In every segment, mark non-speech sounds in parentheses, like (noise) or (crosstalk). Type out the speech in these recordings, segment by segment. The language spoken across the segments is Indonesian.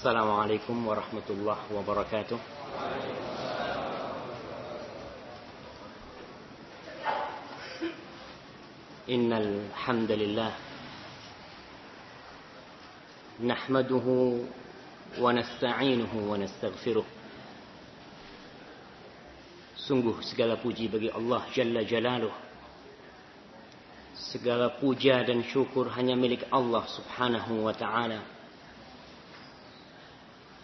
السلام عليكم ورحمة الله وبركاته إن الحمد لله نحمده ونستعينه ونستغفره Sungguh segala puji bagi Allah Jalla Jalaluh Segala puja dan syukur hanya milik Allah subhanahu wa ta'ala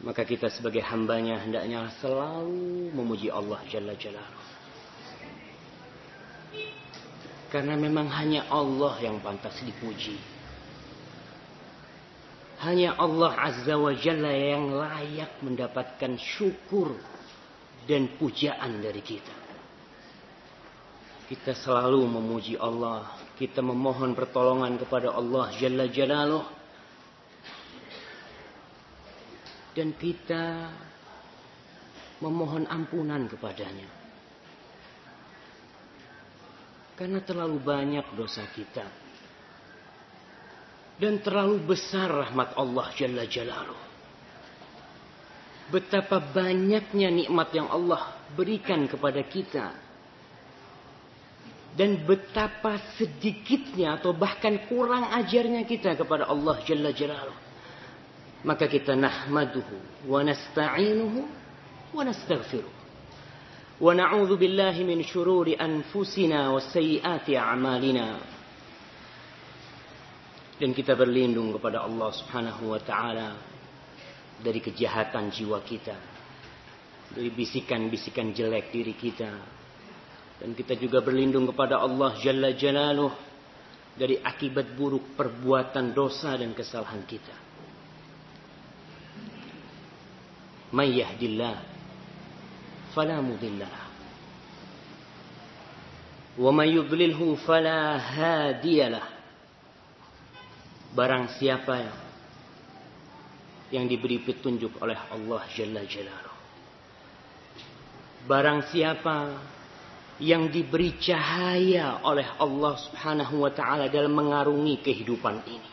Maka kita sebagai hambanya hendaknya selalu memuji Allah Jalla Jalaluh Karena memang hanya Allah yang pantas dipuji Hanya Allah Azza wa Jalla yang layak mendapatkan syukur dan pujaan dari kita. Kita selalu memuji Allah, kita memohon pertolongan kepada Allah Jalla Jalaluh. Dan kita memohon ampunan kepadanya. Karena terlalu banyak dosa kita. Dan terlalu besar rahmat Allah Jalla Jalaluh. Betapa banyaknya nikmat yang Allah berikan kepada kita. Dan betapa sedikitnya atau bahkan kurang ajarnya kita kepada Allah Jalla Jalaluh. Maka kita nahmaduhu wa nasta'inuhu wa nastaghfiruh. Wa na'udzu billahi min syururi anfusina wa sayyiati a'malina. Dan kita berlindung kepada Allah Subhanahu wa taala dari kejahatan jiwa kita, dari bisikan-bisikan jelek diri kita. Dan kita juga berlindung kepada Allah Jalla Jalaluh dari akibat buruk perbuatan dosa dan kesalahan kita. May yahdillah fala mudhillalah. Wa may yudlilhu fala hadiyalah. Barang siapa yang yang diberi petunjuk oleh Allah Jalla Jalaluh. Barang siapa yang diberi cahaya oleh Allah Subhanahu wa taala dalam mengarungi kehidupan ini.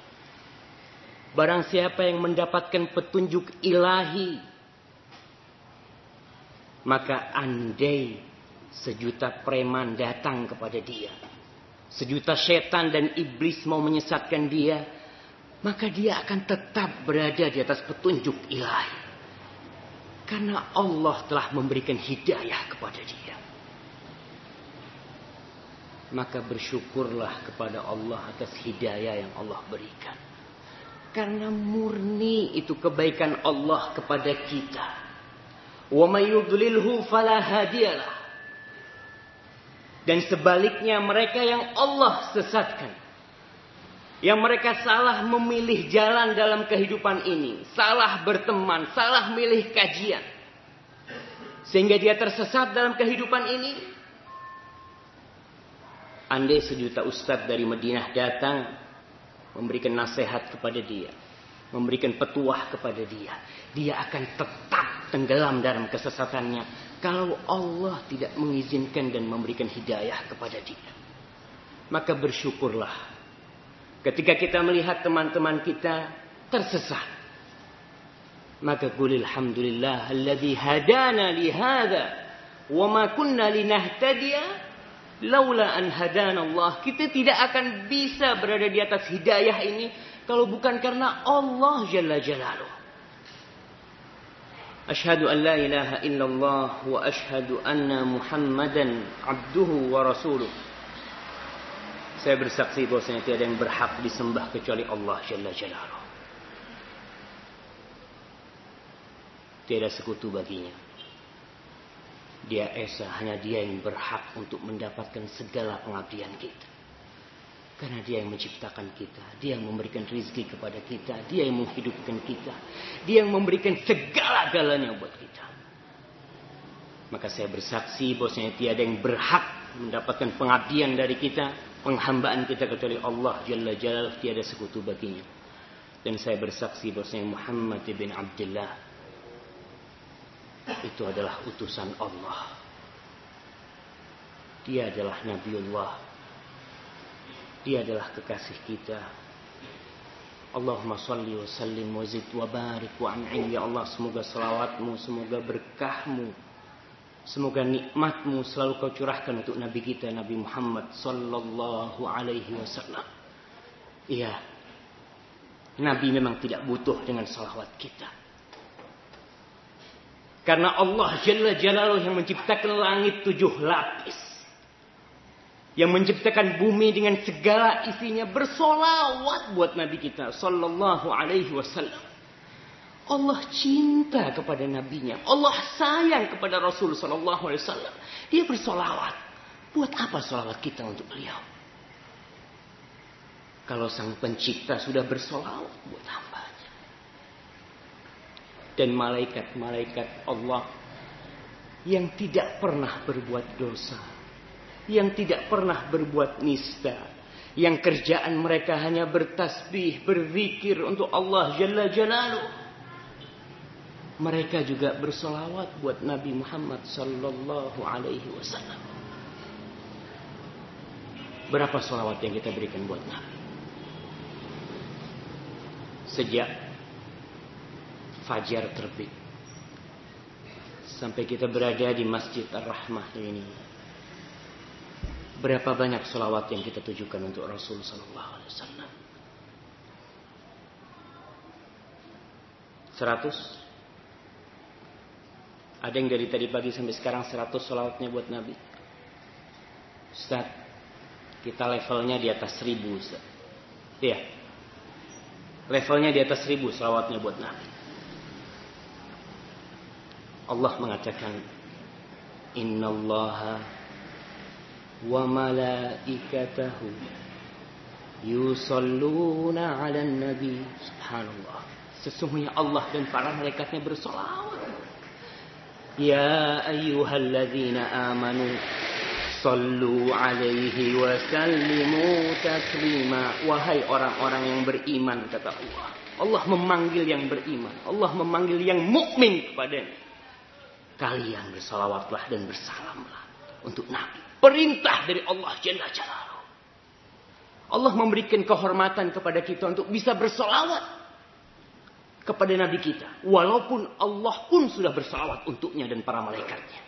Barang siapa yang mendapatkan petunjuk ilahi maka andai sejuta preman datang kepada dia, sejuta setan dan iblis mau menyesatkan dia, maka dia akan tetap berada di atas petunjuk ilahi. Karena Allah telah memberikan hidayah kepada dia. Maka bersyukurlah kepada Allah atas hidayah yang Allah berikan. Karena murni itu kebaikan Allah kepada kita. Dan sebaliknya mereka yang Allah sesatkan yang mereka salah memilih jalan dalam kehidupan ini, salah berteman, salah milih kajian, sehingga dia tersesat dalam kehidupan ini. Andai sejuta ustadz dari Madinah datang memberikan nasihat kepada dia, memberikan petuah kepada dia, dia akan tetap tenggelam dalam kesesatannya kalau Allah tidak mengizinkan dan memberikan hidayah kepada dia. Maka bersyukurlah Ketika kita melihat teman-teman kita tersesat. Maka qulil hamdulillah alladhi hadana li hadha wa ma kunna linahtadiya laula an hadana Allah. Kita tidak akan bisa berada di atas hidayah ini kalau bukan karena Allah Jalla Jalaluh. Ashhadu an la ilaha illallah wa ashhadu anna Muhammadan abduhu wa rasuluh. Saya bersaksi bahwasanya tiada yang berhak disembah kecuali Allah Jalla Jalaluh. Tiada sekutu baginya. Dia Esa, hanya dia yang berhak untuk mendapatkan segala pengabdian kita. Karena dia yang menciptakan kita. Dia yang memberikan rizki kepada kita. Dia yang menghidupkan kita. Dia yang memberikan segala-galanya buat kita. Maka saya bersaksi bahwasanya tiada yang berhak mendapatkan pengabdian dari kita penghambaan kita kecuali Allah Jalla Jalal tiada sekutu baginya. Dan saya bersaksi bahwasanya Muhammad bin Abdullah itu adalah utusan Allah. Dia adalah Nabiullah. Dia adalah kekasih kita. Allahumma salli wa sallim wa zid wa barik wa an'im. Ya Allah semoga selawatmu semoga berkahmu semoga nikmatmu selalu kau curahkan untuk nabi kita Nabi Muhammad sallallahu alaihi wasallam. Iya nabi memang tidak butuh dengan salawat kita. Karena Allah Jalla Jalaluh yang menciptakan langit tujuh lapis yang menciptakan bumi dengan segala isinya bersolawat buat Nabi kita Sallallahu Alaihi Wasallam. Allah cinta kepada nabinya. Allah sayang kepada Rasul Sallallahu Alaihi Wasallam. Dia bersolawat. Buat apa solawat kita untuk beliau? Kalau sang pencipta sudah bersolawat buat hambanya. Dan malaikat-malaikat Allah yang tidak pernah berbuat dosa yang tidak pernah berbuat nista, yang kerjaan mereka hanya bertasbih, berzikir untuk Allah Jalla Jalaluh. Mereka juga bersolawat buat Nabi Muhammad Sallallahu Alaihi Wasallam. Berapa solawat yang kita berikan buat Nabi? Sejak fajar terbit sampai kita berada di Masjid Ar-Rahmah ini Berapa banyak selawat yang kita tujukan untuk Rasul Sallallahu Alaihi Wasallam? Seratus? Ada yang dari tadi pagi sampai sekarang seratus selawatnya buat Nabi? Ustaz, kita levelnya di atas seribu Ustaz. Iya. Levelnya di atas seribu selawatnya buat Nabi. Allah mengatakan, Inna allaha malaikatahu yusalluna 'alan nabi. Subhanallah. Sesungguhnya Allah dan para malaikatnya bersolawat. Ya ayyuhalladzina amanu sallu alaihi wa sallimu taslima. Wahai orang-orang yang beriman kata Allah. Allah memanggil yang beriman. Allah memanggil yang mukmin kepadanya. Kalian bersalawatlah dan bersalamlah untuk Nabi Perintah dari Allah Jalla. Allah memberikan kehormatan kepada kita untuk bisa bersolawat kepada Nabi kita. Walaupun Allah pun sudah bersolawat untuknya dan para malaikatnya.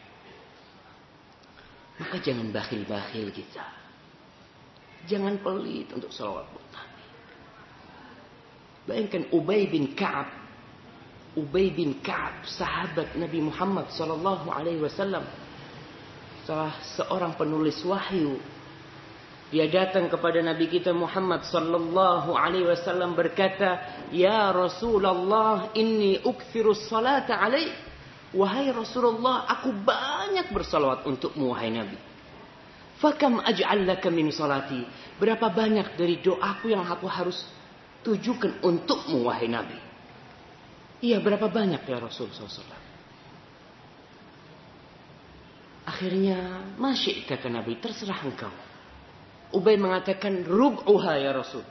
Maka jangan bakhil-bakhil kita. Jangan pelit untuk salawat buat Nabi. Bayangkan Ubay bin Ka'ab. Ubay bin Ka'ab, sahabat Nabi Muhammad sallallahu alaihi wasallam salah seorang penulis wahyu dia datang kepada Nabi kita Muhammad sallallahu alaihi wasallam berkata, "Ya Rasulullah, inni ukthiru salata alaih." Wahai Rasulullah, aku banyak bersalawat untukmu wahai Nabi. Fakam aj'al laka min salati? Berapa banyak dari doaku yang aku harus tujukan untukmu wahai Nabi? Iya, berapa banyak ya Rasul sallallahu Akhirnya, masih kata Nabi, terserah engkau. Ubay mengatakan, rub'uha ya Rasul.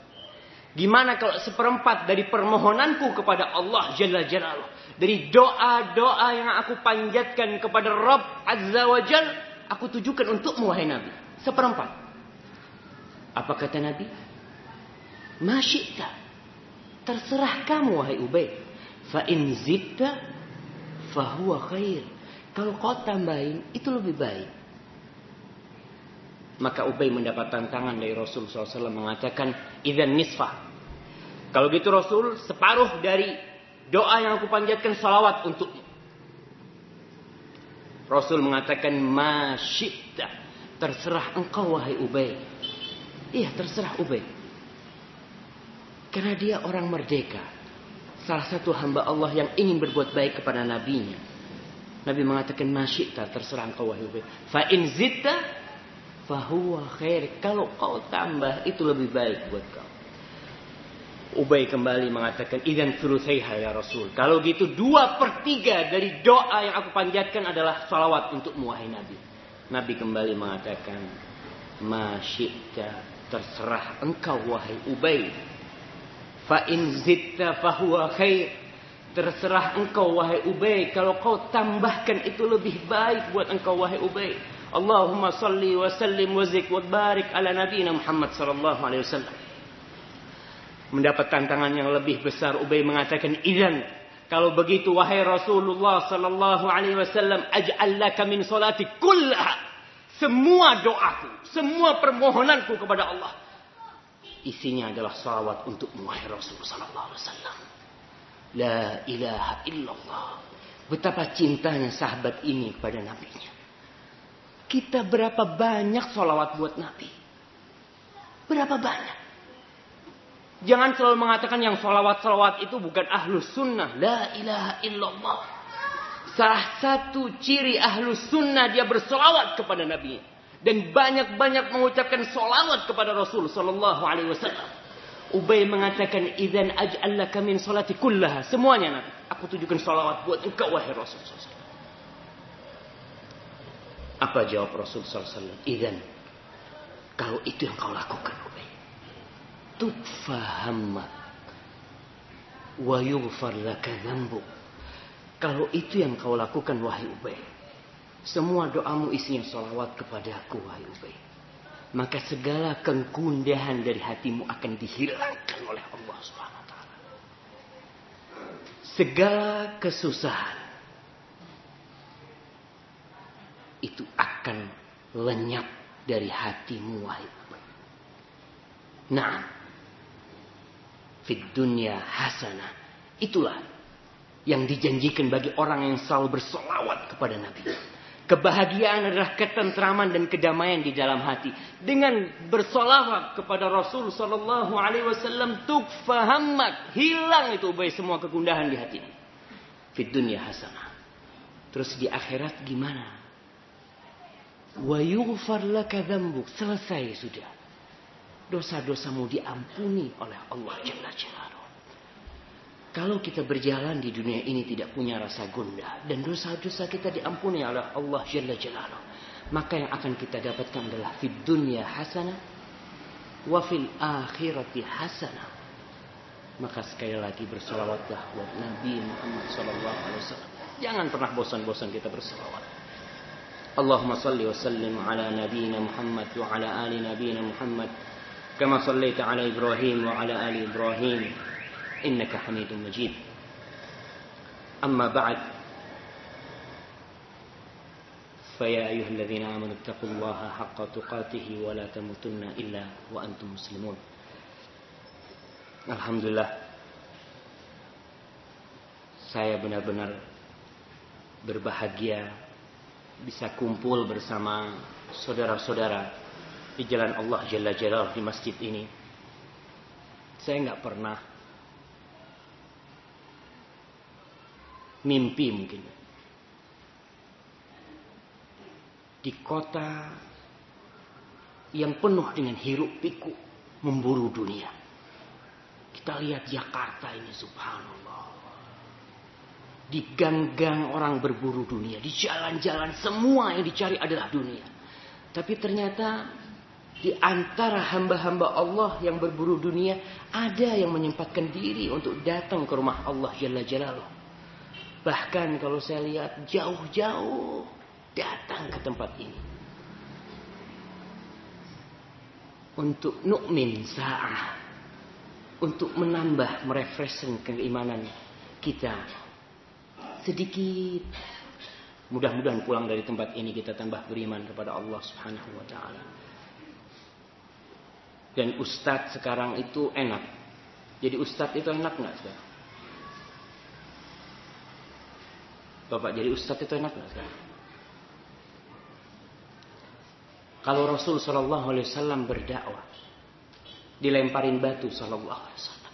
Gimana kalau seperempat dari permohonanku kepada Allah Jalla Jalaluh. Dari doa-doa yang aku panjatkan kepada Rabb Azza wa Jal. Aku tujukan untukmu wahai Nabi. Seperempat. Apa kata Nabi? Masyikta. Terserah kamu wahai Ubay. Fa in zidta fahuwa khair. Kalau kau tambahin, itu lebih baik. Maka Ubay mendapat tantangan dari Rasul SAW mengatakan, Idan nisfah. Kalau gitu Rasul, separuh dari doa yang aku panjatkan salawat untuknya. Rasul mengatakan, Masyidda. Terserah engkau wahai Ubay. Iya terserah Ubay. Karena dia orang merdeka. Salah satu hamba Allah yang ingin berbuat baik kepada nabinya. Nabi mengatakan masyita terserah engkau wahai Ubay. Fa in zitta fahuwa khair. Kalau kau tambah itu lebih baik buat kau. Ubay kembali mengatakan idan thuluthaiha ya Rasul. Kalau gitu dua per tiga dari doa yang aku panjatkan adalah salawat untuk wahai Nabi. Nabi kembali mengatakan masyita terserah engkau wahai Ubay. Fa in zitta fahuwa khair. Terserah engkau wahai Ubay. Kalau kau tambahkan itu lebih baik buat engkau wahai Ubay. Allahumma salli wa sallim wa zik wa barik ala nabina Muhammad sallallahu alaihi wasallam. Mendapat tantangan yang lebih besar, Ubay mengatakan, "Idzan, kalau begitu wahai Rasulullah sallallahu alaihi wasallam, aj'al min salati kullaha." Semua doaku, semua permohonanku kepada Allah isinya adalah salawat untuk wahai Rasul sallallahu alaihi wasallam. La ilaha illallah. Betapa cintanya sahabat ini kepada nabinya. Kita berapa banyak salawat buat nabi? Berapa banyak? Jangan selalu mengatakan yang salawat-salawat itu bukan ahlus sunnah. La ilaha illallah. Salah satu ciri ahlus sunnah dia bersolawat kepada nabi. Dan banyak-banyak mengucapkan solawat kepada Rasul Sallallahu Alaihi Wasallam. Ubay mengatakan, "Idan aj'alaka min salati kullaha." Semuanya Nabi. Aku tujukan solawat buat engkau wahai Rasul SAW. Apa jawab Rasul SAW? Idan, kalau itu yang kau lakukan Ubay. Tukfahammak. Wa yughfar laka dhambuk. Kalau itu yang kau lakukan wahai Ubay semua doamu isinya salawat kepada aku, wahai Ubay. Maka segala kegundahan dari hatimu akan dihilangkan oleh Allah Subhanahu wa taala. Segala kesusahan itu akan lenyap dari hatimu wahai. Nah, fid dunya hasanah. Itulah yang dijanjikan bagi orang yang selalu bersolawat kepada Nabi. Kebahagiaan adalah ketentraman dan kedamaian di dalam hati. Dengan bersolawat kepada Rasul Sallallahu Alaihi Wasallam, tukfahammak hilang itu baik semua kegundahan di hati. Fit dunia hasanah. Terus di akhirat gimana? Wa yughfar laka. Selesai sudah. Dosa-dosamu diampuni oleh Allah Jalla Jalla. Kalau kita berjalan di dunia ini tidak punya rasa gundah dan dosa-dosa kita diampuni oleh Allah Jalla Jalaluh, maka yang akan kita dapatkan adalah fid dunya hasanah wa fil akhirati hasanah. Maka sekali lagi bersolawatlah buat Nabi Muhammad sallallahu alaihi wasallam. Jangan pernah bosan-bosan kita bersolawat. Allahumma salli wa sallim ala nabiyyina Muhammad wa ala ali nabiyyina Muhammad kama sallaita ala Ibrahim wa ala ali Ibrahim إنك حميد مجيد أما بعد فيا أيها الذين آمنوا اتقوا الله حق تقاته ولا تموتن إلا وأنتم مسلمون Alhamdulillah saya benar-benar berbahagia bisa kumpul bersama saudara-saudara di jalan Allah Jalla Jalal di masjid ini. Saya nggak pernah mimpi mungkin. Di kota yang penuh dengan hiruk pikuk memburu dunia. Kita lihat Jakarta ini subhanallah. Di gang-gang orang berburu dunia. Di jalan-jalan semua yang dicari adalah dunia. Tapi ternyata di antara hamba-hamba Allah yang berburu dunia. Ada yang menyempatkan diri untuk datang ke rumah Allah Jalla Jalaluh. Bahkan kalau saya lihat jauh-jauh datang ke tempat ini. Untuk nukmin sa'ah. Untuk menambah, merefreshing keimanan kita. Sedikit. Mudah-mudahan pulang dari tempat ini kita tambah beriman kepada Allah subhanahu wa ta'ala. Dan ustadz sekarang itu enak. Jadi ustadz itu enak nggak sekarang? Bapak jadi ustadz itu enak nggak sekarang? Kalau Rasul Shallallahu Alaihi Wasallam berdakwah, dilemparin batu Shallallahu Alaihi Wasallam.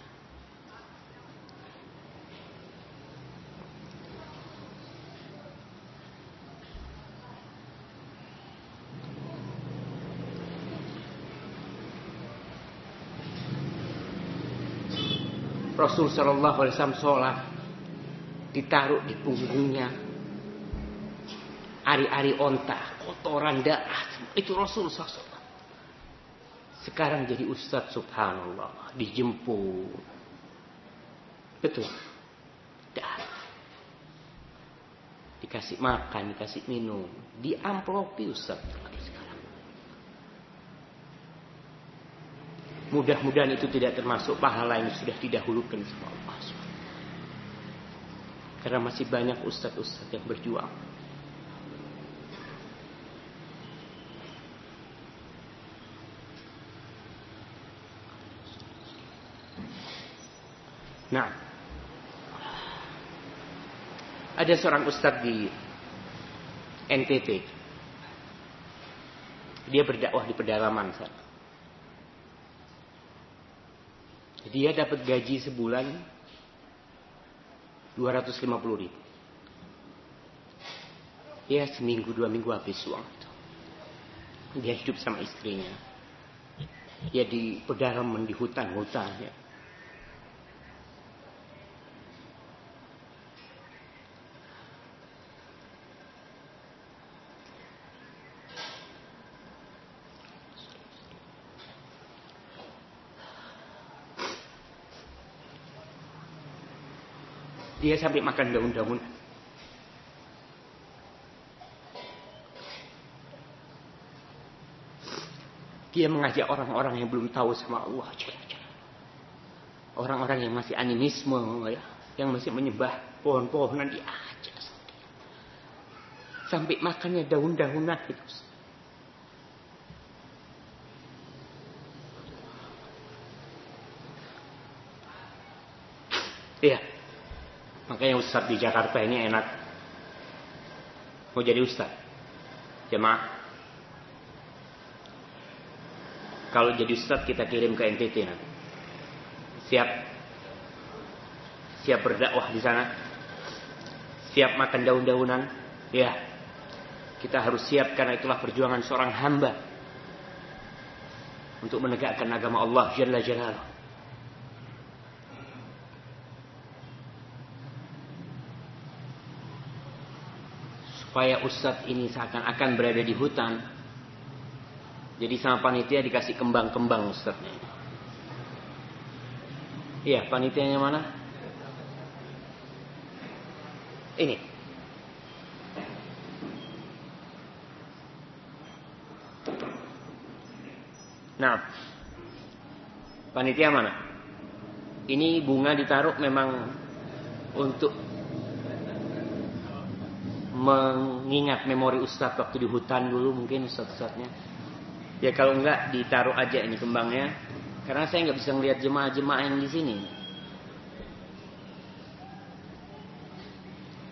Rasul Shallallahu Alaihi Wasallam sholat ditaruh di punggungnya ari-ari onta, kotoran darah, itu Rasul SAW. Sekarang jadi Ustadz Subhanallah, dijemput. Betul. Dah. Dikasih makan, dikasih minum, diamplopi Ustadz. Mudah-mudahan itu tidak termasuk pahala yang sudah didahulukan sama Allah. Karena masih banyak ustadz-ustadz yang berjuang. Nah, ada seorang ustadz di NTT. Dia berdakwah di pedalaman. Dia dapat gaji sebulan 250 ribu. Ya seminggu dua minggu habis uang itu. Dia hidup sama istrinya. Ya di pedalaman di hutan-hutan ya. Dia sampai makan daun-daun. Dia mengajak orang-orang yang belum tahu sama Allah. Orang-orang yang masih animisme, ya, yang masih menyembah pohon-pohonan dia aja. Sampai makannya daun-daunan itu. Iya. Makanya Ustadz di Jakarta ini enak. Mau jadi Ustadz. Jemaah. Kalau jadi Ustadz kita kirim ke NTT nanti. Siap. Siap berdakwah di sana. Siap makan daun-daunan. Ya. Kita harus siap karena itulah perjuangan seorang hamba. Untuk menegakkan agama Allah Jalla Jalaluh. Supaya ustadz ini seakan-akan berada di hutan. Jadi sama panitia dikasih kembang-kembang ustadznya. Iya, panitianya mana? Ini. Nah, panitia mana? Ini bunga ditaruh memang untuk mengingat memori Ustadz waktu di hutan dulu mungkin Ustadz-Ustadznya. Ya kalau enggak ditaruh aja ini kembangnya. Karena saya nggak bisa ngelihat jemaah-jemaah yang di sini.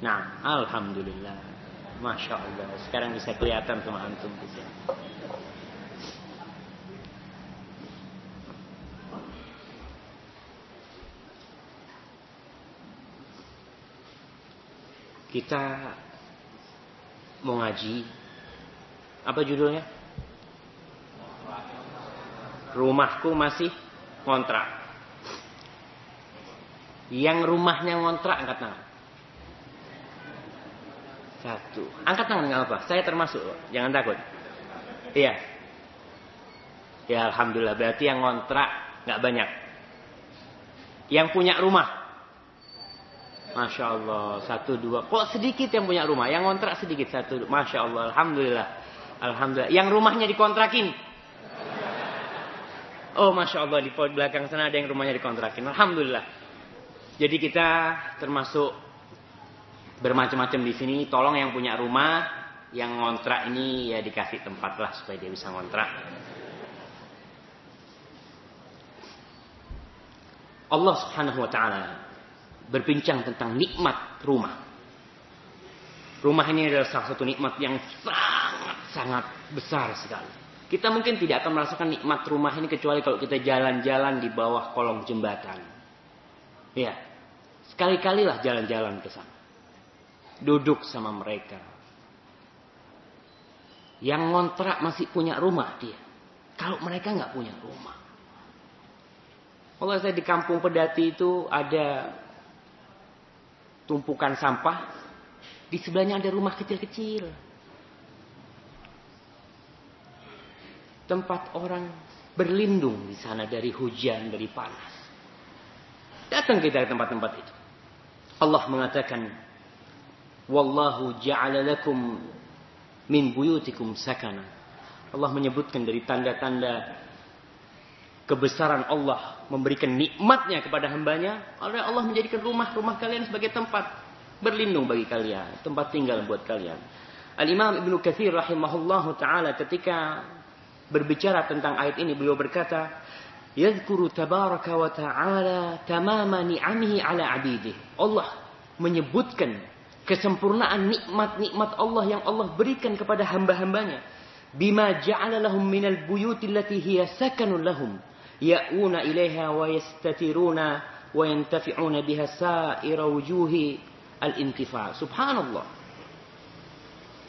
Nah, Alhamdulillah. Masya Allah. Sekarang bisa kelihatan sama antum di sini. Kita mau ngaji. Apa judulnya? Rumahku masih kontrak. Yang rumahnya ngontrak angkat tangan. Satu. Angkat tangan nggak apa. Saya termasuk. Jangan takut. Iya. Ya alhamdulillah. Berarti yang ngontrak nggak banyak. Yang punya rumah Masya Allah, satu dua. Kok sedikit yang punya rumah? Yang kontrak sedikit satu. Masya Allah, alhamdulillah, alhamdulillah. Yang rumahnya dikontrakin. Oh, masya Allah di belakang sana ada yang rumahnya dikontrakin. Alhamdulillah. Jadi kita termasuk bermacam-macam di sini. Tolong yang punya rumah, yang ngontrak ini ya dikasih tempat lah supaya dia bisa ngontrak. Allah Subhanahu wa taala berbincang tentang nikmat rumah. Rumah ini adalah salah satu nikmat yang sangat-sangat besar sekali. Kita mungkin tidak akan merasakan nikmat rumah ini kecuali kalau kita jalan-jalan di bawah kolong jembatan. Ya, sekali-kalilah jalan-jalan ke sana. Duduk sama mereka. Yang ngontrak masih punya rumah dia. Kalau mereka nggak punya rumah. Kalau saya di kampung pedati itu ada tumpukan sampah. Di sebelahnya ada rumah kecil-kecil. Tempat orang berlindung di sana dari hujan, dari panas. Datang kita ke tempat-tempat itu. Allah mengatakan, Wallahu ja'ala lakum min buyutikum sakana. Allah menyebutkan dari tanda-tanda kebesaran Allah memberikan nikmatnya kepada hambanya, Allah menjadikan rumah-rumah kalian sebagai tempat berlindung bagi kalian, tempat tinggal buat kalian. Al-Imam Ibnu Katsir rahimahullahu taala ketika berbicara tentang ayat ini beliau berkata, "Yadhkuru tabaraka wa ta'ala tamama ni'amihi 'ala 'abidih." Allah menyebutkan kesempurnaan nikmat-nikmat Allah yang Allah berikan kepada hamba-hambanya. Bima ja'ala lahum minal buyuti allati hiya sakanun lahum ilaiha wa yastatiruna wa yantafi'una biha sa'ira wujuhi al-intifa. Subhanallah.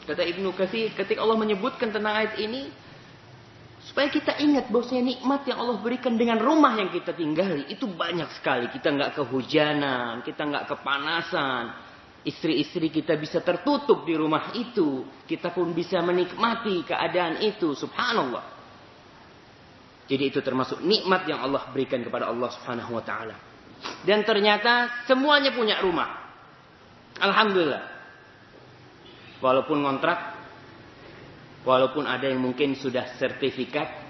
Kata Ibnu Katsir ketika Allah menyebutkan tentang ayat ini supaya kita ingat bahwasanya nikmat yang Allah berikan dengan rumah yang kita tinggali itu banyak sekali. Kita nggak kehujanan, kita nggak kepanasan, Istri-istri kita bisa tertutup di rumah itu. Kita pun bisa menikmati keadaan itu. Subhanallah. Jadi itu termasuk nikmat yang Allah berikan kepada Allah subhanahu wa ta'ala. Dan ternyata semuanya punya rumah. Alhamdulillah. Walaupun kontrak. Walaupun ada yang mungkin sudah sertifikat.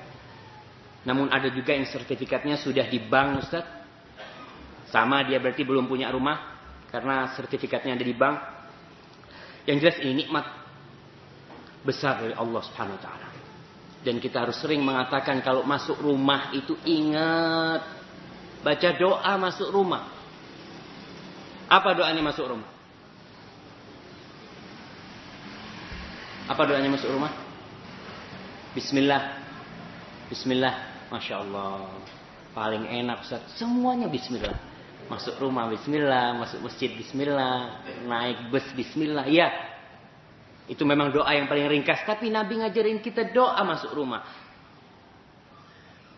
Namun ada juga yang sertifikatnya sudah di bank Ustaz. Sama dia berarti belum punya rumah karena sertifikatnya ada di bank. Yang jelas ini nikmat besar dari Allah Subhanahu wa taala. Dan kita harus sering mengatakan kalau masuk rumah itu ingat baca doa masuk rumah. Apa doanya masuk rumah? Apa doanya masuk rumah? Bismillah. Bismillah. Masya Allah. Paling enak Ustaz. Semuanya bismillah. Masuk rumah bismillah, masuk masjid bismillah, naik bus bismillah. Ya. Itu memang doa yang paling ringkas, tapi Nabi ngajarin kita doa masuk rumah.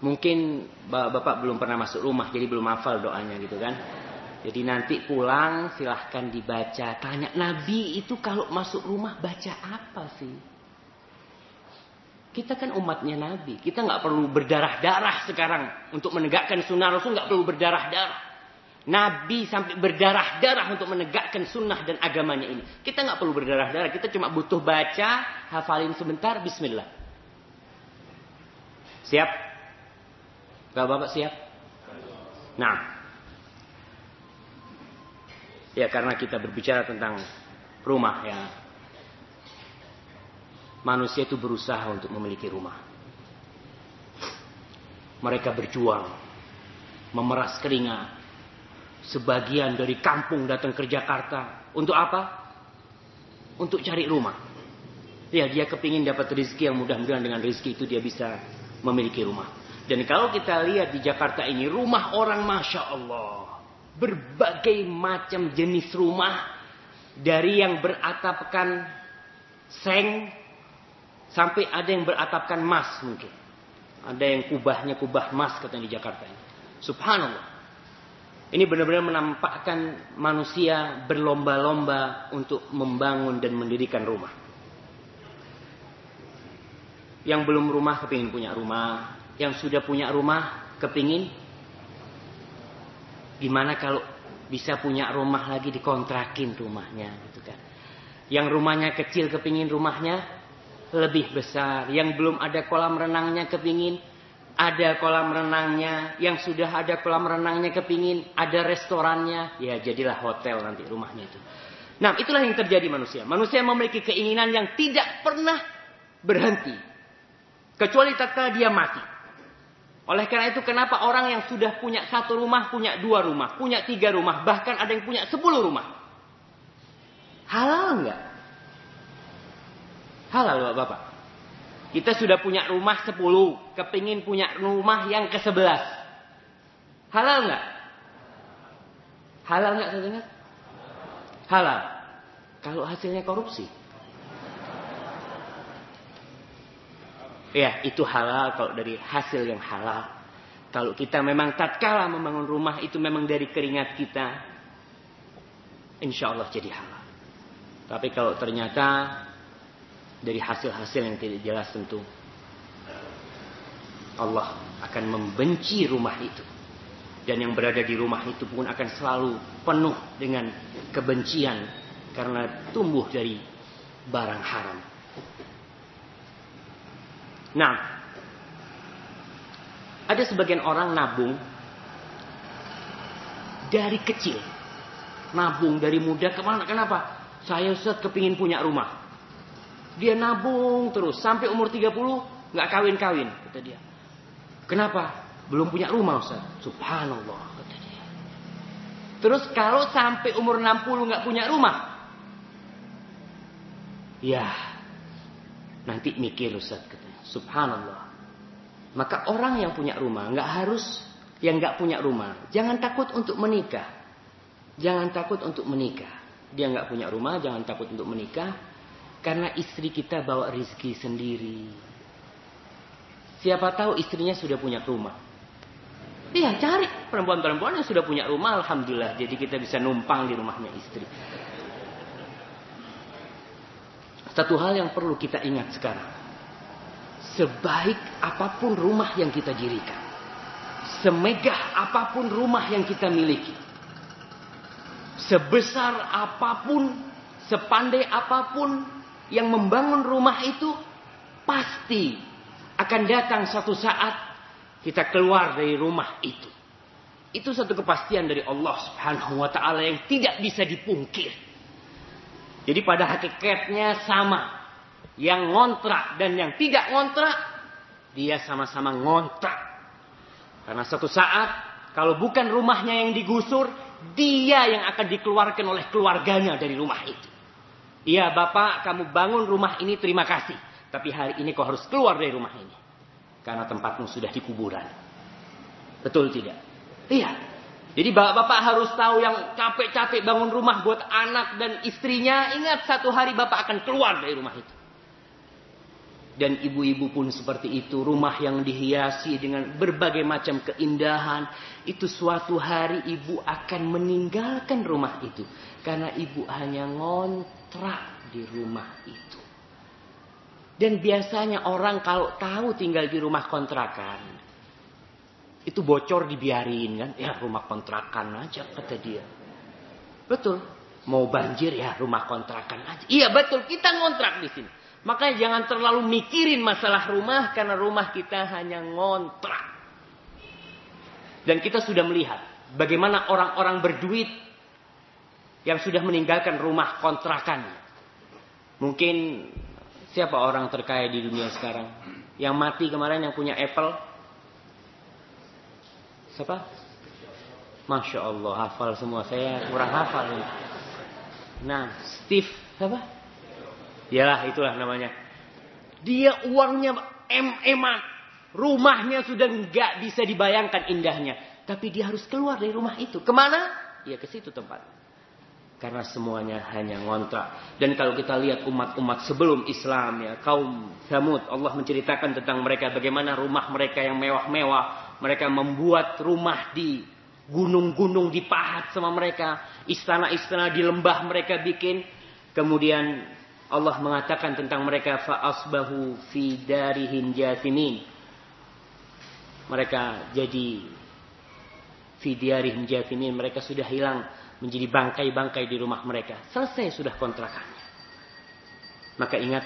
Mungkin Bapak belum pernah masuk rumah, jadi belum hafal doanya gitu kan. Jadi nanti pulang silahkan dibaca. Tanya Nabi itu kalau masuk rumah baca apa sih? Kita kan umatnya Nabi. Kita nggak perlu berdarah-darah sekarang untuk menegakkan sunnah Rasul nggak perlu berdarah-darah. Nabi sampai berdarah-darah untuk menegakkan sunnah dan agamanya ini. Kita nggak perlu berdarah-darah, kita cuma butuh baca, hafalin sebentar, Bismillah. Siap? Bapak-bapak siap? Nah, ya karena kita berbicara tentang rumah ya, manusia itu berusaha untuk memiliki rumah. Mereka berjuang, memeras keringat, Sebagian dari kampung datang ke Jakarta. Untuk apa? Untuk cari rumah. Ya, dia kepingin dapat rezeki yang mudah-mudahan dengan rezeki itu dia bisa memiliki rumah. Dan kalau kita lihat di Jakarta ini, rumah orang Masya Allah. Berbagai macam jenis rumah. Dari yang beratapkan seng. Sampai ada yang beratapkan emas mungkin. Ada yang kubahnya kubah emas katanya di Jakarta ini. Subhanallah. Ini benar-benar menampakkan manusia berlomba-lomba untuk membangun dan mendirikan rumah. Yang belum rumah kepingin punya rumah. Yang sudah punya rumah kepingin. Gimana kalau bisa punya rumah lagi dikontrakin rumahnya gitu kan. Yang rumahnya kecil kepingin rumahnya lebih besar. Yang belum ada kolam renangnya kepingin ada kolam renangnya, yang sudah ada kolam renangnya kepingin, ada restorannya, ya jadilah hotel nanti rumahnya itu. Nah itulah yang terjadi manusia. Manusia memiliki keinginan yang tidak pernah berhenti. Kecuali tatkala dia mati. Oleh karena itu kenapa orang yang sudah punya satu rumah, punya dua rumah, punya tiga rumah, bahkan ada yang punya sepuluh rumah. Halal enggak? Halal Bapak. Kita sudah punya rumah 10. Kepingin punya rumah yang ke 11. Halal nggak? Halal nggak saya dengar? Halal. Kalau hasilnya korupsi. Ya, itu halal kalau dari hasil yang halal. Kalau kita memang tatkala membangun rumah itu memang dari keringat kita. Insya Allah jadi halal. Tapi kalau ternyata dari hasil-hasil yang tidak jelas tentu Allah akan membenci rumah itu dan yang berada di rumah itu pun akan selalu penuh dengan kebencian karena tumbuh dari barang haram. Nah, Ada sebagian orang nabung dari kecil. Nabung dari muda ke mana? Kenapa? Saya Ustaz kepingin punya rumah. Dia nabung terus sampai umur 30 nggak kawin-kawin kata dia. Kenapa? Belum punya rumah Ustaz. Subhanallah kata dia. Terus kalau sampai umur 60 nggak punya rumah, ya nanti mikir Ustaz katanya. Subhanallah. Maka orang yang punya rumah nggak harus yang nggak punya rumah. Jangan takut untuk menikah. Jangan takut untuk menikah. Dia nggak punya rumah, jangan takut untuk menikah. Karena istri kita bawa rizki sendiri. Siapa tahu istrinya sudah punya rumah. Iya cari perempuan-perempuan yang sudah punya rumah. Alhamdulillah. Jadi kita bisa numpang di rumahnya istri. Satu hal yang perlu kita ingat sekarang sebaik apa pun rumah yang kita dirikan, semegah apa pun rumah yang kita miliki, sebesar apa pun, sepandai apa pun yang membangun rumah itu, pasti akan datang satu saat kita keluar dari rumah itu. Itu satu kepastian dari Allah Subhanahu wa taala yang tidak bisa dipungkir. Jadi pada hakikatnya sama yang ngontrak dan yang tidak ngontrak, dia sama-sama ngontrak. Karena suatu saat, kalau bukan rumahnya yang digusur, dia yang akan dikeluarkan oleh keluarganya dari rumah itu. Iya bapak, kamu bangun rumah ini terima kasih. Tapi hari ini kau harus keluar dari rumah ini. Karena tempatmu sudah di kuburan. Betul tidak? Iya. Jadi bapak-bapak harus tahu yang capek-capek bangun rumah buat anak dan istrinya. Ingat satu hari bapak akan keluar dari rumah itu. Dan ibu-ibu pun seperti itu. Rumah yang dihiasi dengan berbagai macam keindahan. Itu suatu hari ibu akan meninggalkan rumah itu. Karena ibu hanya ngontrak di rumah itu. Dan biasanya orang kalau tahu tinggal di rumah kontrakan. Itu bocor dibiarin kan. Ya rumah kontrakan aja kata dia. Betul. Mau banjir ya rumah kontrakan aja. Iya betul kita ngontrak di sini. Makanya jangan terlalu mikirin masalah rumah karena rumah kita hanya ngontrak. Dan kita sudah melihat bagaimana orang-orang berduit yang sudah meninggalkan rumah kontrakan. Mungkin siapa orang terkaya di dunia sekarang? Yang mati kemarin yang punya Apple? Siapa? Masya Allah hafal semua. Saya kurang hafal ini. Nah, Steve siapa? Yalah itulah namanya. Dia uangnya em-eman. Rumahnya sudah nggak bisa dibayangkan indahnya. Tapi dia harus keluar dari rumah itu. Ke mana? Ya ke situ tempat. Karena semuanya hanya ngontrak. Dan kalau kita lihat umat-umat sebelum Islam ya. Kaum Samud. Allah menceritakan tentang mereka. Bagaimana rumah mereka yang mewah-mewah. Mereka membuat rumah di gunung-gunung dipahat sama mereka. Istana-istana di lembah mereka bikin. Kemudian Allah mengatakan tentang mereka fa'asbahu fi darihim jathimin. Mereka jadi fi darihim jathimin. Mereka sudah hilang menjadi bangkai-bangkai di rumah mereka. Selesai sudah kontrakannya. Maka ingat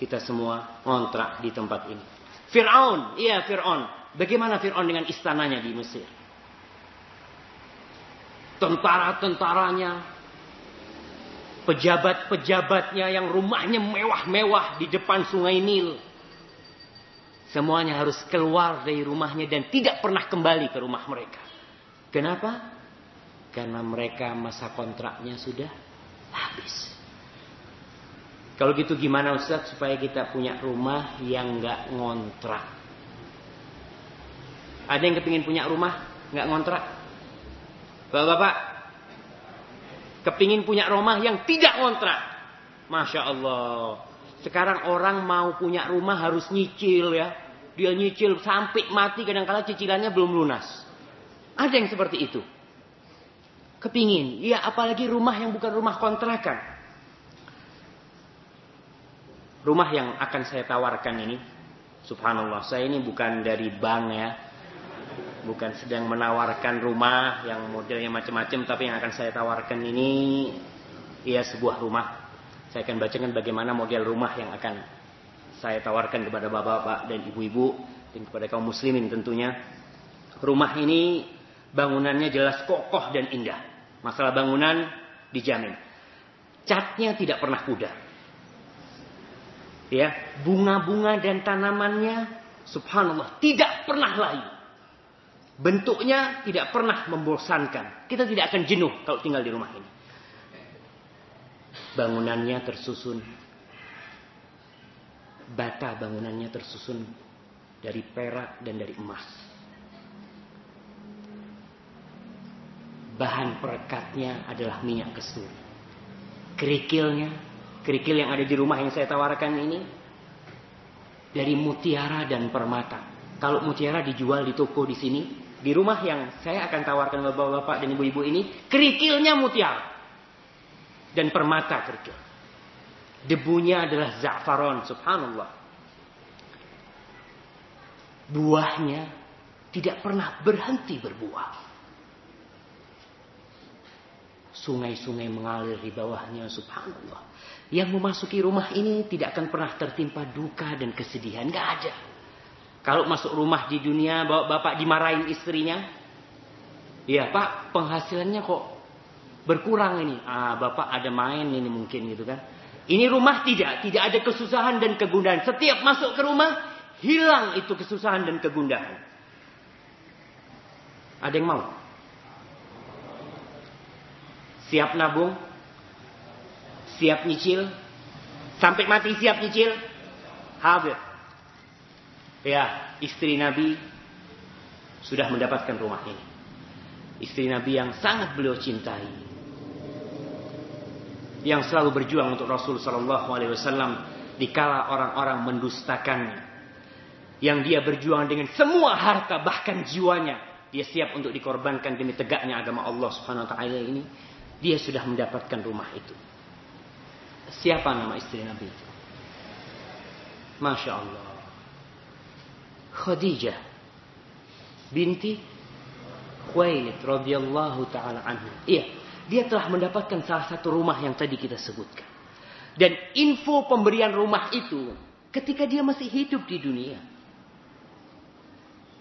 kita semua ngontrak di tempat ini. Fir'aun, iya Fir'aun. Bagaimana Fir'aun dengan istananya di Mesir? Tentara-tentaranya pejabat-pejabatnya yang rumahnya mewah-mewah di depan sungai Nil. Semuanya harus keluar dari rumahnya dan tidak pernah kembali ke rumah mereka. Kenapa? Karena mereka masa kontraknya sudah habis. Kalau gitu gimana Ustaz supaya kita punya rumah yang nggak ngontrak? Ada yang kepingin punya rumah nggak ngontrak? Bapak-bapak, Kepingin punya rumah yang tidak kontrak. Masya Allah. Sekarang orang mau punya rumah harus nyicil ya. Dia nyicil sampai mati kadang-kala cicilannya belum lunas. Ada yang seperti itu. Kepingin. Ya apalagi rumah yang bukan rumah kontrakan. Rumah yang akan saya tawarkan ini. Subhanallah. Saya ini bukan dari bank ya bukan sedang menawarkan rumah yang modelnya macam-macam tapi yang akan saya tawarkan ini ya sebuah rumah saya akan bacakan bagaimana model rumah yang akan saya tawarkan kepada bapak-bapak dan ibu-ibu dan kepada kaum muslimin tentunya. Rumah ini bangunannya jelas kokoh dan indah. Masalah bangunan dijamin. Catnya tidak pernah pudar. Ya, bunga-bunga dan tanamannya subhanallah tidak pernah layu. Bentuknya tidak pernah membosankan. Kita tidak akan jenuh kalau tinggal di rumah ini. Bangunannya tersusun bata bangunannya tersusun dari perak dan dari emas. Bahan perekatnya adalah minyak kesturi. Kerikilnya, kerikil yang ada di rumah yang saya tawarkan ini dari mutiara dan permata. Kalau mutiara dijual di toko di sini, di rumah yang saya akan tawarkan bapak-bapak dan ibu-ibu ini, kerikilnya mutiara dan permata kerikil. Debunya adalah za'faron, subhanallah. Buahnya tidak pernah berhenti berbuah. Sungai-sungai mengalir di bawahnya, subhanallah. Yang memasuki rumah ini tidak akan pernah tertimpa duka dan kesedihan. Gak ada. Kalau masuk rumah di dunia, bapak dimarahin istrinya. Ya pak, penghasilannya kok berkurang ini. Ah, bapak ada main ini mungkin gitu kan. Ini rumah tidak, tidak ada kesusahan dan kegundahan. Setiap masuk ke rumah, hilang itu kesusahan dan kegundahan. Ada yang mau? Siap nabung? Siap nyicil? Sampai mati siap nyicil? Habis. Ya, istri Nabi sudah mendapatkan rumah ini. Istri Nabi yang sangat beliau cintai yang selalu berjuang untuk Rasul Shallallahu Alaihi Wasallam dikala orang-orang mendustakannya, yang dia berjuang dengan semua harta bahkan jiwanya, dia siap untuk dikorbankan demi tegaknya agama Allah Subhanahu Wa Taala ini, dia sudah mendapatkan rumah itu. Siapa nama istri Nabi itu? Masya Allah. Khadijah binti Khuwailid radhiyallahu taala anha. Iya, dia telah mendapatkan salah satu rumah yang tadi kita sebutkan. Dan info pemberian rumah itu ketika dia masih hidup di dunia.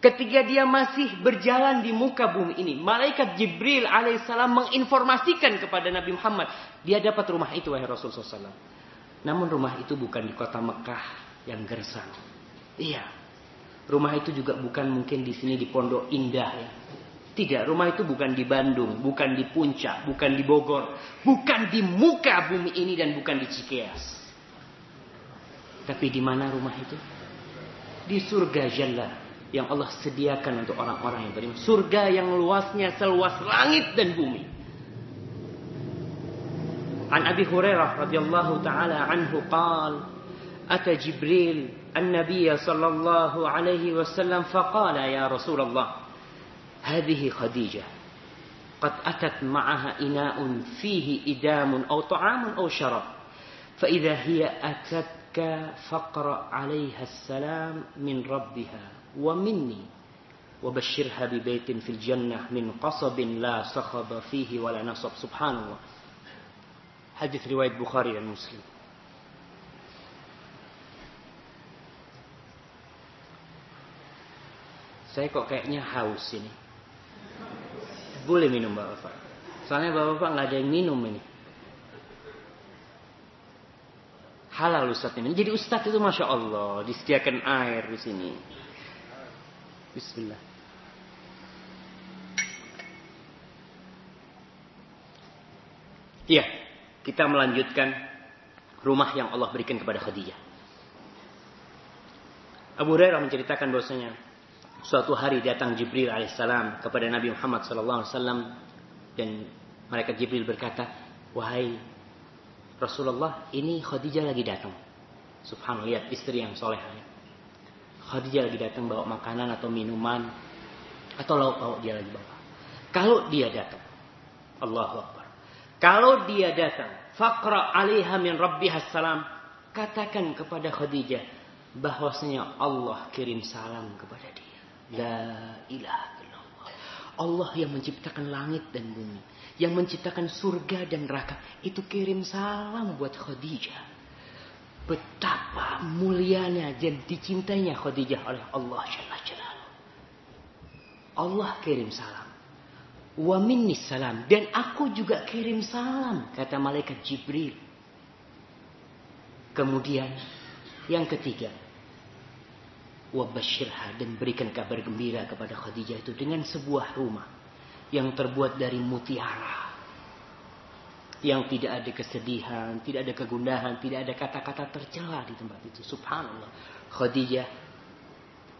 Ketika dia masih berjalan di muka bumi ini, malaikat Jibril alaihissalam menginformasikan kepada Nabi Muhammad, dia dapat rumah itu wahai Rasulullah SAW. Namun rumah itu bukan di kota Mekah yang gersang. Iya. Rumah itu juga bukan mungkin di sini di Pondok Indah ya. Tidak, rumah itu bukan di Bandung, bukan di Puncak, bukan di Bogor, bukan di muka bumi ini dan bukan di Cikeas. Tapi di mana rumah itu? Di surga Jalla yang Allah sediakan untuk orang-orang yang beriman. Surga yang luasnya seluas langit dan bumi. An Abi Hurairah radhiyallahu taala anhu qal Ata Jibril an-nabiy sallallahu alaihi wasallam faqala ya Rasulullah هذه خديجة قد أتت معها إناء فيه إدام أو طعام أو شراب فإذا هي أتتك فاقرأ عليها السلام من ربها wa minni wa bashirha bi baitin fil jannah min qasabin la sakhaba fihi wa la nasab. Subhanallah. Hadis riwayat Bukhari dan Muslim. Saya kok kayaknya haus ini. Boleh minum bapak? Soalnya bapak-bapak nggak ada yang minum ini. Halal ustadz ini. Jadi ustadz itu masya Allah disediakan air di sini. Bismillah. Iya, kita melanjutkan rumah yang Allah berikan kepada Khadijah. Abu Hurairah menceritakan bahwasanya Suatu hari datang Jibril alaihissalam kepada Nabi Muhammad sallallahu alaihi wasallam dan mereka Jibril berkata, "Wahai Rasulullah, ini Khadijah lagi datang." Subhanallah, lihat istri yang Khadijah lagi datang bawa makanan atau minuman atau lauk pauk dia lagi bawa. Kalau dia datang, Allahu Akbar. Kalau dia datang, faqra 'alaiha min rabbiha salam. Katakan kepada Khadijah bahwasanya Allah kirim salam kepada dia. La ilaha illallah. Allah yang menciptakan langit dan bumi. Yang menciptakan surga dan neraka. Itu kirim salam buat Khadijah. Betapa mulianya dan dicintainya Khadijah oleh Allah Jalla Jalla. Allah kirim salam. Wa minni salam. Dan aku juga kirim salam. Kata malaikat Jibril. Kemudian yang ketiga. Wabashirha dan berikan kabar gembira kepada Khadijah itu dengan sebuah rumah yang terbuat dari mutiara. Yang tidak ada kesedihan, tidak ada kegundahan, tidak ada kata-kata tercela di tempat itu. Subhanallah. Khadijah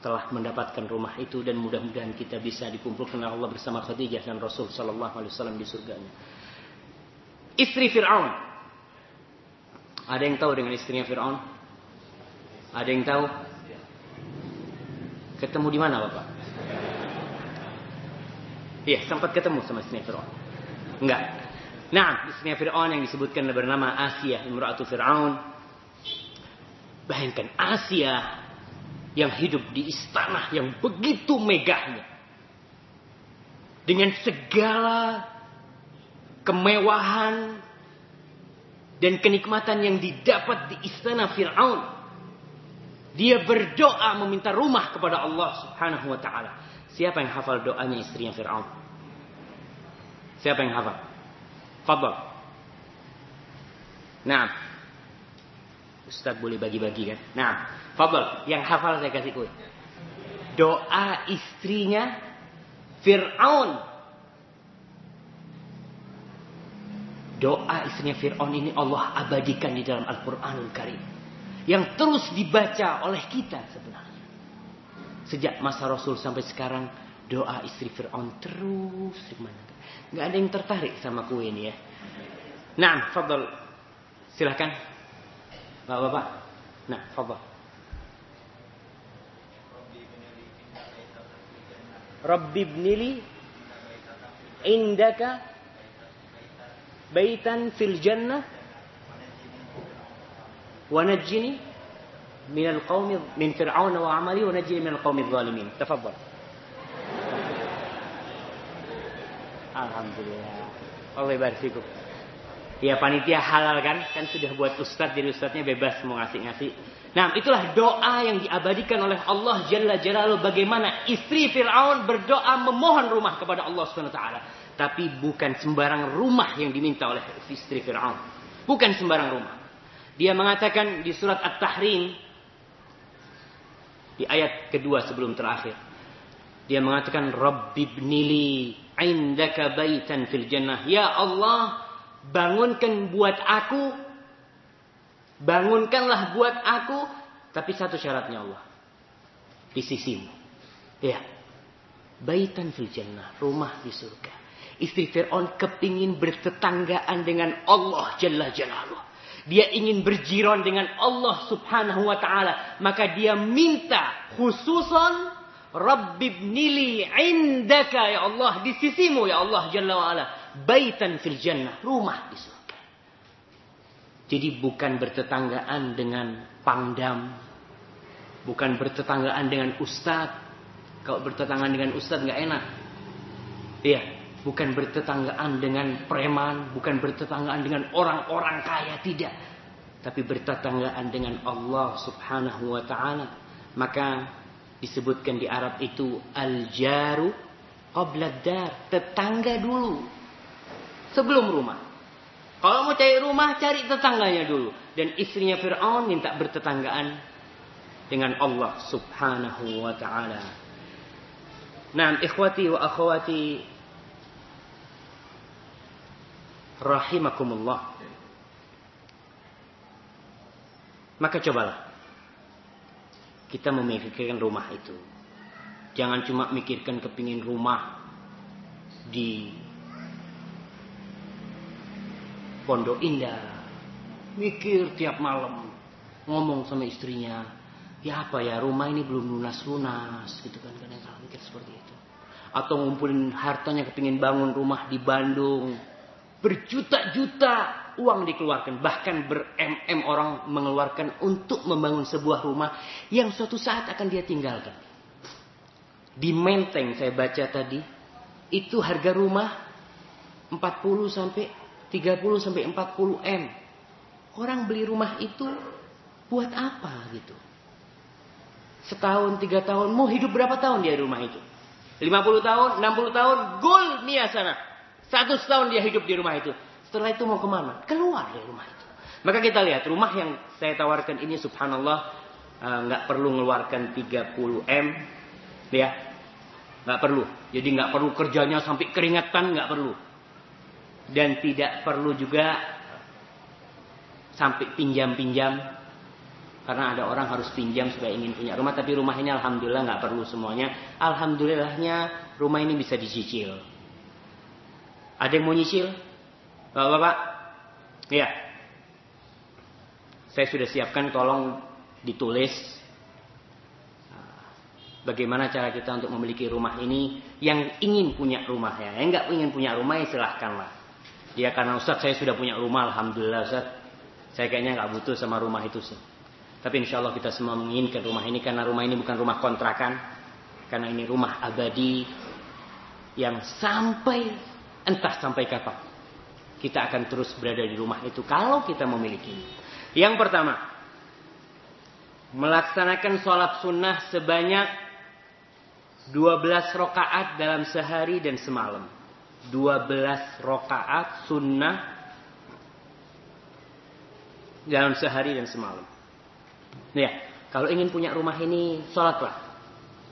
telah mendapatkan rumah itu dan mudah-mudahan kita bisa dikumpulkan oleh Allah bersama Khadijah dan Rasul sallallahu alaihi wasallam di surganya. Istri Firaun. Ada yang tahu dengan istrinya Firaun? Ada yang tahu? Ketemu di mana, Bapak? Iya, sempat ketemu sama istrinya Firaun. Enggak. Nah, istrinya Firaun yang disebutkan bernama Asia, imra'atu Firaun. Bayangkan Asia yang hidup di istana yang begitu megahnya. Dengan segala kemewahan dan kenikmatan yang didapat di istana Fir'aun. Dia berdoa meminta rumah kepada Allah subhanahu wa ta'ala. Siapa yang hafal doanya istrinya Fir'aun? Siapa yang hafal? Fadal. Nah. Ustaz boleh bagi-bagi kan? Nah. Fadol, yang hafal saya kasih kue. Doa istrinya Fir'aun. Doa istrinya Fir'aun ini Allah abadikan di dalam Al-Quranul Karim. Yang terus dibaca oleh kita sebenarnya. Sejak masa Rasul sampai sekarang. Doa istri Fir'aun terus di mana. Gak ada yang tertarik sama kue ini ya. Nah, Fadol. Silahkan. Bapak-bapak. Nah, Fadol. Rabbi ibnili indaka baitan fil jannah wa najjini min al-qawmi min fir'aun wa amali wa najjini min al-qawmi adh-dhalimin. Tafadhal. Alhamdulillah. Allah barik fikum. Ya panitia halal kan? Kan sudah buat ustaz jadi ustaznya bebas mau ngasih-ngasih. Nah, itulah doa yang diabadikan oleh Allah Jalla Jalaluhu bagaimana istri Firaun berdoa memohon rumah kepada Allah taala. Tapi bukan sembarang rumah yang diminta oleh istri Firaun. Bukan sembarang rumah. Dia mengatakan di surat At-Tahrim di ayat kedua sebelum terakhir. Dia mengatakan Rabbibnili indaka baitan fil jannah. Ya Allah, bangunkan buat aku Bangunkanlah buat aku. Tapi satu syaratnya Allah. Di sisimu. Ya. Baitan fil jannah. Rumah di surga. Istri Fir'aun kepingin bertetanggaan dengan Allah Jalla Jalaluh. Dia ingin berjiron dengan Allah subhanahu wa ta'ala. Maka dia minta khususan Rabbibnili indaka ya Allah. Di sisimu ya Allah Jalla wa'ala. Baitan fil jannah. Rumah di surga. Jadi bukan bertetanggaan dengan pangdam. Bukan bertetanggaan dengan ustadz. Kalau bertetanggaan dengan ustadz nggak enak. Iya, bukan bertetanggaan dengan preman, bukan bertetanggaan dengan orang-orang kaya tidak. Tapi bertetanggaan dengan Allah Subhanahu wa taala. Maka disebutkan di Arab itu al-jaru qabla tetangga dulu sebelum rumah. Kalau mau cari rumah, cari tetangganya dulu. Dan istrinya Fir'aun minta bertetanggaan dengan Allah subhanahu wa ta'ala. Nah, ikhwati wa akhwati rahimakumullah. Maka cobalah kita memikirkan rumah itu. Jangan cuma mikirkan kepingin rumah di Pondok Indah. Mikir tiap malam. Ngomong sama istrinya. Ya apa ya rumah ini belum lunas-lunas. Gitu kan kadang kadang mikir seperti itu. Atau ngumpulin hartanya kepingin bangun rumah di Bandung. Berjuta-juta uang dikeluarkan. Bahkan ber-MM orang mengeluarkan untuk membangun sebuah rumah. Yang suatu saat akan dia tinggalkan. Di Menteng saya baca tadi. Itu harga rumah 40 sampai 30 sampai 40 M. Orang beli rumah itu Buat apa gitu? Setahun, tiga tahun, mau hidup berapa tahun dia di rumah itu? 50 tahun, 60 tahun, gol Nia sana. Satu tahun dia hidup di rumah itu. Setelah itu mau ke mana? Keluar dari rumah itu. Maka kita lihat rumah yang saya tawarkan ini subhanallah eh, nggak uh, perlu mengeluarkan 30 m, ya nggak perlu. Jadi nggak perlu kerjanya sampai keringatan nggak perlu. Dan tidak perlu juga sampai pinjam-pinjam karena ada orang harus pinjam supaya ingin punya rumah, tapi rumah ini alhamdulillah nggak perlu semuanya. Alhamdulillahnya rumah ini bisa dicicil. Ada yang mau nyicil? Bapak-bapak? Iya. Saya sudah siapkan tolong ditulis bagaimana cara kita untuk memiliki rumah ini yang ingin punya rumah ya. Yang nggak ingin punya rumah ya silahkanlah. Ya karena Ustaz saya sudah punya rumah alhamdulillah Ustaz. Saya kayaknya nggak butuh sama rumah itu sih. Tapi insya Allah kita semua menginginkan rumah ini karena rumah ini bukan rumah kontrakan. Karena ini rumah abadi yang sampai entah sampai kapan. Kita akan terus berada di rumah itu kalau kita memiliki. Yang pertama, melaksanakan sholat sunnah sebanyak 12 rokaat dalam sehari dan semalam. 12 rokaat sunnah dalam sehari dan semalam. Ya, kalau ingin punya rumah ini, sholatlah.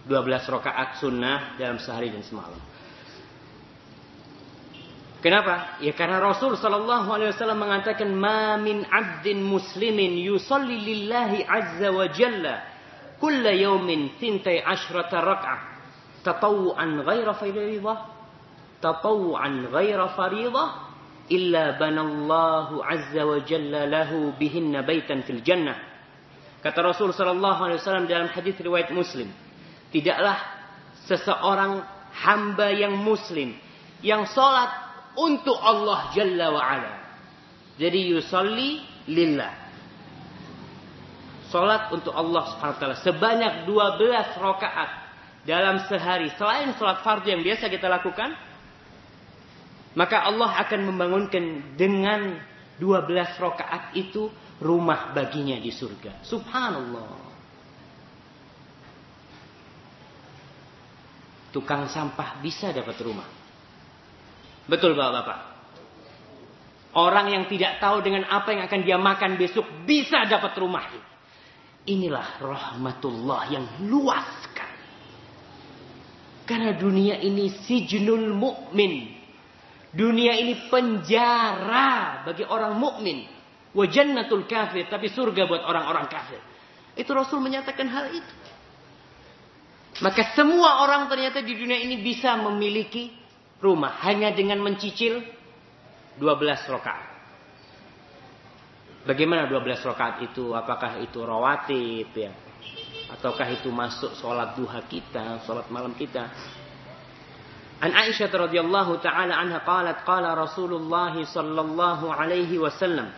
12 rakaat sunnah dalam sehari dan semalam. Kenapa? Ya karena Rasul Shallallahu Alaihi Wasallam mengatakan, "Ma min abdin muslimin yusalli lillahi azza wa jalla kulla yawmin tintai ashrata rak'ah tatawuan ghaira faridah tatawuan ghaira faridah illa banallahu azza wa jalla lahu bihinna baitan fil jannah." Kata Rasul Sallallahu Alaihi Wasallam dalam hadis riwayat Muslim, tidaklah seseorang hamba yang Muslim yang sholat untuk Allah Jalla wa Ala. Jadi yusalli lillah. Sholat untuk Allah Subhanahu wa taala sebanyak 12 rakaat dalam sehari selain sholat fardu yang biasa kita lakukan maka Allah akan membangunkan dengan 12 rakaat itu rumah baginya di surga. Subhanallah. Tukang sampah bisa dapat rumah. Betul Bapak-bapak. Orang yang tidak tahu dengan apa yang akan dia makan besok bisa dapat rumah. Inilah rahmatullah yang luas sekali. Karena dunia ini sijnul mukmin. Dunia ini penjara bagi orang mukmin. Wa jannatul kafir, tapi surga buat orang-orang kafir. Itu Rasul menyatakan hal itu. Maka semua orang ternyata di dunia ini bisa memiliki rumah hanya dengan mencicil 12 rakaat. Bagaimana 12 rakaat itu? Apakah itu rawatib ya? Ataukah itu masuk sholat duha kita, sholat malam kita? An Aisyah radhiyallahu taala anha qalat qala Rasulullah sallallahu alaihi wasallam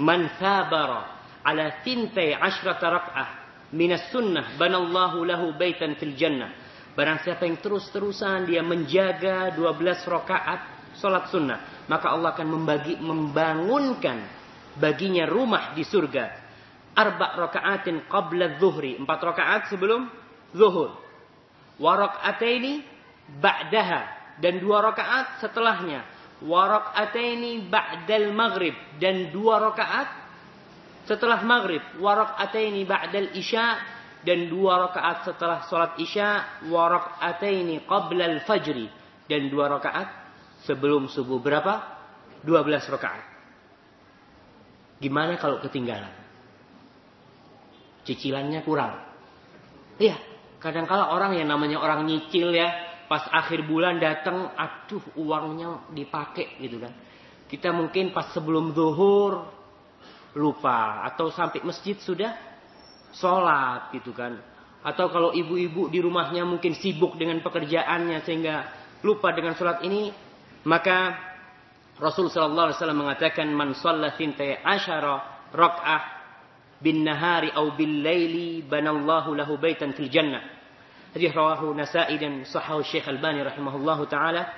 man thabara ala tintai ashrata rak'ah minas sunnah banallahu lahu baitan fil jannah. Barang siapa yang terus-terusan dia menjaga 12 rakaat salat sunnah, maka Allah akan membagi membangunkan baginya rumah di surga. Arba rakaatin qabla dhuhri, empat rakaat sebelum zuhur. Wa raka'ataini ba'daha. Dan dua rakaat setelahnya. Wa ataini ba'dal maghrib. Dan dua rakaat setelah maghrib. Wa ataini ba'dal isya dan dua rakaat setelah sholat isya wa ataini qabla al fajri dan dua rakaat sebelum subuh berapa? 12 rakaat. Gimana kalau ketinggalan? Cicilannya kurang. Iya kadang kala orang yang namanya orang nyicil ya pas akhir bulan datang, aduh uangnya dipakai gitu kan. Kita mungkin pas sebelum zuhur lupa. Atau sampai masjid sudah sholat gitu kan. Atau kalau ibu-ibu di rumahnya mungkin sibuk dengan pekerjaannya sehingga lupa dengan sholat ini, maka Rasul sallallahu alaihi wasallam mengatakan man shalla thintai asyara rak'ah bin nahari au bil laili banallahu lahu baitan fil jannah. Hadis rawahu Nasa'i dan sahahu Syekh Albani rahimahullahu taala.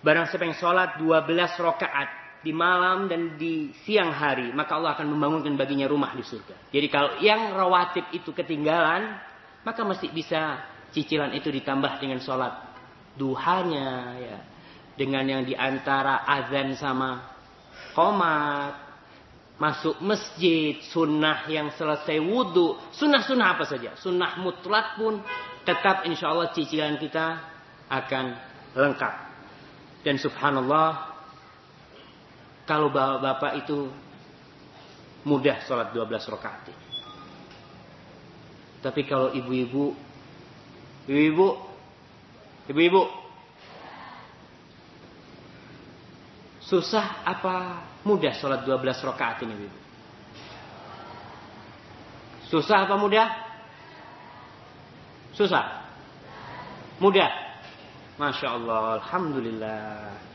Barang siapa yang salat 12 rakaat di malam dan di siang hari, maka Allah akan membangunkan baginya rumah di surga. Jadi kalau yang rawatib itu ketinggalan, maka masih bisa cicilan itu ditambah dengan sholat duhanya, ya, dengan yang di antara azan sama komat, masuk masjid, sunnah yang selesai wudhu, sunnah-sunnah apa saja, sunnah mutlak pun tetap insya Allah cicilan kita akan lengkap. Dan subhanallah kalau bapak-bapak itu mudah sholat 12 rakaat. Tapi kalau ibu-ibu, ibu-ibu, ibu-ibu, susah apa mudah sholat 12 rakaat ini, ibu? Susah apa mudah? Susah. Mudah. Masya Allah, Alhamdulillah.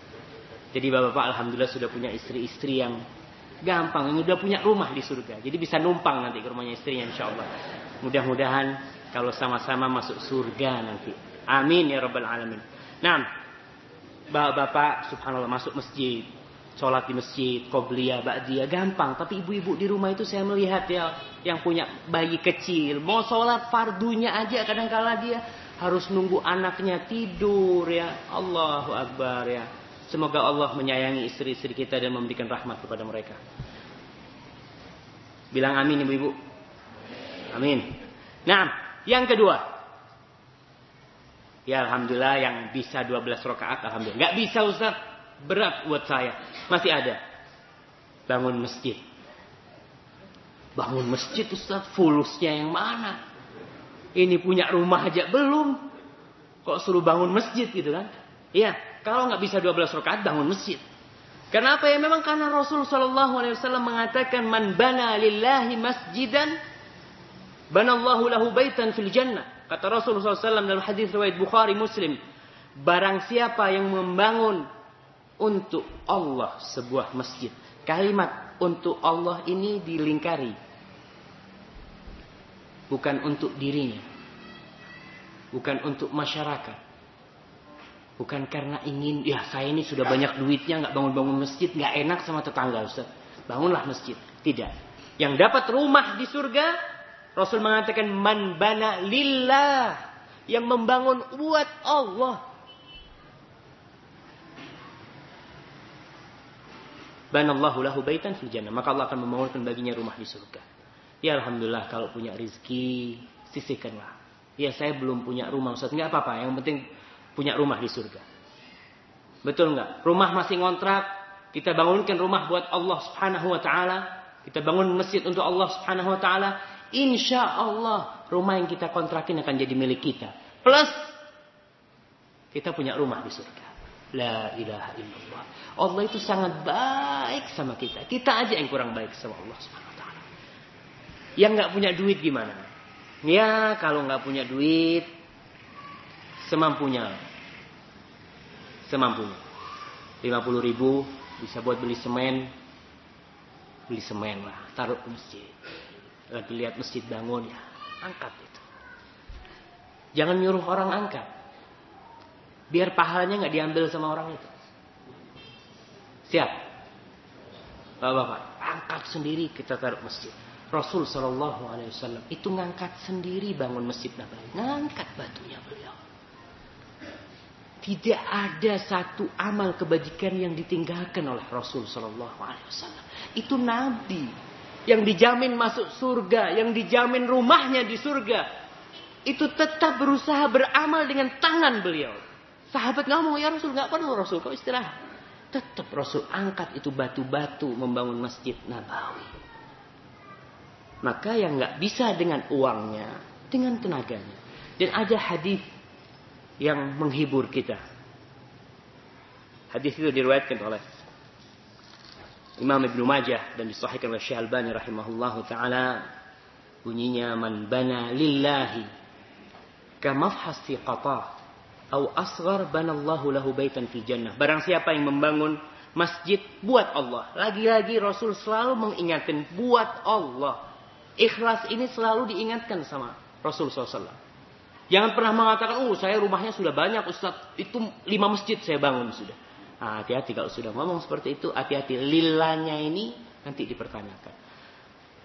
Jadi bapak-bapak alhamdulillah sudah punya istri-istri yang gampang, yang sudah punya rumah di surga. Jadi bisa numpang nanti ke rumahnya istrinya insya Allah. Mudah-mudahan kalau sama-sama masuk surga nanti. Amin ya rabbal alamin. Nah, bapak-bapak subhanallah masuk masjid, sholat di masjid, qobliyah, ba'diyah, gampang. Tapi ibu-ibu di rumah itu saya melihat ya, yang punya bayi kecil, mau sholat fardunya aja kadang-kala dia harus nunggu anaknya tidur ya. Allahu Akbar ya. Semoga Allah menyayangi istri-istri kita dan memberikan rahmat kepada mereka. Bilang amin ibu-ibu. Amin. Nah, yang kedua. Ya Alhamdulillah yang bisa 12 rakaat Alhamdulillah. Gak bisa Ustaz. Berat buat saya. Masih ada. Bangun masjid. Bangun masjid Ustaz. Fulusnya yang mana? Ini punya rumah aja belum. Kok suruh bangun masjid gitu kan? Iya. Kalau nggak bisa 12 rakaat bangun masjid. Kenapa ya? Memang karena Rasul Shallallahu Alaihi Wasallam mengatakan man bana lillahi masjidan banallahu lahu baitan fil jannah. Kata Rasul SAW dalam hadis riwayat Bukhari Muslim. Barang siapa yang membangun untuk Allah sebuah masjid. Kalimat untuk Allah ini dilingkari. Bukan untuk dirinya. Bukan untuk masyarakat. Bukan karena ingin, ya saya ini sudah banyak duitnya nggak bangun-bangun masjid, nggak enak sama tetangga Ustaz. Bangunlah masjid. Tidak. Yang dapat rumah di surga, Rasul mengatakan man bana lillah. Yang membangun buat Allah. Banallahu lahu baitan fil. Maka Allah akan membangunkan baginya rumah di surga. Ya Alhamdulillah kalau punya rizki, sisihkanlah. Ya saya belum punya rumah Ustaz. Nggak apa-apa. Yang penting punya rumah di surga. Betul nggak? Rumah masih ngontrak, kita bangunkan rumah buat Allah Subhanahu wa taala, kita bangun masjid untuk Allah Subhanahu wa taala, insya Allah rumah yang kita kontrakin akan jadi milik kita. Plus kita punya rumah di surga. La ilaha illallah. Allah itu sangat baik sama kita. Kita aja yang kurang baik sama Allah Subhanahu wa taala. Yang nggak punya duit gimana? Ya, kalau nggak punya duit semampunya semampunya. 50 ribu bisa buat beli semen. Beli semen lah, taruh ke masjid. Lagi lihat masjid bangun ya, angkat itu. Jangan nyuruh orang angkat. Biar pahalanya nggak diambil sama orang itu. Siap? Bapak-bapak, angkat sendiri kita taruh masjid. Rasul Shallallahu Alaihi Wasallam itu ngangkat sendiri bangun masjid Nabawi, ngangkat batunya beliau. Tidak ada satu amal kebajikan yang ditinggalkan oleh Rasul Shallallahu Alaihi Wasallam. Itu Nabi yang dijamin masuk surga, yang dijamin rumahnya di surga. Itu tetap berusaha beramal dengan tangan beliau. Sahabat ngomong ya Rasul nggak perlu Rasul kau istirahat. Tetap Rasul angkat itu batu-batu membangun masjid Nabawi. Maka yang nggak bisa dengan uangnya, dengan tenaganya. Dan ada hadis yang menghibur kita. Hadis itu diriwayatkan oleh Imam Ibnu Majah dan disahihkan oleh Syekh Albani rahimahullahu taala. Bunyinya man bana lillahi kamafhas fi qata atau asghar banallahu lahu baitan fil jannah. Barang siapa yang membangun masjid buat Allah. Lagi-lagi Rasul selalu mengingatkan buat Allah. Ikhlas ini selalu diingatkan sama Rasul SAW Jangan pernah mengatakan, oh saya rumahnya sudah banyak Ustaz. Itu lima masjid saya bangun sudah. Nah, hati-hati kalau sudah ngomong seperti itu, hati-hati lilanya ini nanti dipertanyakan.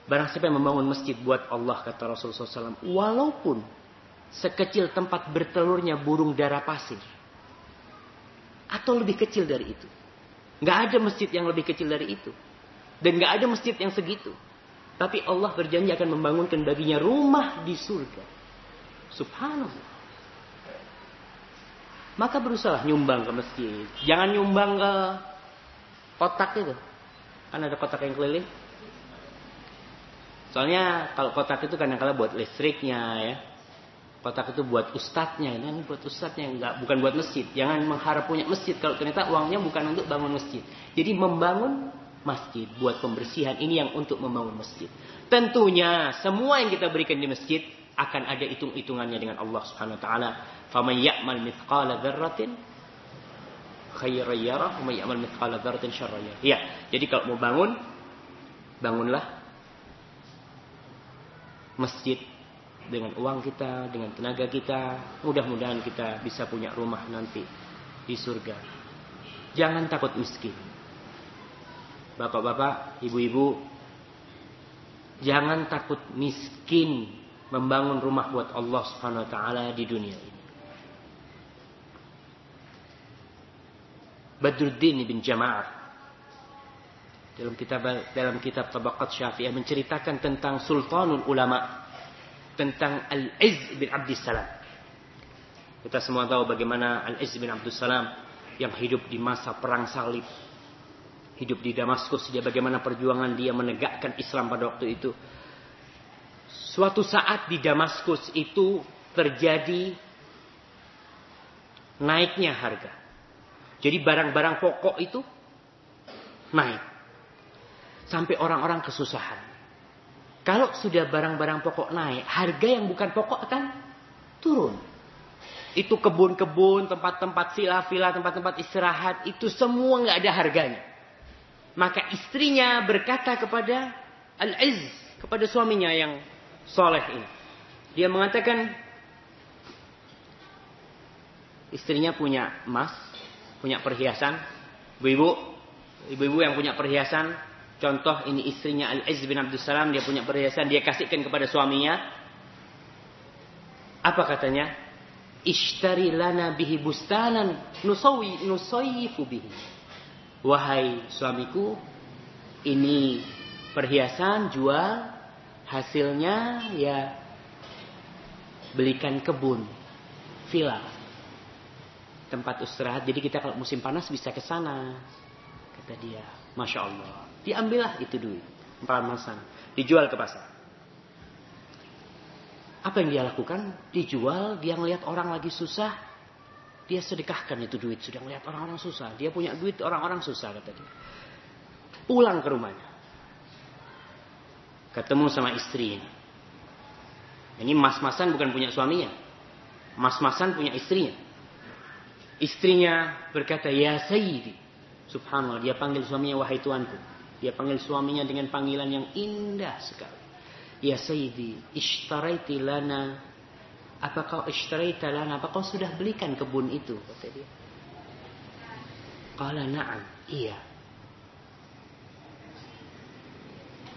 Barang siapa yang membangun masjid buat Allah kata Rasulullah SAW, walaupun sekecil tempat bertelurnya burung darah pasir, atau lebih kecil dari itu, nggak ada masjid yang lebih kecil dari itu, dan nggak ada masjid yang segitu. Tapi Allah berjanji akan membangunkan baginya rumah di surga. Subhanallah. Maka berusaha nyumbang ke masjid. Jangan nyumbang ke kotak itu. Kan ada kotak yang keliling. Soalnya kalau kotak itu kadang-kala buat listriknya ya. Kotak itu buat ustadznya, ini buat ustadznya enggak, bukan buat masjid. Jangan mengharap punya masjid kalau ternyata uangnya bukan untuk bangun masjid. Jadi membangun masjid buat pembersihan ini yang untuk membangun masjid. Tentunya semua yang kita berikan di masjid akan ada hitung-hitungannya dengan Allah Subhanahu wa taala. Faman ya'mal mithqala dzarratin khairan yarah wa man ya'mal mithqala dzarratin syarran yarah. Ya, jadi kalau mau bangun bangunlah masjid dengan uang kita, dengan tenaga kita. Mudah-mudahan kita bisa punya rumah nanti di surga. Jangan takut miskin. Bapak-bapak, ibu-ibu, jangan takut miskin membangun rumah buat Allah Subhanahu wa taala di dunia ini. Badruddin bin Jama'ah dalam kitab dalam kitab Tabaqat Syafi'iyah menceritakan tentang Sultanul Ulama tentang Al-Izz bin Abdussalam. Kita semua tahu bagaimana Al-Izz bin Abdussalam yang hidup di masa perang salib. Hidup di Damaskus, dia bagaimana perjuangan dia menegakkan Islam pada waktu itu Suatu saat di Damaskus itu terjadi naiknya harga. Jadi barang-barang pokok itu naik. Sampai orang-orang kesusahan. Kalau sudah barang-barang pokok naik, harga yang bukan pokok akan turun. Itu kebun-kebun, tempat-tempat villa-villa, tempat-tempat istirahat, itu semua nggak ada harganya. Maka istrinya berkata kepada Al-Izz, kepada suaminya yang soleh ini. Dia mengatakan istrinya punya emas, punya perhiasan. Ibu-ibu, ibu-ibu yang punya perhiasan, contoh ini istrinya Al-Izz bin Abdul Salam, dia punya perhiasan, dia kasihkan kepada suaminya. Apa katanya? Ishtari lana bihi bustanan nusawi nusayifu bihi. Wahai suamiku, ini perhiasan jual Hasilnya ya belikan kebun, villa, tempat istirahat. Jadi kita kalau musim panas bisa ke sana. Kata dia, masya Allah. Diambillah itu duit, masan, dijual ke pasar. Apa yang dia lakukan? Dijual, dia ngelihat orang lagi susah, dia sedekahkan itu duit. Sudah melihat orang-orang susah, dia punya duit orang-orang susah kata dia. Pulang ke rumahnya ketemu sama istri ini. Mas-masan bukan punya suaminya. Mas-masan punya istrinya. Istrinya berkata, Ya Sayyidi. Subhanallah, dia panggil suaminya, wahai tuanku. Dia panggil suaminya dengan panggilan yang indah sekali. Ya Sayyidi, ishtaraiti lana. Apa kau ishtaraita lana? Apa kau sudah belikan kebun itu? Kata dia. Kala na'am. Iya.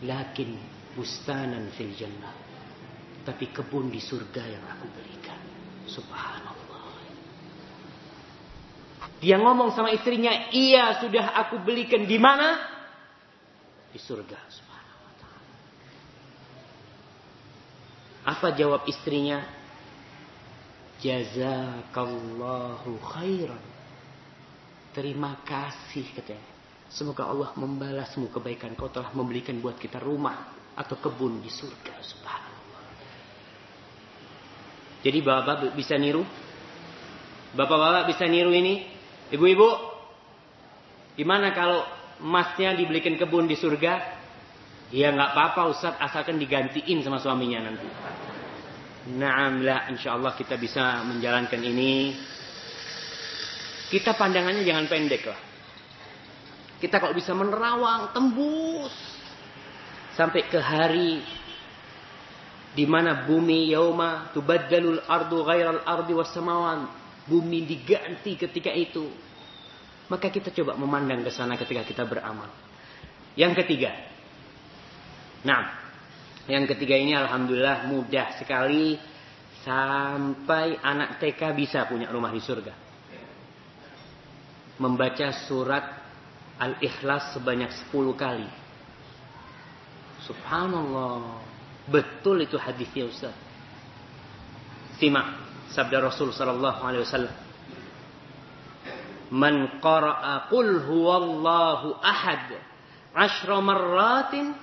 Lakin bustanan fil jannah. Tapi kebun di surga yang aku berikan. Subhanallah. Dia ngomong sama istrinya, iya sudah aku belikan di mana? Di surga. Subhanallah. Apa jawab istrinya? Jazakallahu khairan. Terima kasih katanya. Semoga Allah membalasmu kebaikan kau telah memberikan buat kita rumah atau kebun di surga subhanallah. Jadi bapak bisa niru? Bapak-bapak bisa niru ini? Ibu-ibu? Gimana kalau emasnya dibelikan kebun di surga? Ya nggak apa-apa Ustaz asalkan digantiin sama suaminya nanti. Naam lah insyaallah kita bisa menjalankan ini. Kita pandangannya jangan pendek lah. Kita kalau bisa menerawang, tembus sampai ke hari di mana bumi yauma tubaddalul ardu ghairal ardi was samawan bumi diganti ketika itu Maka kita coba memandang ke sana ketika kita beramal. Yang ketiga. Nah, yang ketiga ini alhamdulillah mudah sekali sampai anak TK bisa punya rumah di surga. Membaca surat Al-Ikhlas sebanyak 10 kali. Subhanallah. Betul itu hadisnya Ustaz. Simak sabda Rasul sallallahu alaihi wasallam. Man qara'a qul huwallahu ahad ashra marratin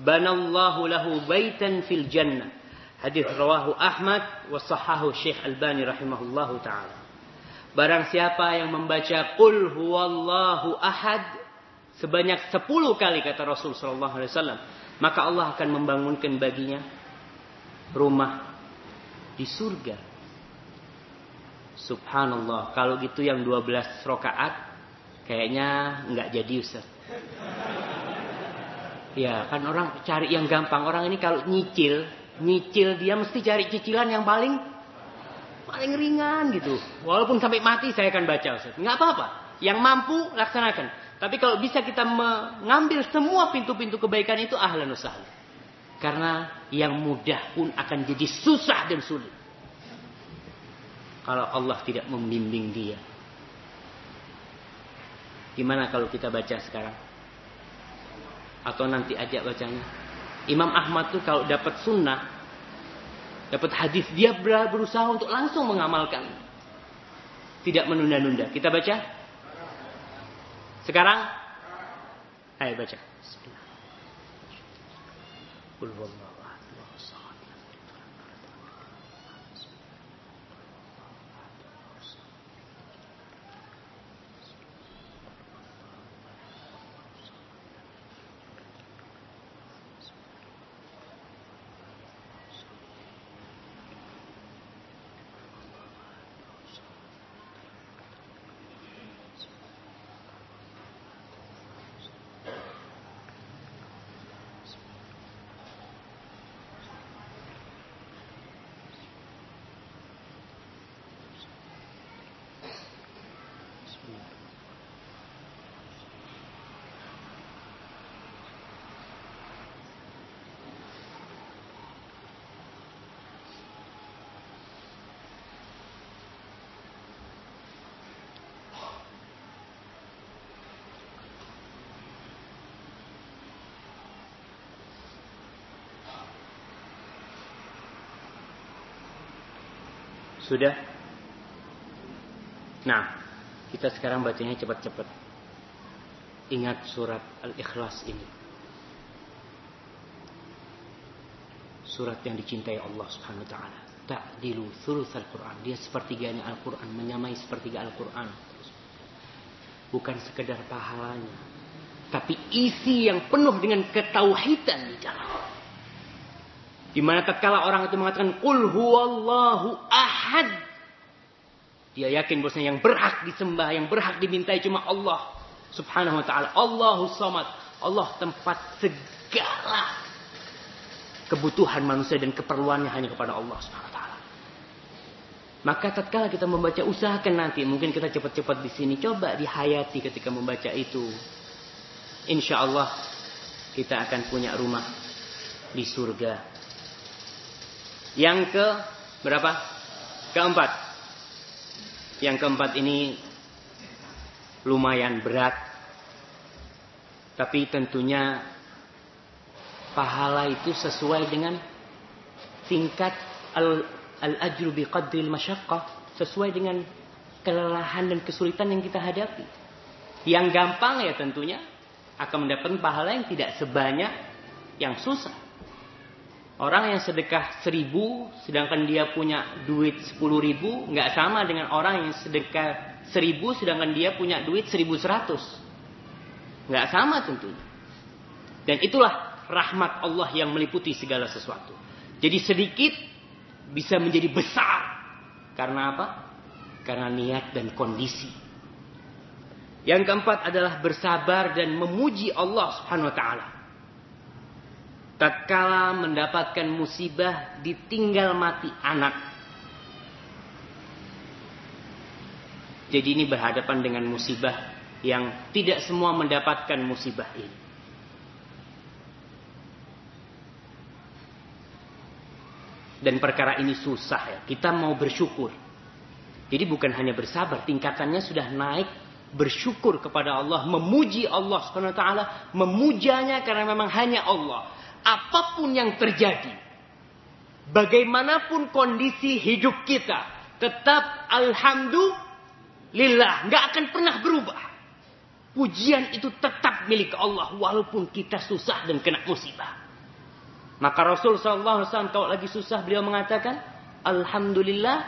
banallahu lahu baitan fil jannah. Hadis rawahu Ahmad wa sahahu Syekh Albani rahimahullahu taala. Barang siapa yang membaca qul huwallahu ahad sebanyak 10 kali kata Rasul sallallahu alaihi wasallam, maka Allah akan membangunkan baginya rumah di surga. Subhanallah. Kalau gitu yang 12 rokaat kayaknya nggak jadi Ustaz. Ya kan orang cari yang gampang. Orang ini kalau nyicil, nyicil dia mesti cari cicilan yang paling paling ringan gitu. Walaupun sampai mati saya akan baca Ustaz. Nggak apa-apa. Yang mampu laksanakan. Tapi kalau bisa kita mengambil semua pintu-pintu kebaikan itu ahlan usaha. Karena yang mudah pun akan jadi susah dan sulit kalau Allah tidak membimbing dia. Gimana kalau kita baca sekarang? Atau nanti aja bacanya. Imam Ahmad tuh kalau dapat sunnah, dapat hadis, dia berusaha untuk langsung mengamalkan. Tidak menunda-nunda. Kita baca? Sekarang? Ayo baca. Bismillah. Sudah? Nah, kita sekarang bacanya cepat-cepat. Ingat surat Al-Ikhlas ini. Surat yang dicintai Allah Subhanahu wa taala. Ta'dilu al Quran. Dia sepertiganya Al-Quran, menyamai sepertiga Al-Quran. Bukan sekedar pahalanya, tapi isi yang penuh dengan ketauhidan di dalam. Di mana tatkala orang itu mengatakan qul huwallahu ahad. Dia yakin bahwasanya yang berhak disembah, yang berhak dimintai cuma Allah Subhanahu wa taala. Allahu samad. Allah tempat segala kebutuhan manusia dan keperluannya hanya kepada Allah Subhanahu wa taala. Maka tatkala kita membaca usahakan nanti mungkin kita cepat-cepat di sini coba dihayati ketika membaca itu. Insya Allah kita akan punya rumah di surga yang ke berapa? Keempat. Yang keempat ini lumayan berat. Tapi tentunya pahala itu sesuai dengan tingkat al-ajru bi qadril sesuai dengan kelelahan dan kesulitan yang kita hadapi. Yang gampang ya tentunya akan mendapatkan pahala yang tidak sebanyak yang susah. Orang yang sedekah seribu, sedangkan dia punya duit sepuluh ribu, nggak sama dengan orang yang sedekah seribu, sedangkan dia punya duit seribu seratus. Nggak sama tentunya. Dan itulah rahmat Allah yang meliputi segala sesuatu. Jadi sedikit bisa menjadi besar. Karena apa? Karena niat dan kondisi. Yang keempat adalah bersabar dan memuji Allah Subhanahu wa taala tatkala mendapatkan musibah ditinggal mati anak Jadi ini berhadapan dengan musibah yang tidak semua mendapatkan musibah ini. Dan perkara ini susah ya. Kita mau bersyukur. Jadi bukan hanya bersabar, tingkatannya sudah naik bersyukur kepada Allah, memuji Allah Subhanahu wa taala, memujanya karena memang hanya Allah. Apa pun yang terjadi, bagaimanapun kondisi hidup kita, tetap alhamdulillah, nggak akan pernah berubah. Pujian itu tetap milik Allah walaupun kita susah dan kena musibah. Maka Rasul sallallahu alaihi wasallam kalau lagi susah beliau mengatakan, alhamdulillah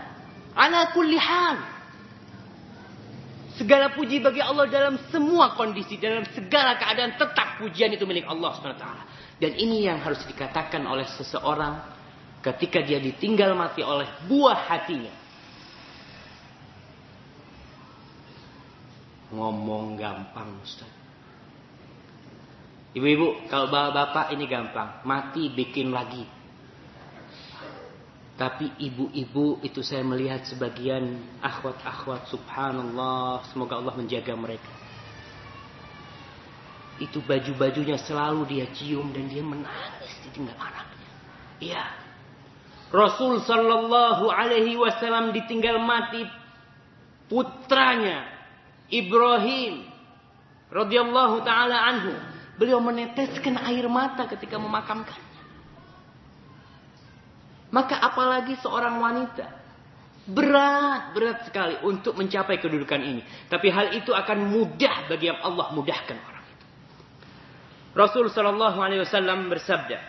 ala kulli hal. Segala puji bagi Allah dalam semua kondisi, dalam segala keadaan tetap pujian itu milik Allah SWT. Dan ini yang harus dikatakan oleh seseorang ketika dia ditinggal mati oleh buah hatinya. Ngomong gampang Ustaz. Ibu-ibu, kalau bapak-bapak ini gampang. Mati bikin lagi. Tapi ibu-ibu itu saya melihat sebagian akhwat-akhwat subhanallah. Semoga Allah menjaga mereka. Itu baju-bajunya selalu dia cium dan dia menangis ditinggal anaknya. Iya. Rasul sallallahu alaihi wasallam ditinggal mati putranya Ibrahim radhiyallahu taala anhu. Beliau meneteskan air mata ketika memakamkan. Maka apalagi seorang wanita. Berat, berat sekali untuk mencapai kedudukan ini. Tapi hal itu akan mudah bagi yang Allah mudahkan. Rasul Shallallahu Alaihi Wasallam bersabda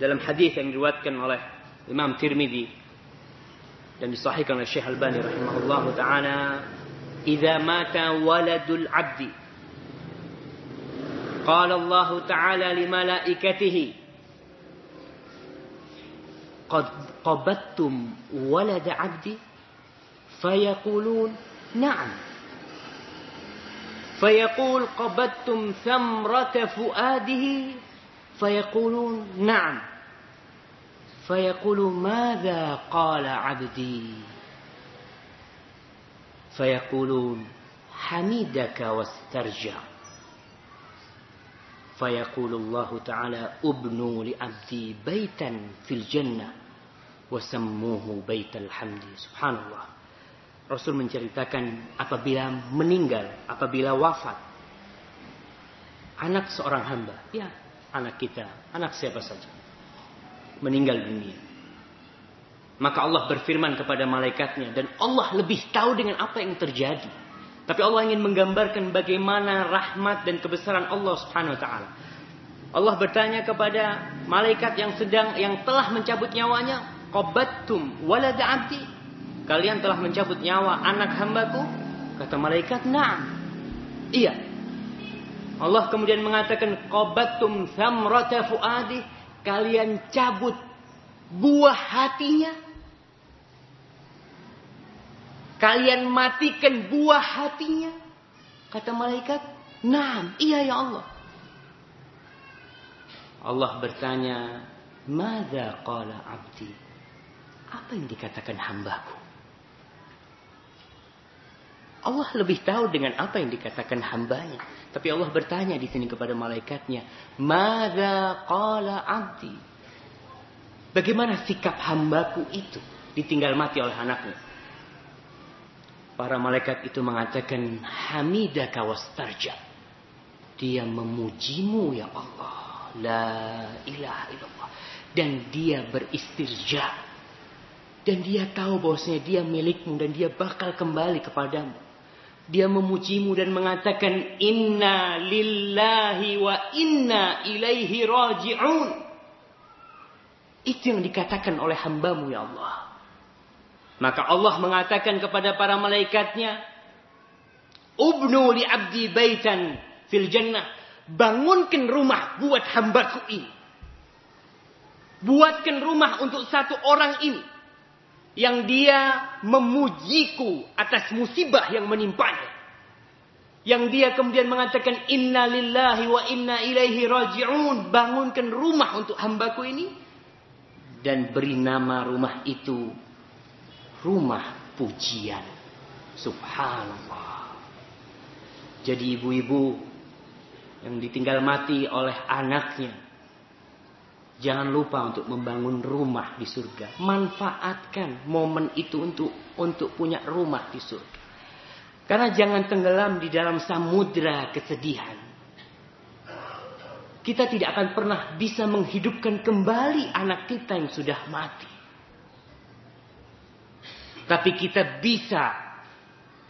dalam hadis yang diriwayatkan oleh Imam Tirmidzi dan disahihkan oleh Syekh Albani rahimahullahu taala, "Idza mata waladul 'abdi" Allah Ta'ala li malaikatihi قد قبضتم ولد عبدي فيقولون نعم فيقول قبضتم ثمرة فؤاده؟ فيقولون نعم. فيقول ماذا قال عبدي؟ فيقولون حميدك واسترجع. فيقول الله تعالى ابنوا لعبدي بيتا في الجنة وسموه بيت الحمد. subhanallah Rasul menceritakan apabila meninggal apabila wafat anak seorang hamba ya anak kita anak siapa saja meninggal dunia maka Allah berfirman kepada malaikatnya dan Allah lebih tahu dengan apa yang terjadi tapi Allah ingin menggambarkan bagaimana rahmat dan kebesaran Allah Subhanahu wa taala. Allah bertanya kepada malaikat yang sedang yang telah mencabut nyawanya, "Qabattum walad 'abdi?" Kalian telah mencabut nyawa anak hambaku? Kata malaikat, "Na'am." Iya. Allah kemudian mengatakan, "Qabattum thamrata fuadi?" Kalian cabut buah hatinya? Kalian matikan buah hatinya. Kata malaikat, Naam, iya ya Allah. Allah bertanya, Mada qala abdi? Apa yang dikatakan hambaku? Allah lebih tahu dengan apa yang dikatakan hambanya. Tapi Allah bertanya di sini kepada malaikatnya, Mada qala abdi? Bagaimana sikap hambaku itu ditinggal mati oleh anaknya? Para malaikat itu mengatakan hamidaka wastarja. Dia memujimu ya Allah. La ilaha illallah. Dan dia beristirja. Dan dia tahu bahwasanya dia milikmu dan dia bakal kembali kepadamu. Dia memujimu dan mengatakan inna lillahi wa inna ilaihi raji'un. Itu yang dikatakan oleh hambamu ya Allah. Maka Allah mengatakan kepada para malaikatnya, Ubnu li abdi baitan fil jannah. Bangunkan rumah buat hambaku ini. Buatkan rumah untuk satu orang ini. Yang dia memujiku atas musibah yang menimpanya. Yang dia kemudian mengatakan inna lillahi wa inna ilaihi raji'un. Bangunkan rumah untuk hambaku ini. Dan beri nama rumah itu rumah pujian. Subhanallah. Jadi ibu-ibu yang ditinggal mati oleh anaknya. Jangan lupa untuk membangun rumah di surga. Manfaatkan momen itu untuk untuk punya rumah di surga. Karena jangan tenggelam di dalam samudra kesedihan. Kita tidak akan pernah bisa menghidupkan kembali anak kita yang sudah mati. Tapi kita bisa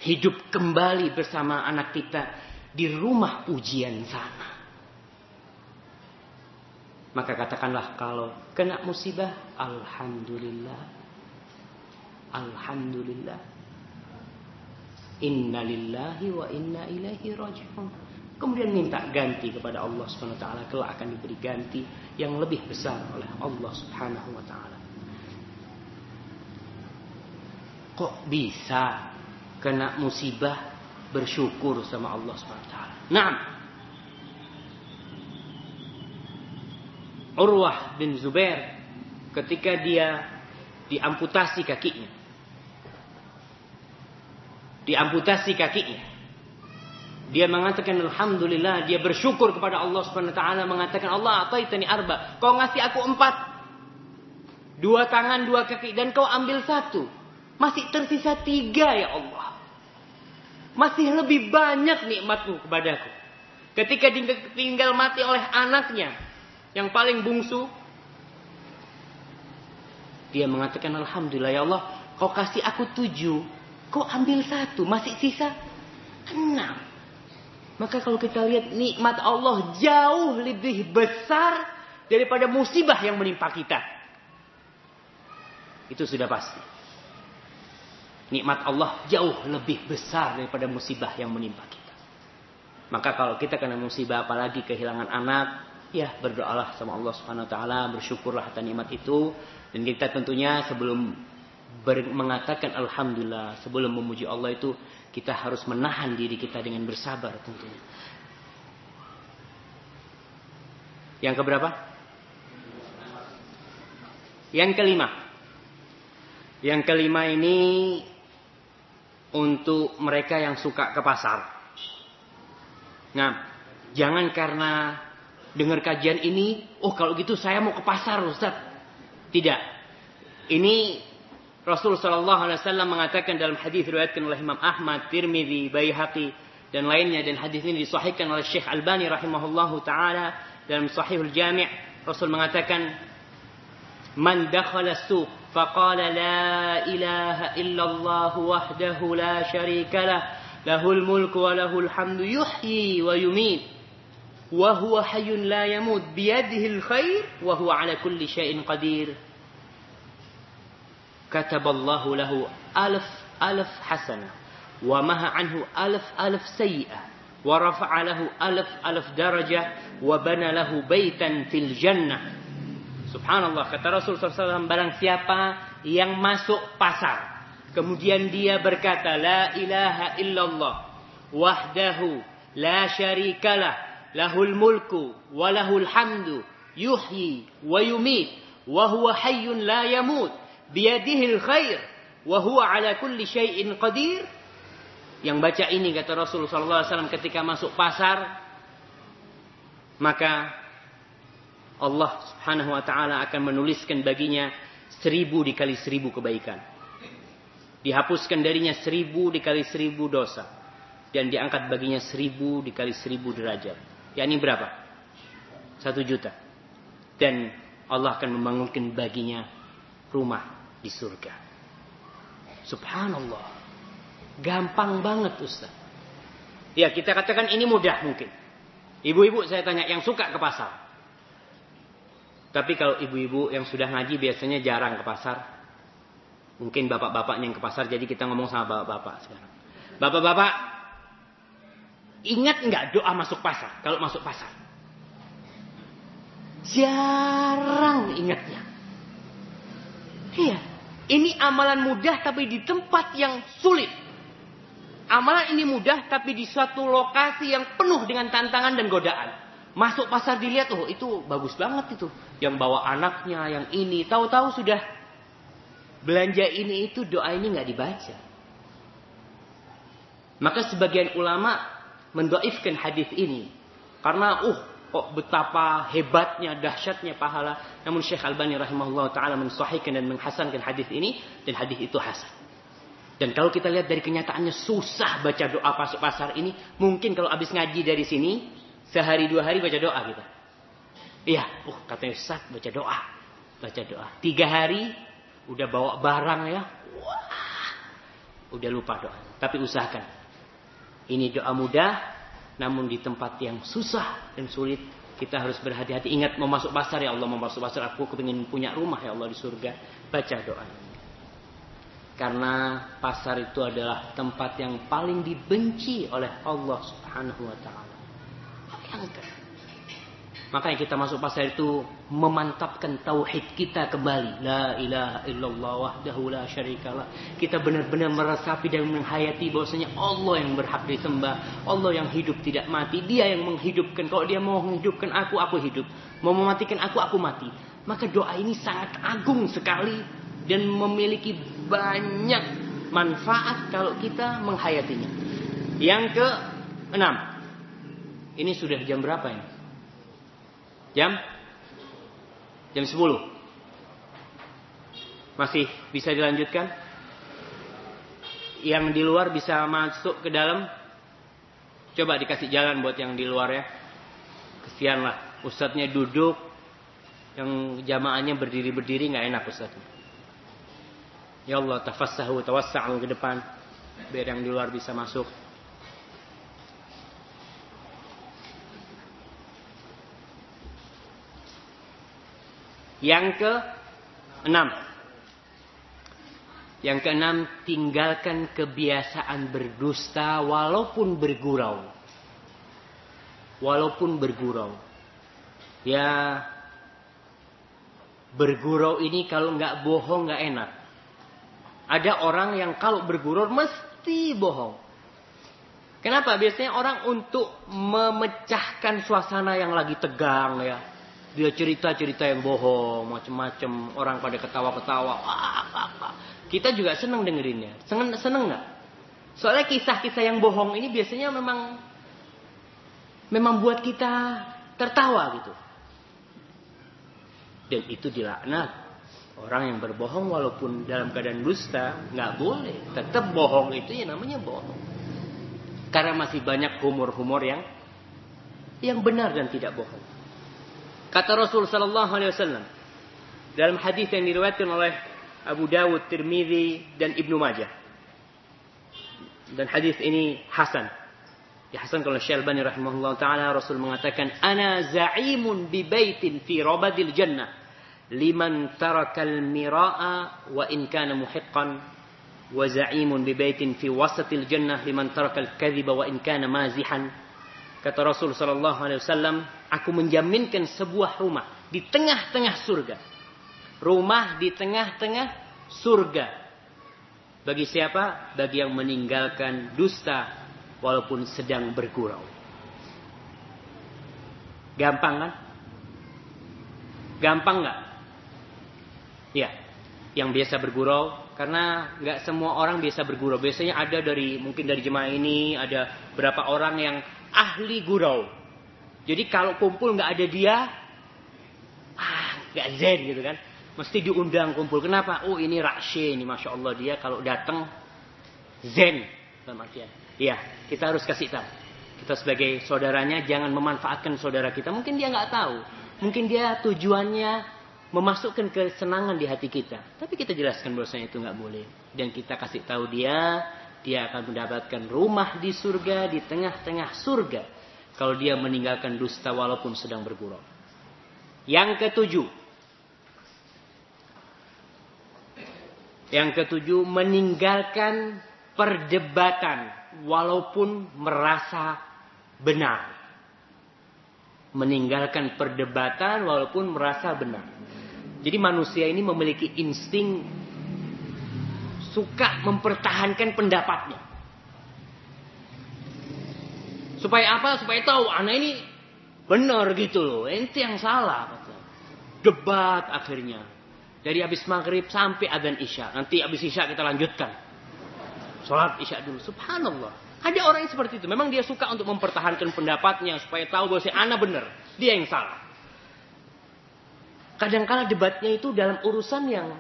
hidup kembali bersama anak kita di rumah pujian sana. Maka katakanlah kalau kena musibah, Alhamdulillah. Alhamdulillah. Inna lillahi wa inna ilaihi raji'un. Kemudian minta ganti kepada Allah Subhanahu wa taala, kelak akan diberi ganti yang lebih besar oleh Allah Subhanahu wa taala. Kok bisa kena musibah bersyukur sama Allah Subhanahu wa taala? Naam. Urwah bin Zubair ketika dia diamputasi kakinya. Diamputasi kakinya. Dia mengatakan alhamdulillah, dia bersyukur kepada Allah Subhanahu wa taala mengatakan Allah apa itu arba. Kau ngasih aku empat. Dua tangan, dua kaki dan kau ambil satu. Masih tersisa tiga ya Allah. Masih lebih banyak nikmatmu kepadaku. Ketika tinggal mati oleh anaknya, yang paling bungsu. Dia mengatakan Alhamdulillah ya Allah kau kasih aku tujuh. Kau ambil satu masih sisa enam. Maka kalau kita lihat nikmat Allah jauh lebih besar daripada musibah yang menimpa kita. Itu sudah pasti. Nikmat Allah jauh lebih besar daripada musibah yang menimpa kita. Maka kalau kita kena musibah apalagi kehilangan anak ya berdoalah sama Allah Subhanahu wa taala, bersyukurlah atas nikmat itu dan kita tentunya sebelum mengatakan alhamdulillah, sebelum memuji Allah itu kita harus menahan diri kita dengan bersabar tentunya. Yang keberapa? Yang kelima. Yang kelima ini untuk mereka yang suka ke pasar. Nah, jangan karena dengar kajian ini, oh kalau gitu saya mau ke pasar Ustaz. Tidak. Ini Rasul Shallallahu Alaihi Wasallam mengatakan dalam hadis riwayatkan oleh Imam Ahmad, Tirmidzi, Baihaqi dan lainnya dan hadis ini disahihkan oleh Syekh Albani rahimahullahu taala dalam Sahihul Jami' Rasul mengatakan Man dakhala suq faqala la ilaha illallah wahdahu la syarika lah lahul mulku wa lahul hamdu yuhyi wa wa huwa hayyun la yamut biyadihi khair wa huwa ala kulli syai'in qadir. Kataballahu lahu alf alf hasanah wa maha anhu alf alf sayyi'ah. Wa rafa'a lahu alf alf darajah wa bana lahu baitan fil jannah. Subhanallah kata Rasul SAW barang siapa yang masuk pasar kemudian dia berkata la ilaha illallah wahdahu la syarikalah lahul mulku wa lahul hamdu yuhyi wa yumit wa huwa hayyun la yamut. Biyadihil khair wa huwa ala kulli syai'in qadir. Yang baca ini kata Rasulullah SAW ketika masuk pasar maka Allah subhanahu wa ta'ala akan menuliskan baginya seribu dikali seribu kebaikan. Dihapuskan darinya seribu dikali seribu dosa. Dan diangkat baginya seribu dikali seribu derajat yakni berapa? Satu juta. Dan Allah akan membangunkan baginya rumah di surga. Subhanallah. Gampang banget Ustaz. Ya kita katakan ini mudah mungkin. Ibu-ibu saya tanya yang suka ke pasar. Tapi kalau ibu-ibu yang sudah ngaji biasanya jarang ke pasar. Mungkin bapak-bapaknya yang ke pasar jadi kita ngomong sama bapak-bapak sekarang. Bapak-bapak Ingat nggak doa masuk pasar? Kalau masuk pasar. Jarang ingatnya. Iya. Ini amalan mudah tapi di tempat yang sulit. Amalan ini mudah tapi di suatu lokasi yang penuh dengan tantangan dan godaan. Masuk pasar dilihat, oh itu bagus banget itu. Yang bawa anaknya, yang ini. Tahu-tahu sudah belanja ini itu doa ini nggak dibaca. Maka sebagian ulama mendoifkan hadis ini karena uh kok betapa hebatnya dahsyatnya pahala. Namun Syekh Albani rahimahullah taala mensahihkan dan menghasankan hadis ini dan hadis itu hasan. Dan kalau kita lihat dari kenyataannya susah baca doa masuk pasar ini, mungkin kalau habis ngaji dari sini sehari dua hari baca doa kita. Iya, uh katanya Ustaz baca doa. Baca doa. Tiga hari udah bawa barang ya. Wah. Udah lupa doa. Tapi usahakan. Ini doa mudah namun di tempat yang susah dan sulit kita harus berhati-hati. Ingat mau masuk pasar ya Allah, mau masuk pasar aku kepingin punya rumah ya Allah di surga. Baca doa. Karena pasar itu adalah tempat yang paling dibenci oleh Allah Subhanahu wa taala. Bayangkan. Makanya kita masuk pasar itu memantapkan tauhid kita kembali. La ilaha illallah wahdahu la syarikalah. Kita benar-benar meresapi dan menghayati bahwasanya Allah yang berhak disembah. Allah yang hidup tidak mati. Dia yang menghidupkan. Kalau dia mau menghidupkan aku, aku hidup. Mau mematikan aku, aku mati. Maka doa ini sangat agung sekali dan memiliki banyak manfaat kalau kita menghayatinya. Yang ke enam. Ini sudah jam berapa ini? Jam? Jam 10. Masih bisa dilanjutkan? Yang di luar bisa masuk ke dalam? Coba dikasih jalan buat yang di luar ya. Kesian lah. Ustadznya duduk. Yang jamaahnya berdiri-berdiri nggak enak Ustadznya. Ya Allah tafassahu tawassa'u ke depan. Biar yang di luar bisa masuk. Yang ke enam. Yang keenam, tinggalkan kebiasaan berdusta walaupun bergurau. Walaupun bergurau. Ya, bergurau ini kalau nggak bohong nggak enak. Ada orang yang kalau bergurau mesti bohong. Kenapa? Biasanya orang untuk memecahkan suasana yang lagi tegang ya dia cerita-cerita yang bohong, macam-macam. Orang pada ketawa-ketawa. Kita juga senang dengerinnya. Seneng, seneng nggak? Soalnya kisah-kisah yang bohong ini biasanya memang memang buat kita tertawa gitu. Dan itu dilaknat. Orang yang berbohong walaupun dalam keadaan dusta nggak boleh. Tetap bohong itu ya namanya bohong. Karena masih banyak humor-humor yang yang benar dan tidak bohong. Kata Rasul sallallahu alaihi wasallam dalam hadis yang diriwayatkan oleh Abu Dawud, Tirmizi dan Ibnu Majah. Dan hadis ini hasan. Ya hasan kalau Syalbani rahimahullah taala Rasul mengatakan ana za'imun bi baitin fi rabadil jannah liman tarakal mira'a wa in kana muhiqqan wa za'imun bi baitin fi wasatil jannah liman tarakal kadhiba wa in kana mazihan Kata Rasul Sallallahu Alaihi Wasallam, aku menjaminkan sebuah rumah di tengah-tengah surga. Rumah di tengah-tengah surga. Bagi siapa? Bagi yang meninggalkan dusta walaupun sedang bergurau. Gampang kan? Gampang nggak? Ya, yang biasa bergurau karena nggak semua orang biasa bergurau. Biasanya ada dari mungkin dari jemaah ini ada berapa orang yang ahli gurau. Jadi kalau kumpul nggak ada dia, ah nggak zen gitu kan. Mesti diundang kumpul. Kenapa? Oh ini rakshe ini, masya Allah dia kalau datang zen dalam artian. Iya, kita harus kasih tahu. Kita sebagai saudaranya jangan memanfaatkan saudara kita. Mungkin dia nggak tahu. Mungkin dia tujuannya memasukkan kesenangan di hati kita. Tapi kita jelaskan bahwasanya itu nggak boleh. Dan kita kasih tahu dia dia akan mendapatkan rumah di surga di tengah-tengah surga kalau dia meninggalkan dusta walaupun sedang bergurau. Yang ketujuh. Yang ketujuh meninggalkan perdebatan walaupun merasa benar. Meninggalkan perdebatan walaupun merasa benar. Jadi manusia ini memiliki insting suka mempertahankan pendapatnya. Supaya apa? Supaya tahu anak ini benar gitu loh. Ente yang salah. Debat akhirnya. Dari habis maghrib sampai adzan isya. Nanti habis isya kita lanjutkan. Sholat isya dulu. Subhanallah. Ada orang yang seperti itu. Memang dia suka untuk mempertahankan pendapatnya supaya tahu bahwa si anak benar, dia yang salah. Kadang-kala debatnya itu dalam urusan yang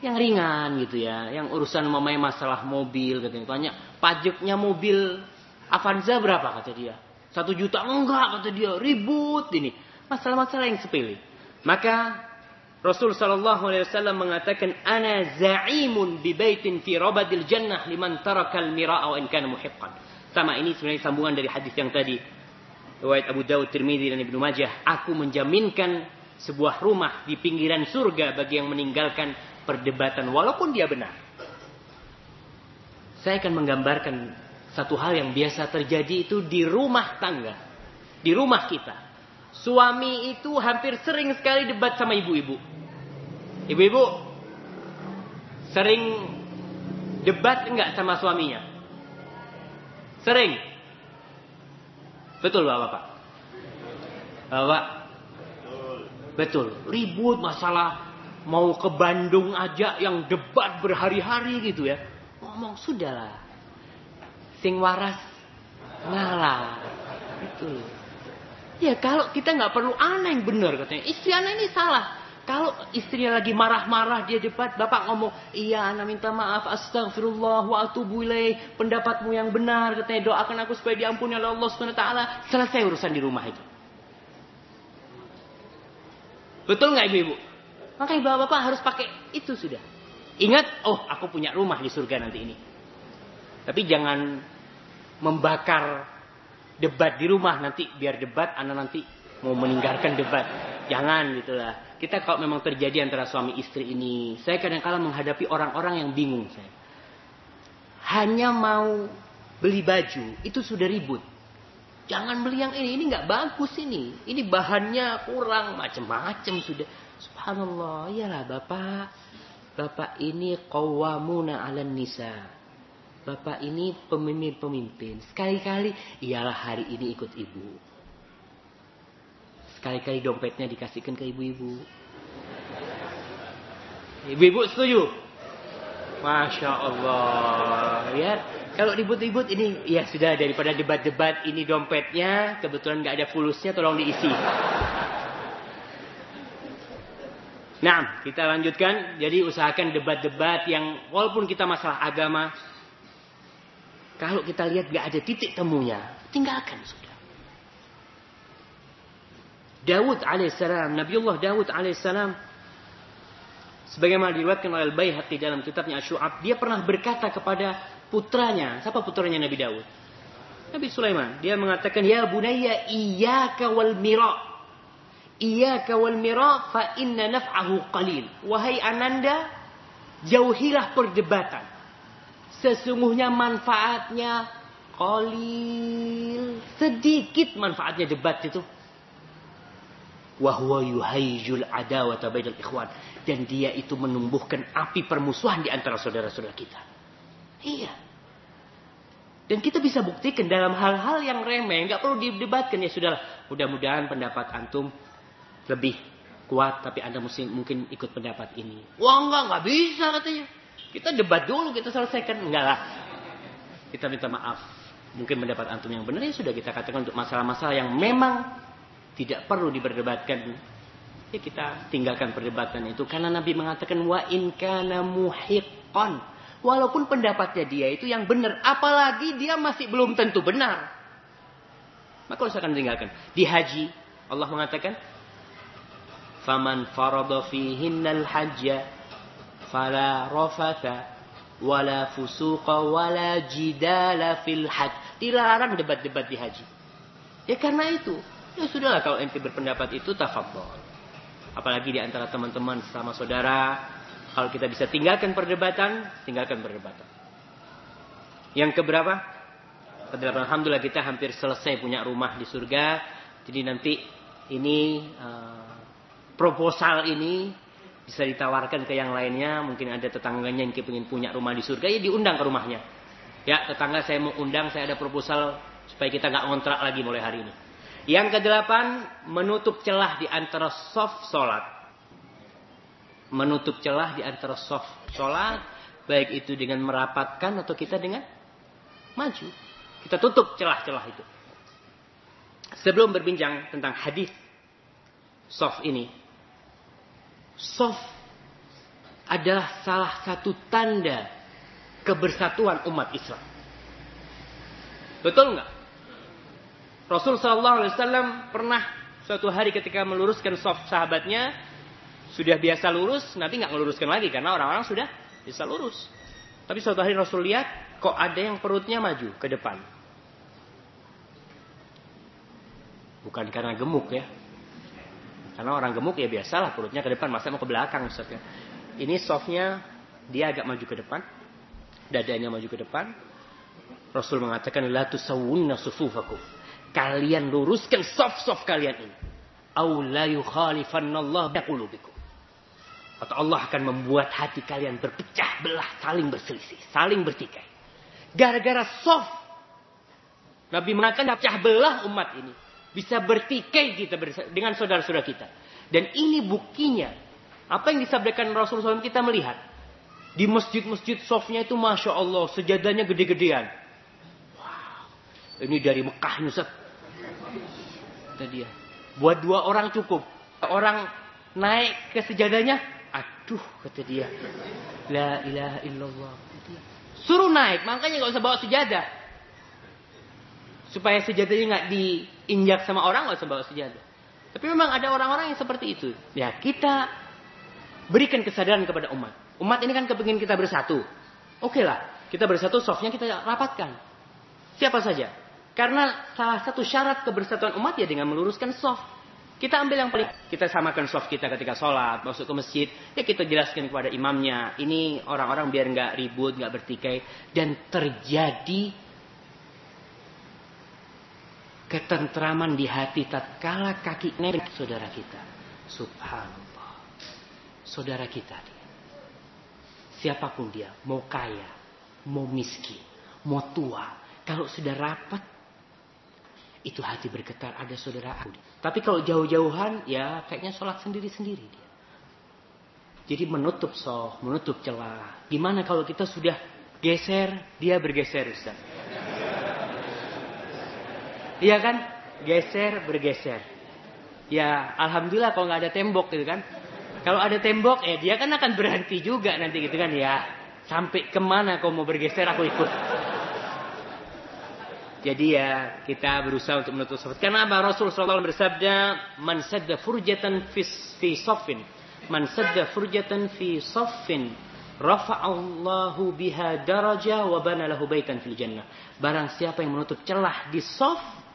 yang ringan gitu ya, yang urusan memang masalah mobil katanya. Tanya pajaknya mobil Avanza berapa kata dia? Satu juta enggak kata dia, ribut ini. Masalah-masalah yang sepele. Maka Rasul sallallahu alaihi wasallam mengatakan ana za'imun bi baitin fi rabadil jannah liman tarakal mira'a wa in kana muhiqqan. Sama ini sebenarnya sambungan dari hadis yang tadi. Riwayat Abu Dawud, Tirmidzi dan Ibnu Majah, aku menjaminkan sebuah rumah di pinggiran surga bagi yang meninggalkan perdebatan walaupun dia benar. Saya akan menggambarkan satu hal yang biasa terjadi itu di rumah tangga. Di rumah kita. Suami itu hampir sering sekali debat sama ibu-ibu. Ibu-ibu sering debat enggak sama suaminya? Sering. Betul Bapak? Bapak? Betul. Ribut masalah mau ke Bandung aja yang debat berhari-hari gitu ya. Ngomong sudahlah. Sing waras ngalah. Itu. Ya kalau kita nggak perlu anak yang benar katanya. Istri anak ini salah. Kalau istrinya lagi marah-marah dia debat, bapak ngomong, iya anak minta maaf, astagfirullah wa atubu pendapatmu yang benar, katanya doakan aku supaya diampuni oleh Allah taala. Selesai urusan di rumah itu. Betul nggak ibu-ibu? Makanya bapak-bapak harus pakai itu sudah. Ingat, oh aku punya rumah di surga nanti ini. Tapi jangan membakar debat di rumah nanti biar debat anak nanti mau meninggalkan debat. Jangan gitulah. Kita kalau memang terjadi antara suami istri ini saya kadang-kala menghadapi orang-orang yang bingung saya. Hanya mau beli baju itu sudah ribut. Jangan beli yang ini ini nggak bagus ini. Ini bahannya kurang macam-macam sudah. Subhanallah iyalah bapak. Bapak ini qawwamuna 'alan nisa Bapak ini pemimpin-pemimpin. Sekali-kali ialah hari ini ikut ibu. Sekali-kali dompetnya dikasihkan ke ibu-ibu. Ibu-ibu setuju? Masya Allah. Ya, kalau ribut-ribut ini ya sudah daripada debat-debat ini dompetnya kebetulan nggak ada fulusnya tolong diisi. Nah, kita lanjutkan. Jadi usahakan debat-debat yang walaupun kita masalah agama, kalau kita lihat gak ada titik temunya, tinggalkan sudah. Dawud alaihissalam, Nabiullah Dawud alaihissalam, sebagaimana diriwayatkan oleh Al-Baihaqi dalam kitabnya Asyu'ab, dia pernah berkata kepada putranya, siapa putranya Nabi Dawud? Nabi Sulaiman, dia mengatakan, Ya bunaya iyyaka wal mira' Iyyaka wal mira' fa inna naf'ahu qalil. Wahai ananda, jauhilah perdebatan. Sesungguhnya manfaatnya qalil. Sedikit manfaatnya debat itu. Wahwa yuhaijul adawata bainal ikhwan. Dan dia itu menumbuhkan api permusuhan di antara saudara-saudara kita. Iya. Dan kita bisa buktikan dalam hal-hal yang remeh. nggak perlu didebatkan. Ya sudahlah. Mudah-mudahan pendapat antum lebih kuat. Tapi anda mesti mungkin ikut pendapat ini. Wah enggak, nggak bisa katanya. Kita debat dulu, kita selesaikan. Enggak lah. Kita minta maaf. Mungkin mendapat antum yang benar ya sudah kita katakan untuk masalah-masalah yang memang tidak perlu diperdebatkan. Ya kita tinggalkan perdebatan itu karena Nabi mengatakan wa in kana muhiqqan. Walaupun pendapatnya dia itu yang benar, apalagi dia masih belum tentu benar. Maka usahakan tinggalkan. Di haji Allah mengatakan faman farada fihinnal hajja fala rafatha wala fusuqa wala jidala fil hajj. Dilarang debat-debat di haji. Ya karena itu. Ya sudahlah kalau ente berpendapat itu tafadhol. Apalagi di antara teman-teman sama saudara, kalau kita bisa tinggalkan perdebatan, tinggalkan perdebatan. Yang keberapa? Kedelapan. Alhamdulillah kita hampir selesai punya rumah di surga. Jadi nanti ini uh, proposal ini bisa ditawarkan ke yang lainnya mungkin ada tetangganya yang ingin punya rumah di surga ya diundang ke rumahnya ya tetangga saya mau undang saya ada proposal supaya kita nggak ngontrak lagi mulai hari ini yang kedelapan menutup celah di antara soft sholat menutup celah di antara soft sholat baik itu dengan merapatkan atau kita dengan maju. Kita tutup celah-celah itu. Sebelum berbincang tentang hadis soft ini, soft adalah salah satu tanda kebersatuan umat Islam. Betul nggak? Rasul Shallallahu Alaihi Wasallam pernah suatu hari ketika meluruskan soft sahabatnya sudah biasa lurus, nanti nggak meluruskan lagi karena orang-orang sudah bisa lurus. Tapi suatu hari Rasul lihat kok ada yang perutnya maju ke depan. Bukan karena gemuk ya. Karena orang gemuk ya biasalah perutnya ke depan, masa mau ke belakang Ustaz ya. Ini softnya dia agak maju ke depan dadanya maju ke depan. Rasul mengatakan la tusawwunna sufufakum. Kalian luruskan soft-soft kalian ini. Au la yukhalifanallah biqulubikum. Atau Allah akan membuat hati kalian berpecah belah, saling berselisih, saling bertikai. Gara-gara soft. Nabi mengatakan pecah belah umat ini. Bisa bertikai kita dengan saudara-saudara kita. Dan ini buktinya. Apa yang disampaikan Rasulullah SAW kita melihat. Di masjid-masjid softnya itu Masya Allah. Sejadahnya gede-gedean. Wow. Ini dari Mekah Nusat. Kata dia. Buat dua orang cukup. Orang naik ke sejadahnya. Aduh kata dia. La ilaha illallah. Suruh naik. Makanya gak usah bawa sejadah. Supaya sejadahnya nggak diinjak sama orang gak usah bawa. Tapi memang ada orang-orang yang seperti itu. Ya kita berikan kesadaran kepada umat. Umat ini kan kepingin kita bersatu. Oke lah, kita bersatu, softnya kita rapatkan. Siapa saja. Karena salah satu syarat kebersatuan umat ya dengan meluruskan soft. Kita ambil yang paling, kita samakan soft kita ketika sholat, masuk ke masjid. Ya kita jelaskan kepada imamnya. Ini orang-orang biar nggak ribut, nggak bertikai. Dan terjadi ketentraman di hati tatkala kaki nenek saudara kita. Subhanallah. Saudara kita Siapa pun dia, mau kaya, mau miskin, mau tua, kalau sudah rapat, itu hati bergetar ada saudara aku. Tapi kalau jauh-jauhan, ya kayaknya sholat sendiri-sendiri dia. Jadi menutup soh, menutup celah. Gimana kalau kita sudah geser, dia bergeser Ustaz. Iya kan? Geser, bergeser. Ya, Alhamdulillah kalau nggak ada tembok gitu kan. Kalau ada tembok, eh dia kan akan berhenti juga nanti gitu kan ya. Sampai ke mana kau mau bergeser aku ikut. Jadi ya kita berusaha untuk menutup soft. Karena apa Rasul SAW bersabda, "Man sadda furjatan fi, fi man sadda furjatan fi soffin, rafa'allahu biha daraja wa bana lahu baitan fil jannah." Barang siapa yang menutup celah di soft,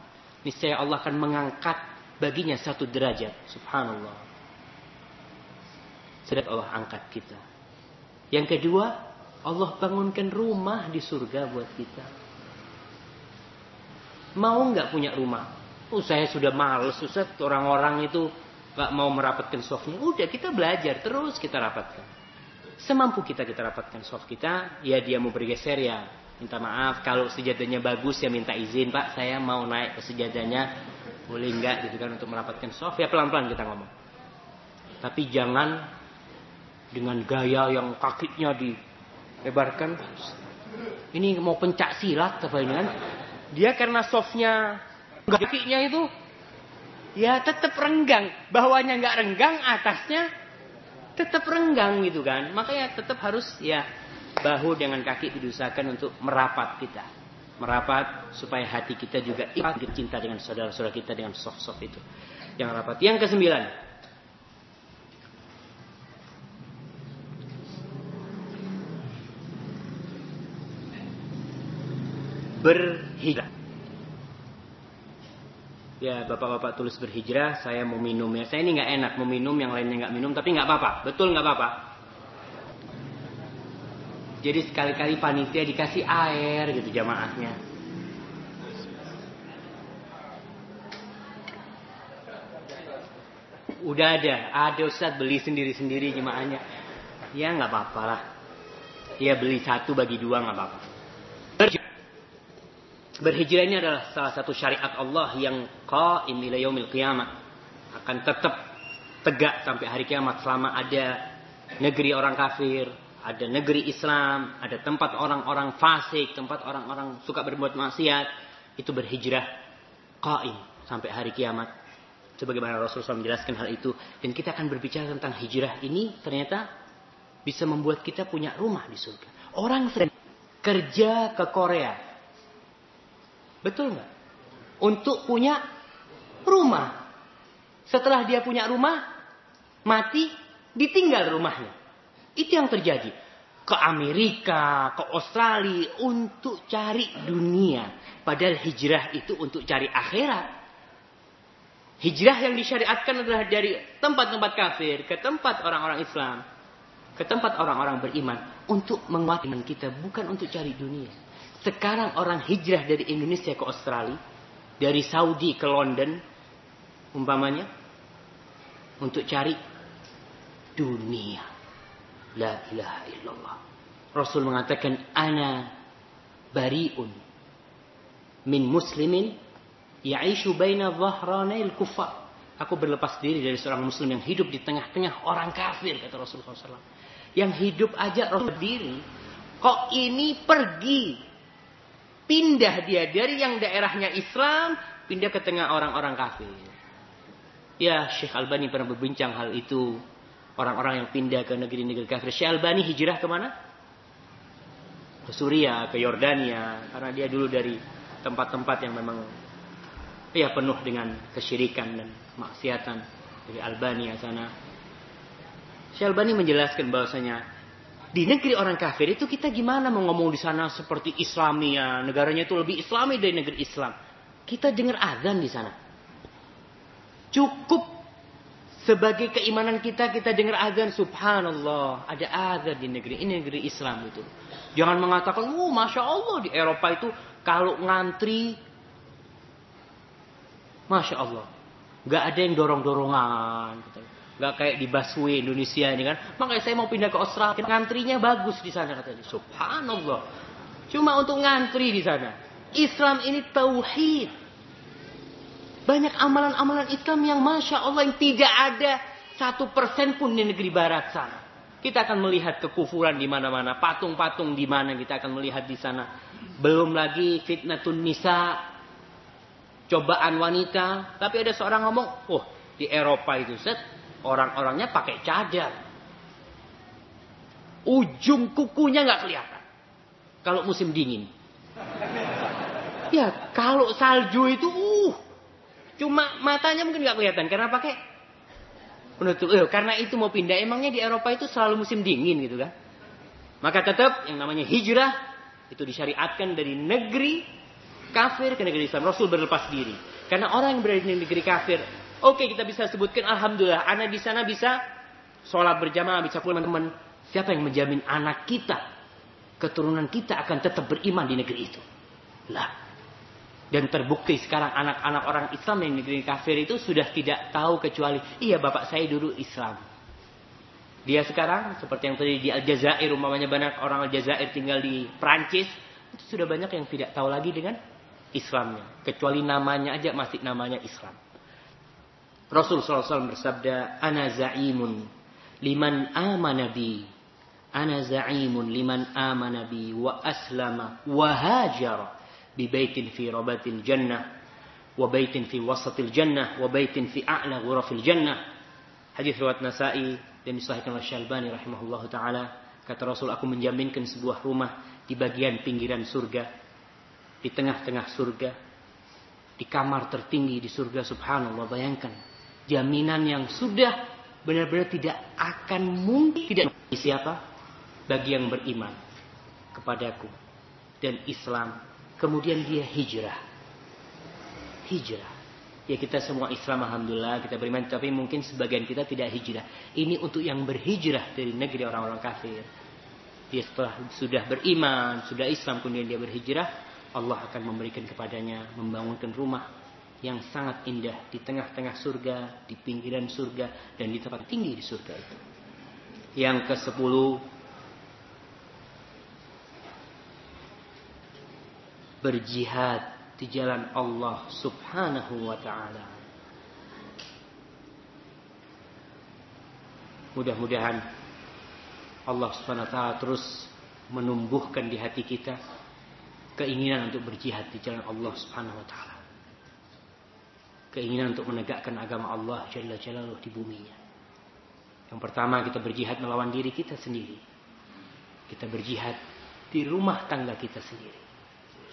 niscaya Allah akan mengangkat baginya satu derajat. Subhanallah. Sedang Allah angkat kita. Yang kedua, Allah bangunkan rumah di surga buat kita. Mau nggak punya rumah? Oh, saya sudah males, Ustaz. Orang-orang itu nggak mau merapatkan softnya. Udah, kita belajar terus kita rapatkan. Semampu kita kita rapatkan soft kita. Ya dia mau bergeser ya minta maaf. Kalau sejadahnya bagus ya minta izin Pak. Saya mau naik ke sejadahnya. Boleh nggak gitu kan untuk merapatkan soft. Ya pelan-pelan kita ngomong. Tapi jangan dengan gaya yang kakinya dilebarkan. Ini mau pencak silat apa ini kan? Dia karena softnya kakinya itu ya tetap renggang, bawahnya nggak renggang, atasnya tetap renggang gitu kan. Makanya tetap harus ya bahu dengan kaki diusahakan untuk merapat kita. Merapat supaya hati kita juga ikut cinta dengan saudara-saudara kita dengan soft-soft itu. Yang rapat. Yang kesembilan, berhijrah. Ya bapak-bapak tulis berhijrah, saya mau minum ya. Saya ini nggak enak mau minum, yang lainnya nggak minum, tapi nggak apa-apa. Betul nggak apa-apa. Jadi sekali-kali panitia dikasih air gitu jamaahnya. Udah ada, ada Ustaz beli sendiri-sendiri jemaahnya. Ya nggak apa-apa lah. Ya beli satu bagi dua nggak apa-apa. Berhijrah ini adalah salah satu syariat Allah yang qaim ila yaumil qiyamah. Akan tetap tegak sampai hari kiamat selama ada negeri orang kafir, ada negeri Islam, ada tempat orang-orang fasik, tempat orang-orang suka berbuat maksiat, itu berhijrah qaim sampai hari kiamat. Sebagaimana Rasulullah menjelaskan hal itu. Dan kita akan berbicara tentang hijrah ini ternyata bisa membuat kita punya rumah di surga. Orang sedang kerja ke Korea. Betul nggak? Untuk punya rumah. Setelah dia punya rumah, mati, ditinggal rumahnya. Itu yang terjadi. Ke Amerika, ke Australia, untuk cari dunia. Padahal hijrah itu untuk cari akhirat. Hijrah yang disyariatkan adalah dari tempat-tempat kafir ke tempat orang-orang Islam. Ke tempat orang-orang beriman. Untuk menguatkan kita, bukan untuk cari dunia. Sekarang orang hijrah dari Indonesia ke Australia. Dari Saudi ke London. Umpamanya. Untuk cari dunia. La ilaha illallah. Rasul mengatakan, Ana bariun min muslimin Ya'ishu baina dhahranail kufar. Aku berlepas diri dari seorang muslim yang hidup di tengah-tengah orang kafir kata Rasulullah SAW. Yang hidup aja Rasul diri. Kok ini pergi. Pindah dia dari yang daerahnya Islam. Pindah ke tengah orang-orang kafir. Ya Syekh Albani pernah berbincang hal itu. Orang-orang yang pindah ke negeri-negeri kafir. Syekh Albani hijrah ke mana? Ke Suria, ke Yordania. Karena dia dulu dari tempat-tempat yang memang ya penuh dengan kesyirikan dan maksiatan dari Albania sana. Syekh Albani menjelaskan bahwasanya di negeri orang kafir itu kita gimana mau ngomong di sana seperti Islamia, negaranya itu lebih Islami dari negeri Islam. Kita dengar azan di sana. Cukup sebagai keimanan kita kita dengar azan subhanallah ada azan di negeri ini negeri Islam itu jangan mengatakan oh masya Allah di Eropa itu kalau ngantri Masya Allah. Gak ada yang dorong-dorongan. Gitu. Gak kayak di busway Indonesia ini kan. Makanya saya mau pindah ke Australia. Ngantrinya bagus di sana katanya. Subhanallah. Cuma untuk ngantri di sana. Islam ini tauhid. Banyak amalan-amalan Islam yang Masya Allah yang tidak ada satu persen pun di negeri barat sana. Kita akan melihat kekufuran di mana-mana, patung-patung di mana kita akan melihat di sana. Belum lagi fitnatun nisa, cobaan wanita. Tapi ada seorang ngomong, oh di Eropa itu set orang-orangnya pakai cadar. Ujung kukunya nggak kelihatan. Kalau musim dingin. Ya kalau salju itu, cuma matanya mungkin nggak kelihatan karena pakai penutup. Eh, karena itu mau pindah. Emangnya di Eropa itu selalu musim dingin gitu kan? Maka tetap yang namanya hijrah itu disyariatkan dari negeri kafir ke negeri Islam. Rasul berlepas diri. Karena orang yang berada di negeri kafir, oke okay, kita bisa sebutkan alhamdulillah anak di sana bisa sholat berjamaah, bisa pulang teman. Siapa yang menjamin anak kita, keturunan kita akan tetap beriman di negeri itu? Lah. Dan terbukti sekarang anak-anak orang Islam yang negeri kafir itu sudah tidak tahu kecuali, iya bapak saya dulu Islam. Dia sekarang seperti yang tadi di Aljazair, umpamanya banyak orang Aljazair tinggal di Prancis, itu sudah banyak yang tidak tahu lagi dengan Islamnya. Kecuali namanya aja masih namanya Islam. Rasul SAW bersabda, Ana za'imun liman amana bi. Ana za'imun liman amana bi wa aslama wa hajara rabatil jannah wa baitin fi wasatil jannah wa baitin fi a'la ghurafil jannah. Hadis riwayat Nasa'i dan disahihkan oleh Syalbani rahimahullahu taala. Kata Rasul, aku menjaminkan sebuah rumah di bagian pinggiran surga di tengah-tengah surga, di kamar tertinggi di surga subhanallah bayangkan jaminan yang sudah benar-benar tidak akan mungkin tidak siapa bagi yang beriman kepadaku dan Islam kemudian dia hijrah. Hijrah. Ya kita semua Islam alhamdulillah kita beriman tapi mungkin sebagian kita tidak hijrah. Ini untuk yang berhijrah dari negeri orang-orang kafir. Dia setelah sudah beriman sudah Islam kemudian dia berhijrah Allah akan memberikan kepadanya membangunkan rumah yang sangat indah di tengah-tengah surga, di pinggiran surga, dan di tempat tinggi di surga itu. Yang ke sepuluh, berjihad di jalan Allah subhanahu wa ta'ala. Mudah-mudahan Allah Subhanahu wa taala terus menumbuhkan di hati kita keinginan untuk berjihad di jalan Allah Subhanahu wa taala. Keinginan untuk menegakkan agama Allah Jalla Jalaluh di buminya. Yang pertama kita berjihad melawan diri kita sendiri. Kita berjihad di rumah tangga kita sendiri.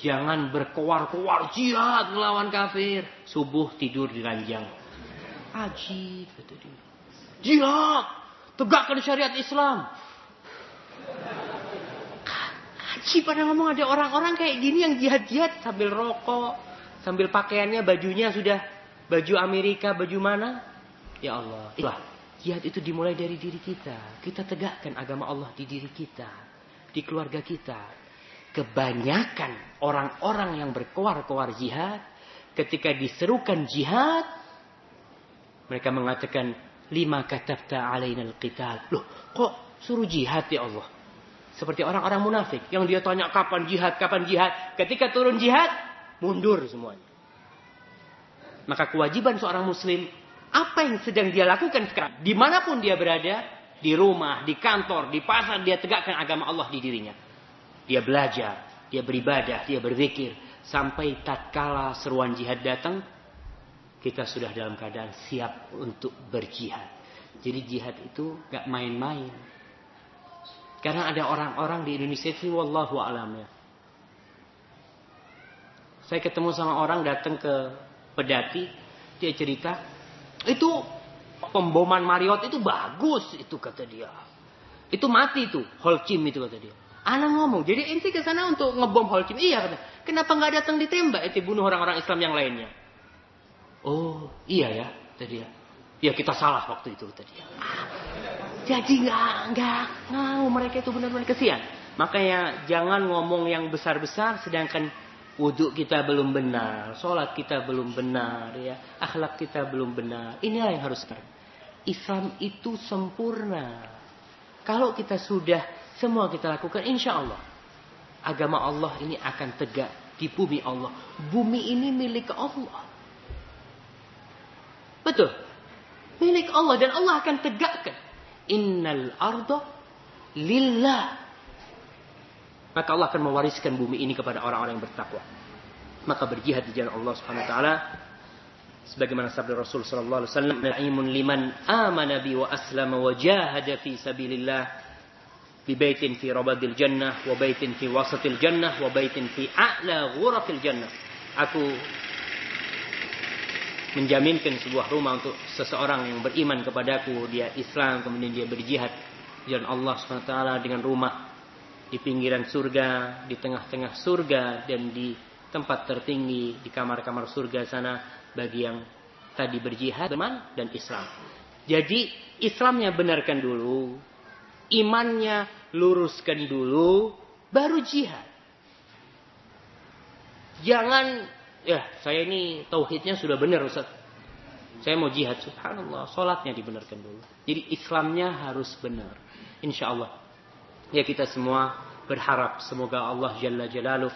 Jangan berkoar-koar jihad melawan kafir. Subuh tidur di ranjang. Ajib kata dia. Jihad. Tegakkan syariat Islam. Ajib pada ngomong ada orang-orang kayak gini yang jihad-jihad sambil rokok. Sambil pakaiannya bajunya sudah baju Amerika, baju mana? Ya Allah. Itulah. Jihad itu dimulai dari diri kita. Kita tegakkan agama Allah di diri kita di keluarga kita. Kebanyakan orang-orang yang berkoar-koar jihad, ketika diserukan jihad, mereka mengatakan, lima katabta alaina al-qital. Loh, kok suruh jihad ya Allah? Seperti orang-orang munafik yang dia tanya kapan jihad, kapan jihad. Ketika turun jihad, mundur semuanya. Maka kewajiban seorang muslim, apa yang sedang dia lakukan sekarang, di mana pun dia berada, di rumah, di kantor, di pasar dia tegakkan agama Allah di dirinya. Dia belajar, dia beribadah, dia berzikir sampai tatkala seruan jihad datang kita sudah dalam keadaan siap untuk berjihad. Jadi jihad itu gak main-main. Karena ada orang-orang di Indonesia itu wallahu alam ya. Saya ketemu sama orang datang ke pedati, dia cerita, itu pemboman Marriott itu bagus itu kata dia. Itu mati tuh, Holcim itu kata dia. Anak ngomong, jadi ente ke sana untuk ngebom Holcim. Iya kata. Kenapa nggak datang ditembak ente bunuh orang-orang Islam yang lainnya? Oh, iya ya, kata dia. Ya kita salah waktu itu kata dia. Ah, jadi nggak nggak ngau mereka itu benar-benar kesian. Makanya jangan ngomong yang besar-besar sedangkan Wudhu kita belum benar, sholat kita belum benar, ya, akhlak kita belum benar. Inilah yang harus kita. Islam itu sempurna. Kalau kita sudah semua kita lakukan, insya Allah agama Allah ini akan tegak di bumi Allah. Bumi ini milik Allah. Betul. Milik Allah dan Allah akan tegakkan. Innal ardo lillah maka Allah akan mewariskan bumi ini kepada orang-orang yang bertakwa. Maka berjihad di jalan Allah Subhanahu wa taala sebagaimana sabda Rasul sallallahu alaihi na'imun liman amana bi wa aslama wa jahada fi sabilillah rabadil jannah wa baitin fi wasatil jannah wa baitin fi a'la ghurafil jannah. Aku menjaminkan sebuah rumah untuk seseorang yang beriman kepadaku, dia Islam, kemudian dia berjihad jalan Allah SWT dengan rumah di pinggiran surga, di tengah-tengah surga dan di tempat tertinggi di kamar-kamar surga sana bagi yang tadi berjihad iman dan Islam. Jadi Islamnya benarkan dulu, imannya luruskan dulu, baru jihad. Jangan ya saya ini tauhidnya sudah benar Ustaz. Saya mau jihad subhanallah, salatnya dibenarkan dulu. Jadi Islamnya harus benar. Insya Allah Ya kita semua berharap semoga Allah Jalla Jalaluh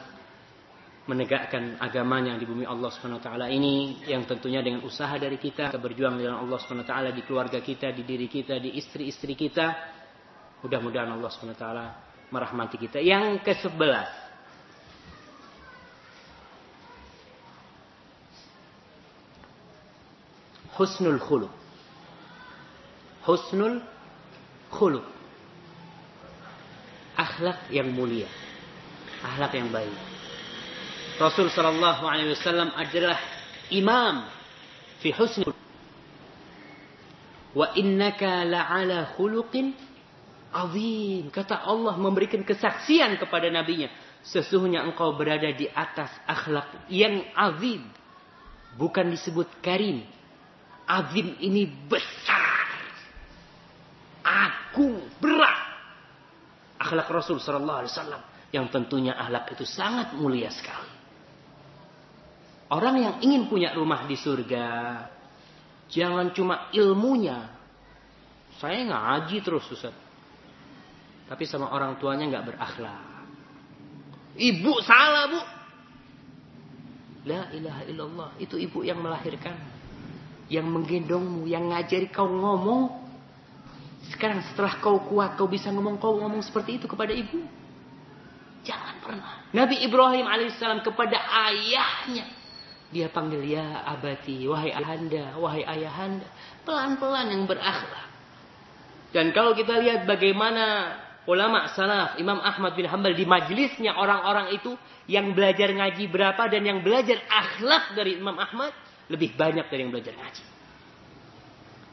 menegakkan agamanya di bumi Allah Subhanahu wa taala ini yang tentunya dengan usaha dari kita berjuang dengan Allah Subhanahu wa taala di keluarga kita, di diri kita, di istri-istri kita. Mudah-mudahan Allah taala merahmati kita. Yang ke-11 Husnul khuluq. Husnul khuluq akhlak yang mulia, akhlak yang baik. Rasul Shallallahu Alaihi Wasallam adalah imam fi husni. Wa innaka la'ala khuluqin azim. Kata Allah memberikan kesaksian kepada nabinya. Sesungguhnya engkau berada di atas akhlak yang azim. Bukan disebut karim. Azim ini besar. Agung, berat akhlak Rasul Sallallahu Alaihi Wasallam yang tentunya akhlak itu sangat mulia sekali. Orang yang ingin punya rumah di surga, jangan cuma ilmunya. Saya ngaji terus Ustaz. Tapi sama orang tuanya nggak berakhlak. Ibu salah bu. La ilaha illallah. Itu ibu yang melahirkan. Yang menggendongmu. Yang ngajari kau ngomong. Sekarang setelah kau kuat, kau bisa ngomong kau ngomong seperti itu kepada ibu. Jangan pernah. Nabi Ibrahim alaihissalam kepada ayahnya. Dia panggil ya abati, wahai ayahanda, wahai ayahanda. Pelan-pelan yang berakhlak. Dan kalau kita lihat bagaimana ulama salaf, Imam Ahmad bin Hambal di majelisnya orang-orang itu yang belajar ngaji berapa dan yang belajar akhlak dari Imam Ahmad lebih banyak dari yang belajar ngaji.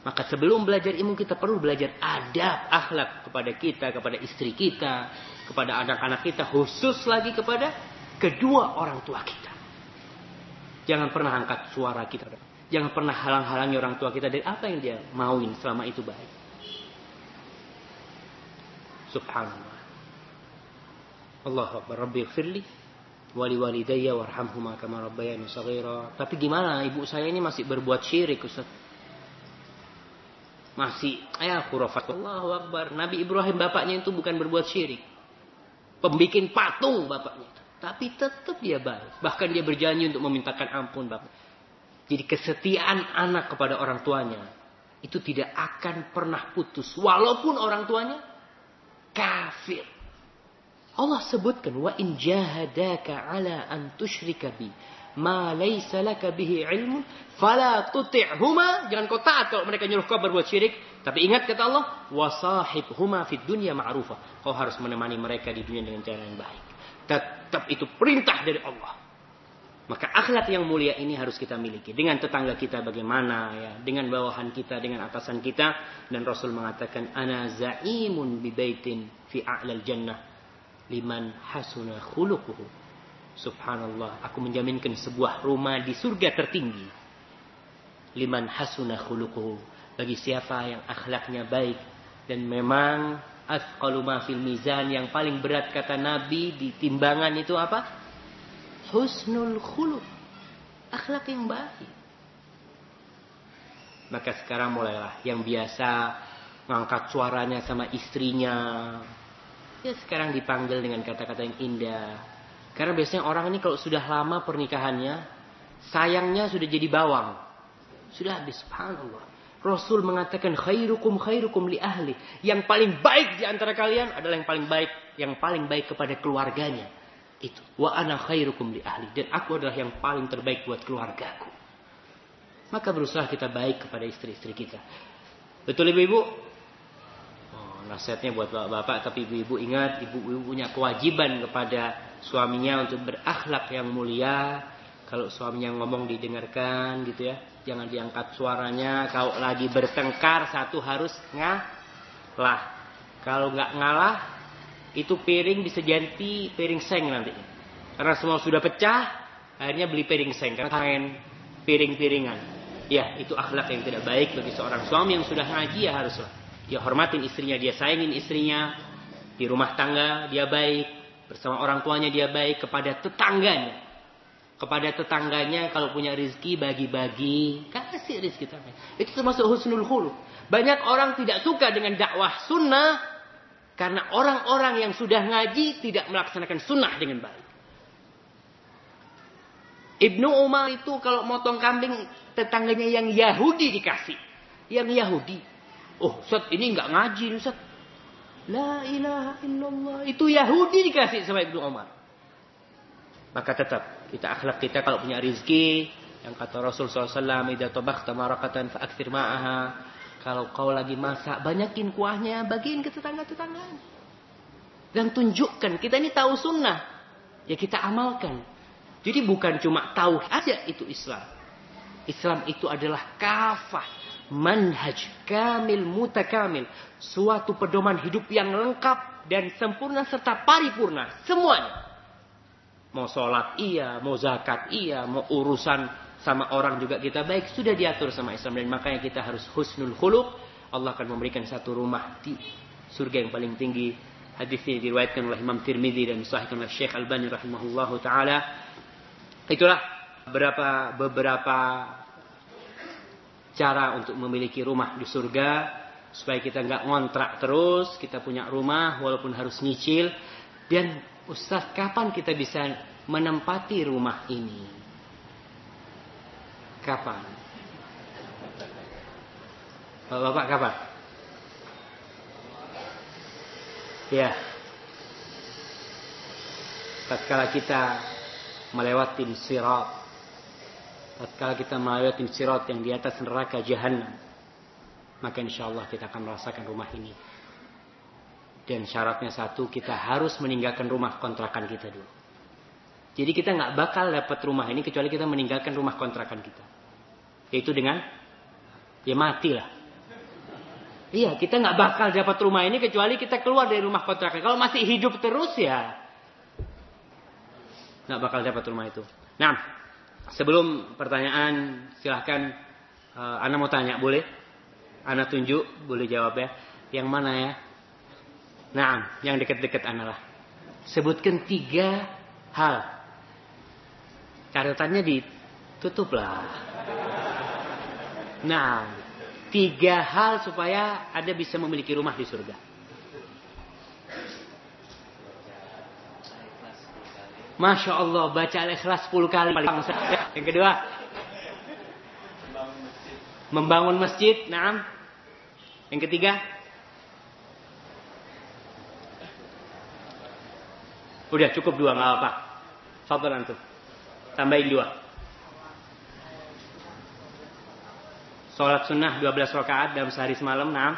Maka sebelum belajar ilmu kita perlu belajar adab, akhlak kepada kita, kepada istri kita, kepada anak-anak kita, khusus lagi kepada kedua orang tua kita. Jangan pernah angkat suara kita. Jangan pernah halang-halangi orang tua kita dari apa yang dia mauin selama itu baik. Subhanallah. Allahu Akbar. Rabbi firli wali walidayya warhamhuma kama rabbayani saghira. Tapi gimana ibu saya ini masih berbuat syirik Ustaz? Masih ayah khurafat. Allahu Akbar. Nabi Ibrahim bapaknya itu bukan berbuat syirik. Pembikin patung bapaknya itu. Tapi tetap dia baik. Bahkan dia berjanji untuk memintakan ampun bapak. Jadi kesetiaan anak kepada orang tuanya itu tidak akan pernah putus walaupun orang tuanya kafir. Allah sebutkan wa in jahadaka ala an tusyrika bi ma laysa laka bihi ilmun fala tuti'huma. Jangan kau taat kalau mereka nyuruh kau berbuat syirik. Tapi ingat kata Allah wasahibhuma fid dunya ma'rufa kau harus menemani mereka di dunia dengan cara yang baik. Tetap itu perintah dari Allah maka akhlak yang mulia ini harus kita miliki dengan tetangga kita bagaimana ya, dengan bawahan kita, dengan atasan kita dan Rasul mengatakan ana zaimun bi baitin fi a'lal jannah liman hasuna khuluquhu. Subhanallah, aku menjaminkan sebuah rumah di surga tertinggi. Liman hasuna khuluquhu, bagi siapa yang akhlaknya baik dan memang asqalu ma fil mizan yang paling berat kata Nabi di timbangan itu apa? Husnul khuluq. Akhlak yang baik. Maka sekarang mulailah yang biasa ngangkat suaranya sama istrinya. Ya sekarang dipanggil dengan kata-kata yang indah. Karena biasanya orang ini kalau sudah lama pernikahannya, sayangnya sudah jadi bawang. Sudah habis, subhanallah. Rasul mengatakan khairukum khairukum li ahli. Yang paling baik di antara kalian adalah yang paling baik, yang paling baik kepada keluarganya itu. Wa ana khairukum li ahli. Dan aku adalah yang paling terbaik buat keluargaku. Maka berusaha kita baik kepada istri-istri kita. Betul ibu-ibu? Oh, nasihatnya buat bapak-bapak. Tapi ibu-ibu ingat, ibu-ibu punya kewajiban kepada suaminya untuk berakhlak yang mulia. Kalau suaminya ngomong didengarkan gitu ya. Jangan diangkat suaranya. Kalau lagi bertengkar, satu harus ngalah. Kalau nggak ngalah, itu piring bisa jadi piring seng nanti. Karena semua sudah pecah, akhirnya beli piring seng. Karena main piring-piringan. Ya, itu akhlak yang tidak baik bagi seorang suami yang sudah ngaji ya haruslah. Dia hormatin istrinya, dia sayangin istrinya. Di rumah tangga dia baik. Bersama orang tuanya dia baik. Kepada tetangganya. Kepada tetangganya kalau punya rizki bagi-bagi. Kasih rizki tetangga. Itu termasuk husnul khuluq. Banyak orang tidak suka dengan dakwah sunnah karena orang-orang yang sudah ngaji tidak melaksanakan sunnah dengan baik. Ibnu Umar itu kalau motong kambing tetangganya yang Yahudi dikasih. Yang Yahudi. Oh Ustaz ini nggak ngaji Ustaz. La ilaha illallah. Itu Yahudi dikasih sama Ibnu Umar. Maka tetap kita akhlak kita kalau punya rizki. Yang kata Rasul SAW. Ida tabakta marakatan fa'akthir ma'aha. Kalau kau lagi masak, banyakin kuahnya, bagiin ke tetangga-tetangga. Dan tunjukkan, kita ini tahu sunnah. Ya kita amalkan. Jadi bukan cuma tahu aja itu Islam. Islam itu adalah kafah. Manhaj kamil mutakamil. Suatu pedoman hidup yang lengkap dan sempurna serta paripurna. Semuanya. Mau sholat iya, mau zakat iya, mau urusan sama orang juga kita baik sudah diatur sama Islam. Dan makanya kita harus husnul khuluq. Allah akan memberikan satu rumah di surga yang paling tinggi. Hadis ini diriwayatkan oleh Imam Tirmidzi dan disahihkan oleh Syekh Albani rahimahullahu taala. Itulah beberapa beberapa cara untuk memiliki rumah di surga. Supaya kita nggak ngontrak terus kita punya rumah walaupun harus nyicil. Dan Ustaz kapan kita bisa menempati rumah ini Kapan? Bapak kapan? Ya. Tatkala kita melewati sirat, tatkala kita melewati sirat yang di atas neraka jahanam, maka insya Allah kita akan merasakan rumah ini. Dan syaratnya satu, kita harus meninggalkan rumah kontrakan kita dulu. Jadi kita nggak bakal dapat rumah ini kecuali kita meninggalkan rumah kontrakan kita. Yaitu dengan ya mati lah. Iya, kita nggak bakal dapat rumah ini kecuali kita keluar dari rumah kontrakan. Kalau masih hidup terus ya nggak bakal dapat rumah itu. Nah, sebelum pertanyaan silahkan uh, Anda mau tanya boleh? Anda tunjuk boleh jawab ya. Yang mana ya? Nah, yang dekat-dekat Anda lah. Sebutkan tiga hal. Catatannya ditutup lah. Nah, tiga hal supaya Anda bisa memiliki rumah di surga. Masya Allah, baca Al-Ikhlas 10 kali. Yang kedua, membangun masjid. Nah, yang ketiga, udah cukup dua nggak apa. Fadlan antum. Tambahin dua. Sholat sunnah 12 rakaat dalam sehari semalam. Nah.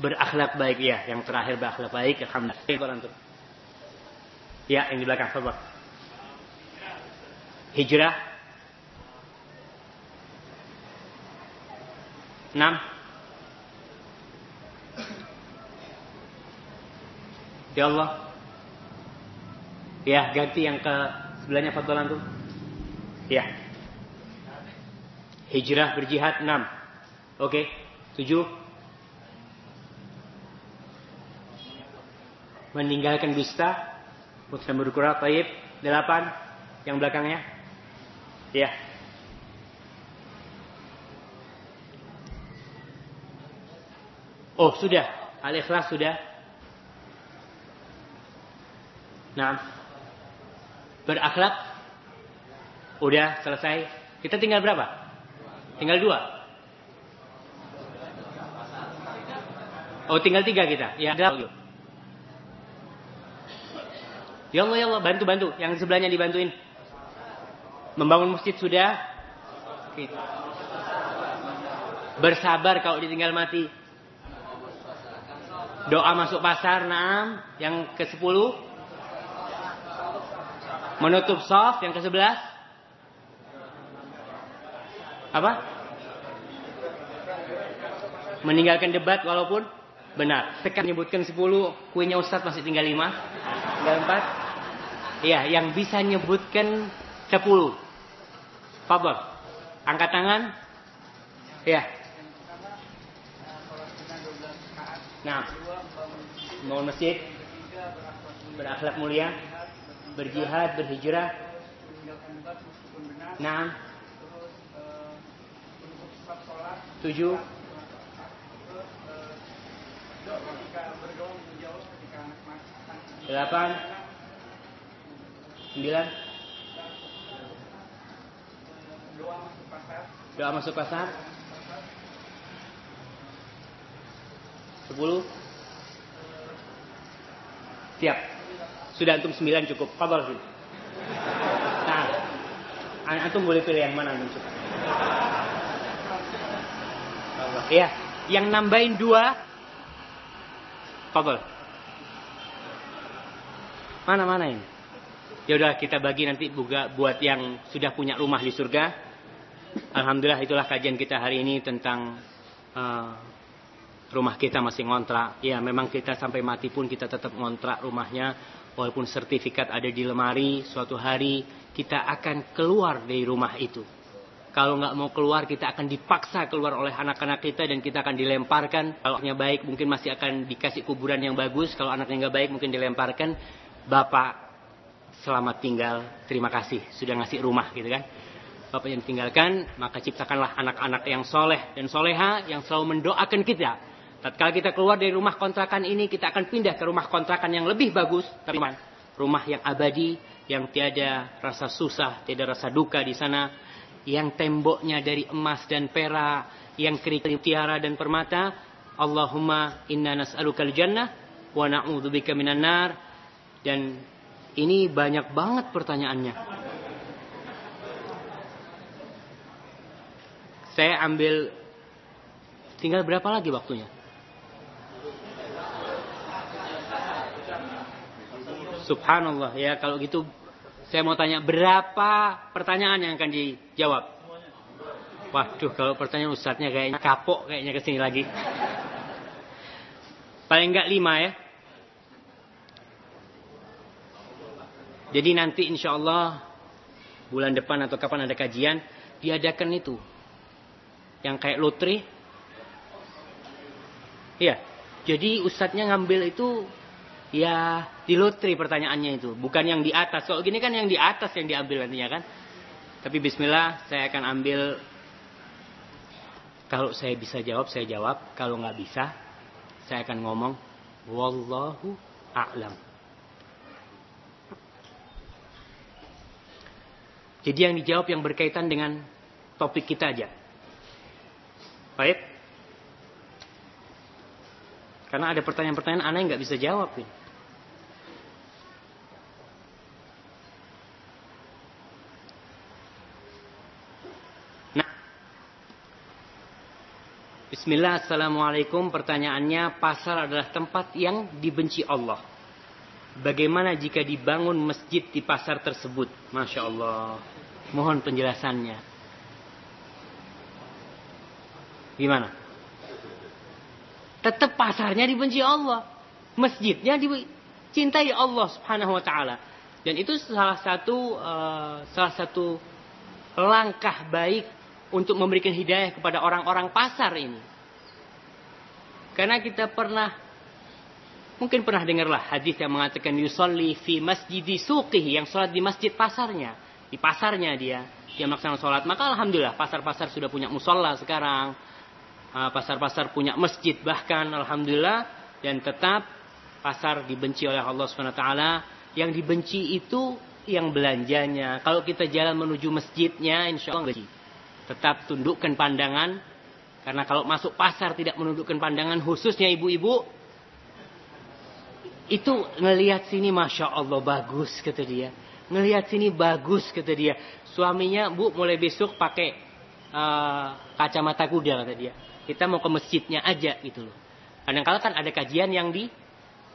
Berakhlak baik ya. Yang terakhir berakhlak baik. Alhamdulillah. Ya, yang di belakang. Sabar. Hijrah. Enam. Ya Allah. Ya, ganti yang ke sebelahnya Fadlan tuh. Ya. Hijrah berjihad 6. Oke. 7. Meninggalkan dusta. Muslim berkurang taib. 8. Yang belakangnya. Ya. Oh, sudah. Al-Ikhlas sudah. Nah. Berakhlak Udah selesai. Kita tinggal berapa? Tinggal dua. Oh tinggal tiga kita. Ya ada. Ya Allah ya Allah bantu bantu. Yang sebelahnya dibantuin. Membangun masjid sudah. Bersabar kalau ditinggal mati. Doa masuk pasar, naam. Yang ke sepuluh. Menutup soft yang ke sebelas. Apa? Meninggalkan debat walaupun benar. Tekan menyebutkan 10, kuenya Ustadz masih tinggal 5. Tinggal 4. Iya, yang bisa nyebutkan 10. Fabel. Angkat tangan. Iya. Nah. Mau masjid. Berakhlak mulia. Berjihad, berhijrah. Nah. Tujuh. Delapan. Sembilan. Doa masuk pasar. Sepuluh. Siap. Sudah antum sembilan cukup. Kabar sih. Nah, antum boleh pilih yang mana antum suka. Ya, yang nambahin dua. Fadol. Mana mana ini? Ya udah kita bagi nanti juga buat yang sudah punya rumah di surga. Alhamdulillah itulah kajian kita hari ini tentang uh, rumah kita masih ngontrak. Ya memang kita sampai mati pun kita tetap ngontrak rumahnya. Walaupun sertifikat ada di lemari, suatu hari kita akan keluar dari rumah itu. Kalau nggak mau keluar, kita akan dipaksa keluar oleh anak-anak kita dan kita akan dilemparkan. Kalau anaknya baik, mungkin masih akan dikasih kuburan yang bagus. Kalau anaknya nggak baik, mungkin dilemparkan. Bapak, selamat tinggal. Terima kasih sudah ngasih rumah, gitu kan. Bapak yang tinggalkan, maka ciptakanlah anak-anak yang soleh dan soleha yang selalu mendoakan kita. Tatkala kita keluar dari rumah kontrakan ini, kita akan pindah ke rumah kontrakan yang lebih bagus. Tapi rumah yang abadi, yang tiada rasa susah, tiada rasa duka di sana yang temboknya dari emas dan perak, yang kerikil tiara dan permata, Allahumma inna nas'alukal jannah wa na'udzubika minan nar dan ini banyak banget pertanyaannya. Saya ambil tinggal berapa lagi waktunya? Subhanallah ya kalau gitu saya mau tanya berapa pertanyaan yang akan dijawab? Waduh kalau pertanyaan ustadznya kayaknya kapok kayaknya ke sini lagi. Paling enggak lima ya. Jadi nanti insya Allah bulan depan atau kapan ada kajian diadakan itu yang kayak lotre. Iya. Jadi ustadznya ngambil itu ya di lotre pertanyaannya itu, bukan yang di atas. Kalau gini kan yang di atas yang diambil nantinya kan. Tapi bismillah saya akan ambil kalau saya bisa jawab saya jawab, kalau nggak bisa saya akan ngomong wallahu a'lam. Jadi yang dijawab yang berkaitan dengan topik kita aja. Baik? Karena ada pertanyaan-pertanyaan aneh nggak bisa jawab. Ini. Bismillah, Assalamualaikum. Pertanyaannya, pasar adalah tempat yang dibenci Allah. Bagaimana jika dibangun masjid di pasar tersebut? Masya Allah. Mohon penjelasannya. Gimana? Tetap pasarnya dibenci Allah. Masjidnya dicintai Allah subhanahu wa ta'ala. Dan itu salah satu uh, salah satu langkah baik untuk memberikan hidayah kepada orang-orang pasar ini. Karena kita pernah mungkin pernah dengarlah hadis yang mengatakan yusolli fi masjid suqih yang sholat di masjid pasarnya, di pasarnya dia dia melaksanakan sholat. Maka alhamdulillah pasar-pasar sudah punya musola sekarang, pasar-pasar punya masjid bahkan alhamdulillah dan tetap pasar dibenci oleh Allah Subhanahu wa taala. Yang dibenci itu yang belanjanya. Kalau kita jalan menuju masjidnya insya Allah benci. Tetap tundukkan pandangan karena kalau masuk pasar tidak menundukkan pandangan khususnya ibu-ibu. Itu ngelihat sini Masya Allah bagus kata dia. Ngelihat sini bagus kata dia. Suaminya bu mulai besok pakai uh, kacamata kuda kata dia. Kita mau ke masjidnya aja gitu loh. Kadang-kala kan ada kajian yang di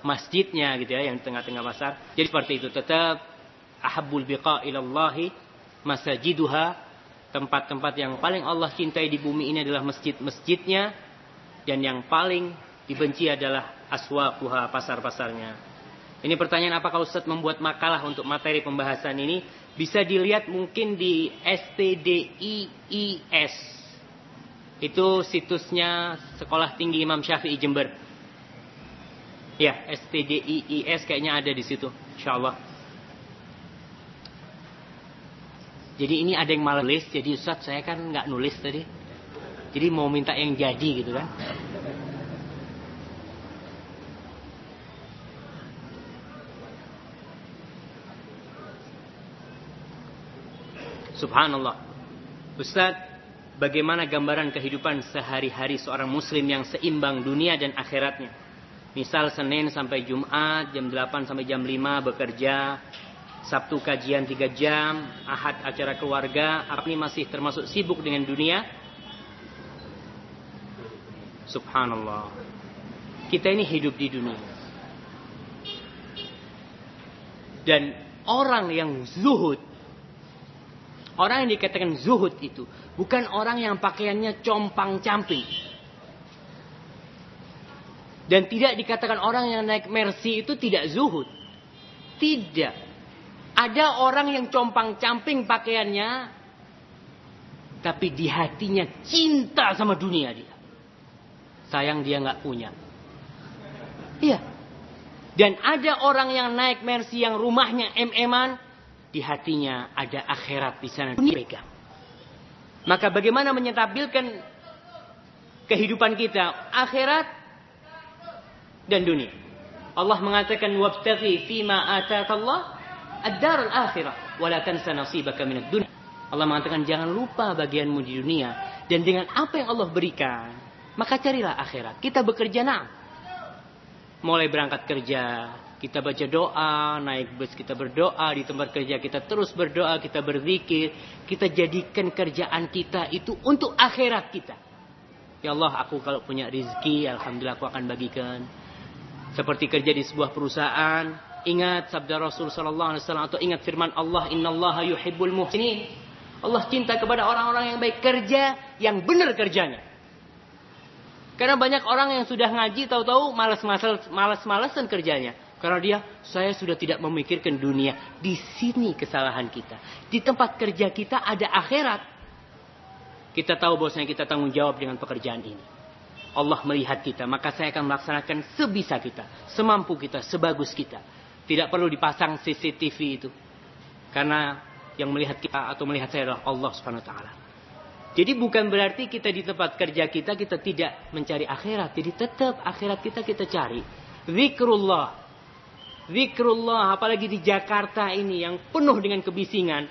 masjidnya gitu ya. Yang tengah-tengah pasar. Jadi seperti itu tetap. Ahabul biqa ilallahi masajiduha tempat-tempat yang paling Allah cintai di bumi ini adalah masjid-masjidnya dan yang paling dibenci adalah aswaquha pasar-pasarnya. Ini pertanyaan apakah Ustadz membuat makalah untuk materi pembahasan ini? Bisa dilihat mungkin di STDIIS. Itu situsnya Sekolah Tinggi Imam Syafi'i Jember. Ya, STDIIS kayaknya ada di situ. Insyaallah. Jadi ini ada yang malah nulis, jadi Ustaz saya kan nggak nulis tadi. Jadi mau minta yang jadi gitu kan. Subhanallah. Ustaz, bagaimana gambaran kehidupan sehari-hari seorang muslim yang seimbang dunia dan akhiratnya? Misal Senin sampai Jumat, jam 8 sampai jam 5 bekerja, Sabtu kajian 3 jam, Ahad acara keluarga, apa ini masih termasuk sibuk dengan dunia? Subhanallah. Kita ini hidup di dunia. Dan orang yang zuhud, orang yang dikatakan zuhud itu, bukan orang yang pakaiannya compang-camping. Dan tidak dikatakan orang yang naik mercy itu tidak zuhud. Tidak. Ada orang yang compang-camping pakaiannya, tapi di hatinya cinta sama dunia dia. Sayang dia nggak punya. Iya. Dan ada orang yang naik Mercy yang rumahnya em-eman, di hatinya ada akhirat di sana pegang. Maka bagaimana menyetabilkan kehidupan kita akhirat dan dunia? Allah mengatakan wabtaghi fima atakallah ad-darul akhirah wa la tansa nasibaka minad dunya. Allah mengatakan jangan lupa bagianmu di dunia dan dengan apa yang Allah berikan Maka carilah akhirat. Kita bekerja nah. Mulai berangkat kerja, kita baca doa, naik bus kita berdoa, di tempat kerja kita terus berdoa, kita berzikir, kita jadikan kerjaan kita itu untuk akhirat kita. Ya Allah, aku kalau punya rizki, Alhamdulillah aku akan bagikan. Seperti kerja di sebuah perusahaan, ingat sabda Rasul Sallallahu Alaihi Wasallam atau ingat firman Allah, Inna yuhibbul muhsinin. Allah cinta kepada orang-orang yang baik kerja, yang benar kerjanya. Karena banyak orang yang sudah ngaji tahu-tahu malas-malasan kerjanya. Karena dia, saya sudah tidak memikirkan dunia. Di sini kesalahan kita. Di tempat kerja kita ada akhirat. Kita tahu bahwasanya kita tanggung jawab dengan pekerjaan ini. Allah melihat kita, maka saya akan melaksanakan sebisa kita, semampu kita, sebagus kita. Tidak perlu dipasang CCTV itu. Karena yang melihat kita atau melihat saya adalah Allah Subhanahu wa taala. Jadi bukan berarti kita di tempat kerja kita kita tidak mencari akhirat. Jadi tetap akhirat kita kita cari. Zikrullah, Zikrullah apalagi di Jakarta ini yang penuh dengan kebisingan.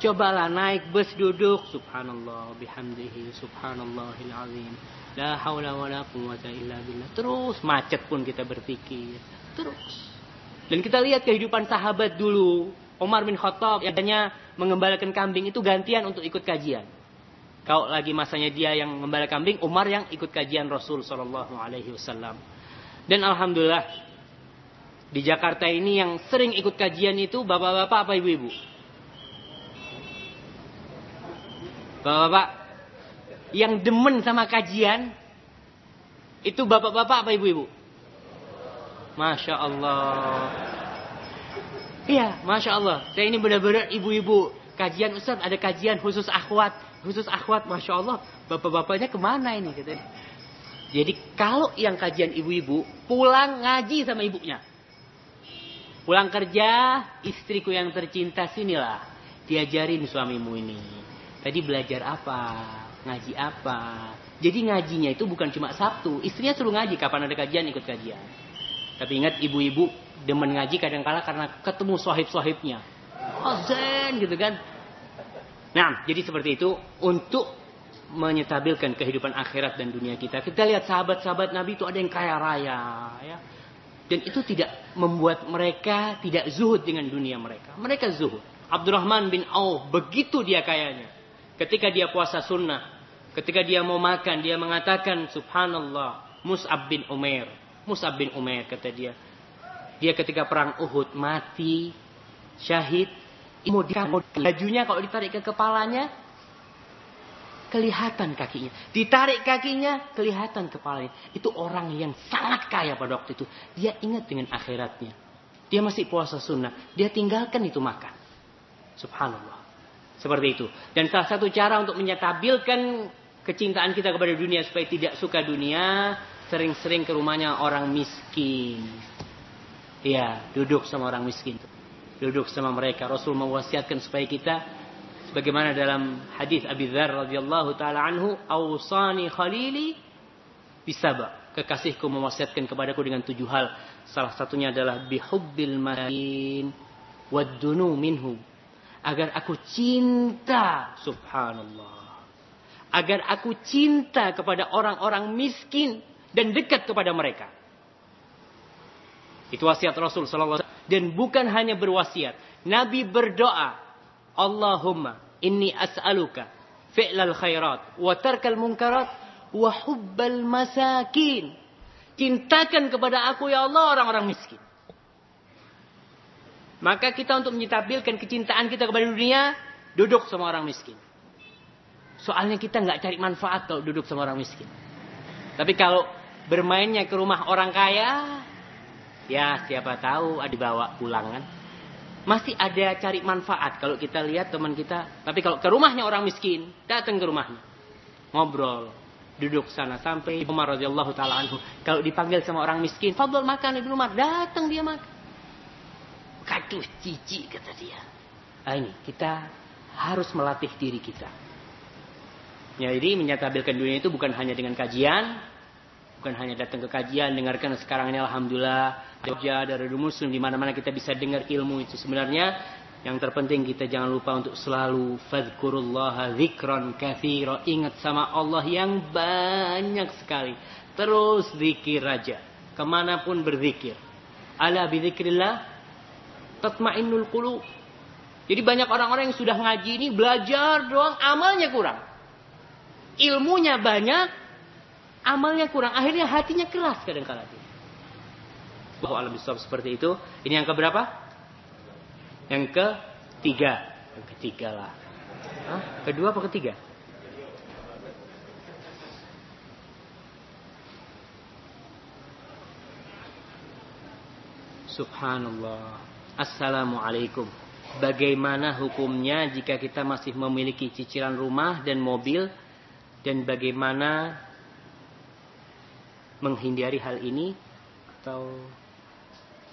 Cobalah naik bus duduk subhanallah bihamdihi subhanallahil azim. La haula wala quwata illa billah. Terus macet pun kita berpikir. Terus. Dan kita lihat kehidupan sahabat dulu. Umar bin Khattab yang hanya mengembalakan kambing itu gantian untuk ikut kajian. Kalau lagi masanya dia yang mengembalakan kambing, Umar yang ikut kajian Rasul Shallallahu Alaihi Wasallam. Dan alhamdulillah di Jakarta ini yang sering ikut kajian itu bapak-bapak apa ibu-ibu? Bapak-bapak yang demen sama kajian itu bapak-bapak apa ibu-ibu? Masya Allah. Iya, Masya Allah. Saya ini benar-benar ibu-ibu. Kajian Ustaz, ada kajian khusus akhwat. Khusus akhwat, Masya Allah. Bapak-bapaknya ke mana ini? Jadi kalau yang kajian ibu-ibu, pulang ngaji sama ibunya. Pulang kerja, istriku yang tercinta sinilah. Diajarin suamimu ini. Tadi belajar apa? Ngaji apa? Jadi ngajinya itu bukan cuma Sabtu. Istrinya suruh ngaji. Kapan ada kajian, ikut kajian. Tapi ingat ibu-ibu demen ngaji kadang-kala karena ketemu sohib-sohibnya. Oh zen gitu kan. Nah, jadi seperti itu. Untuk menyetabilkan kehidupan akhirat dan dunia kita. Kita lihat sahabat-sahabat Nabi itu ada yang kaya raya. ya dan itu tidak membuat mereka tidak zuhud dengan dunia mereka. Mereka zuhud. Abdurrahman bin Auf begitu dia kayanya. Ketika dia puasa sunnah. Ketika dia mau makan. Dia mengatakan subhanallah. Mus'ab bin Umair. Mus'ab bin Umair kata dia. Dia ketika perang Uhud mati. Syahid. Bajunya kalau ditarik ke kepalanya kelihatan kakinya. Ditarik kakinya, kelihatan kepalanya. Itu orang yang sangat kaya pada waktu itu. Dia ingat dengan akhiratnya. Dia masih puasa sunnah. Dia tinggalkan itu makan. Subhanallah. Seperti itu. Dan salah satu cara untuk menyetabilkan kecintaan kita kepada dunia supaya tidak suka dunia, sering-sering ke rumahnya orang miskin. Ya, duduk sama orang miskin. Duduk sama mereka. Rasul mewasiatkan supaya kita Bagaimana dalam hadis Abi Dzar radhiyallahu taala anhu, "Ausani khalili bisaba." Kekasihku mewasiatkan kepadaku dengan tujuh hal. Salah satunya adalah bihubbil main waddunu minhu. Agar aku cinta, subhanallah. Agar aku cinta kepada orang-orang miskin dan dekat kepada mereka. Itu wasiat Rasul sallallahu dan bukan hanya berwasiat. Nabi berdoa Allahumma inni as'aluka fi'lal khairat wa tarkal munkarat wa hubbal masakin. Cintakan kepada aku ya Allah orang-orang miskin. Maka kita untuk menyitabilkan kecintaan kita kepada dunia, duduk sama orang miskin. Soalnya kita nggak cari manfaat kalau duduk sama orang miskin. Tapi kalau bermainnya ke rumah orang kaya, ya siapa tahu ada dibawa pulang kan masih ada cari manfaat kalau kita lihat teman kita. Tapi kalau ke rumahnya orang miskin, datang ke rumahnya. Ngobrol, duduk sana sampai Umar radhiyallahu taala anhu kalau dipanggil sama orang miskin, "Fadl makan di rumah." Datang dia makan. Kaduh cici kata dia. Nah, ini kita harus melatih diri kita. Ya, jadi menyatabilkan dunia itu bukan hanya dengan kajian, bukan hanya datang ke kajian, dengarkan sekarang ini alhamdulillah Jogja dari Muslim di mana-mana kita bisa dengar ilmu itu sebenarnya Yang terpenting kita jangan lupa untuk selalu fadhkurullaha dzikran katsira. Ingat sama Allah yang banyak sekali. Terus zikir aja. Ke mana pun berzikir. Ala bidzikrillah tatmainnul qulub. Jadi banyak orang-orang yang sudah ngaji ini belajar doang, amalnya kurang. Ilmunya banyak, amalnya kurang. Akhirnya hatinya keras kadang-kala. Bahwa alam seperti itu. Ini yang keberapa? Yang ketiga. Yang ketiga lah. Hah? Kedua apa ketiga? Subhanallah. Assalamualaikum. Bagaimana hukumnya jika kita masih memiliki cicilan rumah dan mobil dan bagaimana menghindari hal ini atau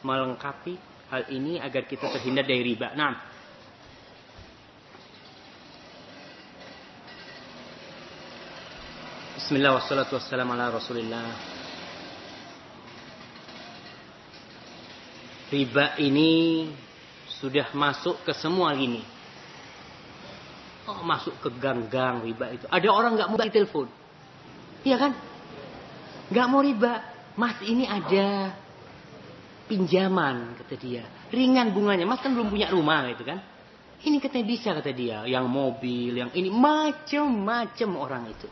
melengkapi hal ini agar kita terhindar dari riba. Nah, Bismillah wassalatu wassalamu ala rasulillah Riba ini sudah masuk ke semua lini. Oh, masuk ke gang-gang riba itu. Ada orang nggak mau telepon. Iya kan? Nggak mau riba. Mas ini ada pinjaman kata dia. Ringan bunganya. Mas kan belum punya rumah gitu kan. Ini katanya bisa kata dia. Yang mobil, yang ini. Macem-macem orang itu.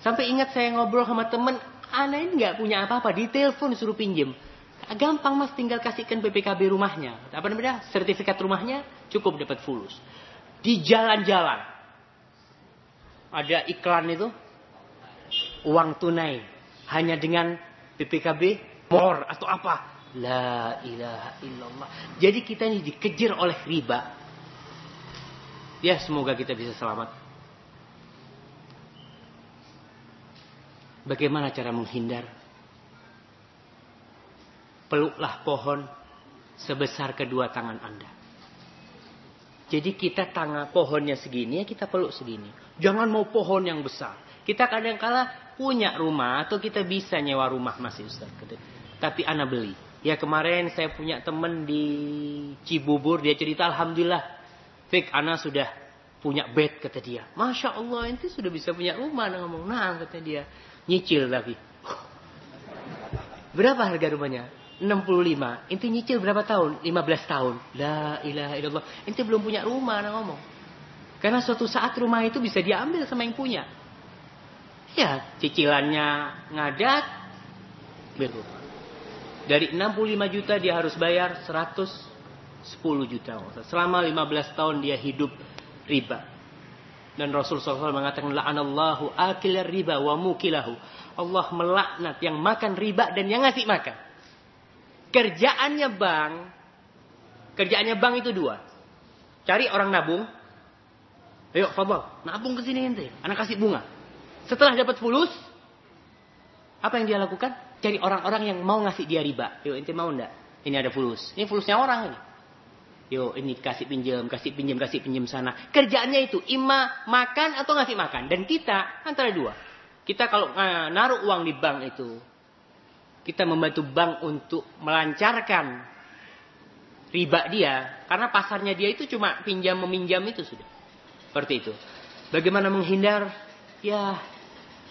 Sampai ingat saya ngobrol sama temen. Anak ini nggak punya apa-apa. Di telepon suruh pinjem. Gampang mas tinggal kasihkan PPKB rumahnya. Apa namanya? Sertifikat rumahnya cukup dapat fulus. Di jalan-jalan. Ada iklan itu. Uang tunai. Hanya dengan PPKB, por atau apa La ilaha illallah. Jadi kita ini dikejar oleh riba. Ya semoga kita bisa selamat. Bagaimana cara menghindar? Peluklah pohon sebesar kedua tangan Anda. Jadi kita tangan pohonnya segini ya kita peluk segini. Jangan mau pohon yang besar. Kita kadang kala punya rumah atau kita bisa nyewa rumah masih Ustaz. Tapi anak beli. Ya kemarin saya punya temen di Cibubur, dia cerita Alhamdulillah. Fik, Ana sudah punya bed kata dia. Masya Allah, ente sudah bisa punya rumah. Nah, ngomong, nah kata dia. Nyicil tapi. (laughs) Berapa harga rumahnya? 65. Ente nyicil berapa tahun? 15 tahun. La ilaha illallah. Ente belum punya rumah, nah ngomong. Karena suatu saat rumah itu bisa diambil sama yang punya. Ya, cicilannya ngadat. Betul. Dari 65 juta dia harus bayar 110 juta. Selama 15 tahun dia hidup riba. Dan Rasul SAW mengatakan la'anallahu akil riba wa mukilahu. Allah melaknat yang makan riba dan yang ngasih makan. Kerjaannya bank, kerjaannya bank itu dua. Cari orang nabung. Ayo, fadal, nabung ke sini ente. Anak kasih bunga. Setelah dapat fulus, apa yang dia lakukan? cari orang-orang yang mau ngasih dia riba. Yuk, ente mau ndak? Ini ada fulus. Ini fulusnya orang ini. Yuk, ini kasih pinjam, kasih pinjam, kasih pinjam sana. Kerjaannya itu ima makan atau ngasih makan. Dan kita antara dua. Kita kalau uh, naruh uang di bank itu, kita membantu bank untuk melancarkan riba dia. Karena pasarnya dia itu cuma pinjam meminjam itu sudah. Seperti itu. Bagaimana menghindar? Ya,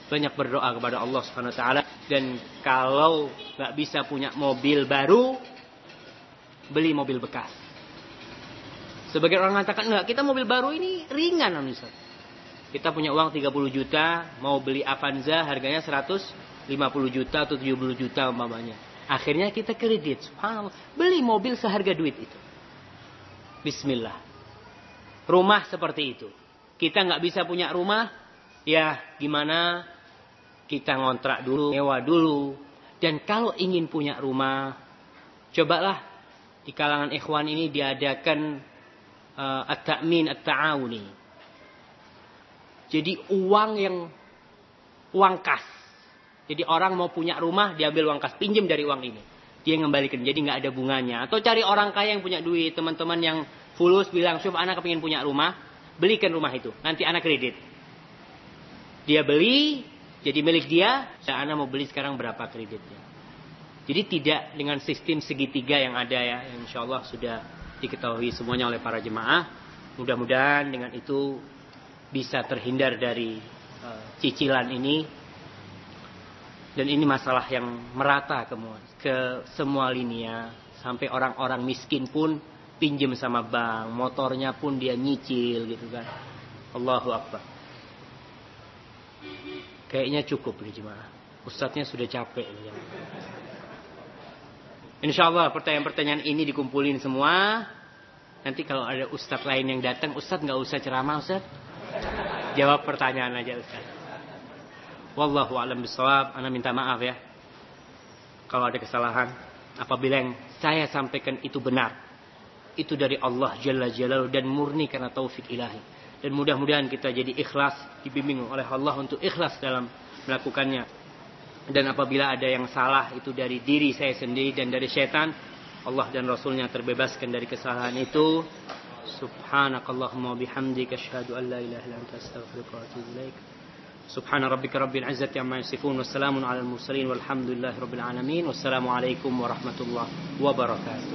banyak berdoa kepada Allah Subhanahu wa taala dan kalau nggak bisa punya mobil baru beli mobil bekas. Sebagai orang mengatakan enggak, kita mobil baru ini ringan Ustaz. Kita punya uang 30 juta, mau beli Avanza harganya 150 juta atau 70 juta umpamanya. Akhirnya kita kredit. Subhanallah. Beli mobil seharga duit itu. Bismillah. Rumah seperti itu. Kita nggak bisa punya rumah, ya gimana kita ngontrak dulu, nyewa dulu. Dan kalau ingin punya rumah, cobalah di kalangan ikhwan ini diadakan uh, at-ta'min at-ta'awuni. Jadi uang yang uang kas. Jadi orang mau punya rumah, diambil uang kas, pinjam dari uang ini. Dia ngembalikan, jadi nggak ada bunganya. Atau cari orang kaya yang punya duit, teman-teman yang fulus bilang, "Syuf, anak kepingin punya rumah, belikan rumah itu. Nanti anak kredit." Dia beli, jadi milik dia, saya mau beli sekarang berapa kreditnya. Jadi tidak dengan sistem segitiga yang ada ya, yang insya Allah sudah diketahui semuanya oleh para jemaah. Mudah-mudahan dengan itu bisa terhindar dari uh, cicilan ini dan ini masalah yang merata ke, ke semua lini ya sampai orang-orang miskin pun pinjam sama bank motornya pun dia nyicil gitu kan Allahu Akbar kayaknya cukup nih jemaah Ustadznya sudah capek ya. Insya Allah pertanyaan-pertanyaan ini dikumpulin semua Nanti kalau ada ustadz lain yang datang, ustadz nggak usah ceramah ustadz. Jawab pertanyaan aja ustadz. Wallahu a'lam bishawab. Anda minta maaf ya. Kalau ada kesalahan, apabila yang saya sampaikan itu benar, itu dari Allah Jalla Jalaluhu dan murni karena taufik ilahi. Dan mudah-mudahan kita jadi ikhlas, dibimbing oleh Allah untuk ikhlas dalam melakukannya. Dan apabila ada yang salah itu dari diri saya sendiri dan dari setan, Allah dan Rasulnya terbebaskan dari kesalahan itu. Subhanakallahumma bihamdika asyhadu an la ilaha illa anta astaghfiruka wa atubu ilaik. Subhana rabbika rabbil izzati amma yasifun wassalamun alal mursalin walhamdulillahi rabbil alamin. Wassalamu alaikum warahmatullahi wabarakatuh.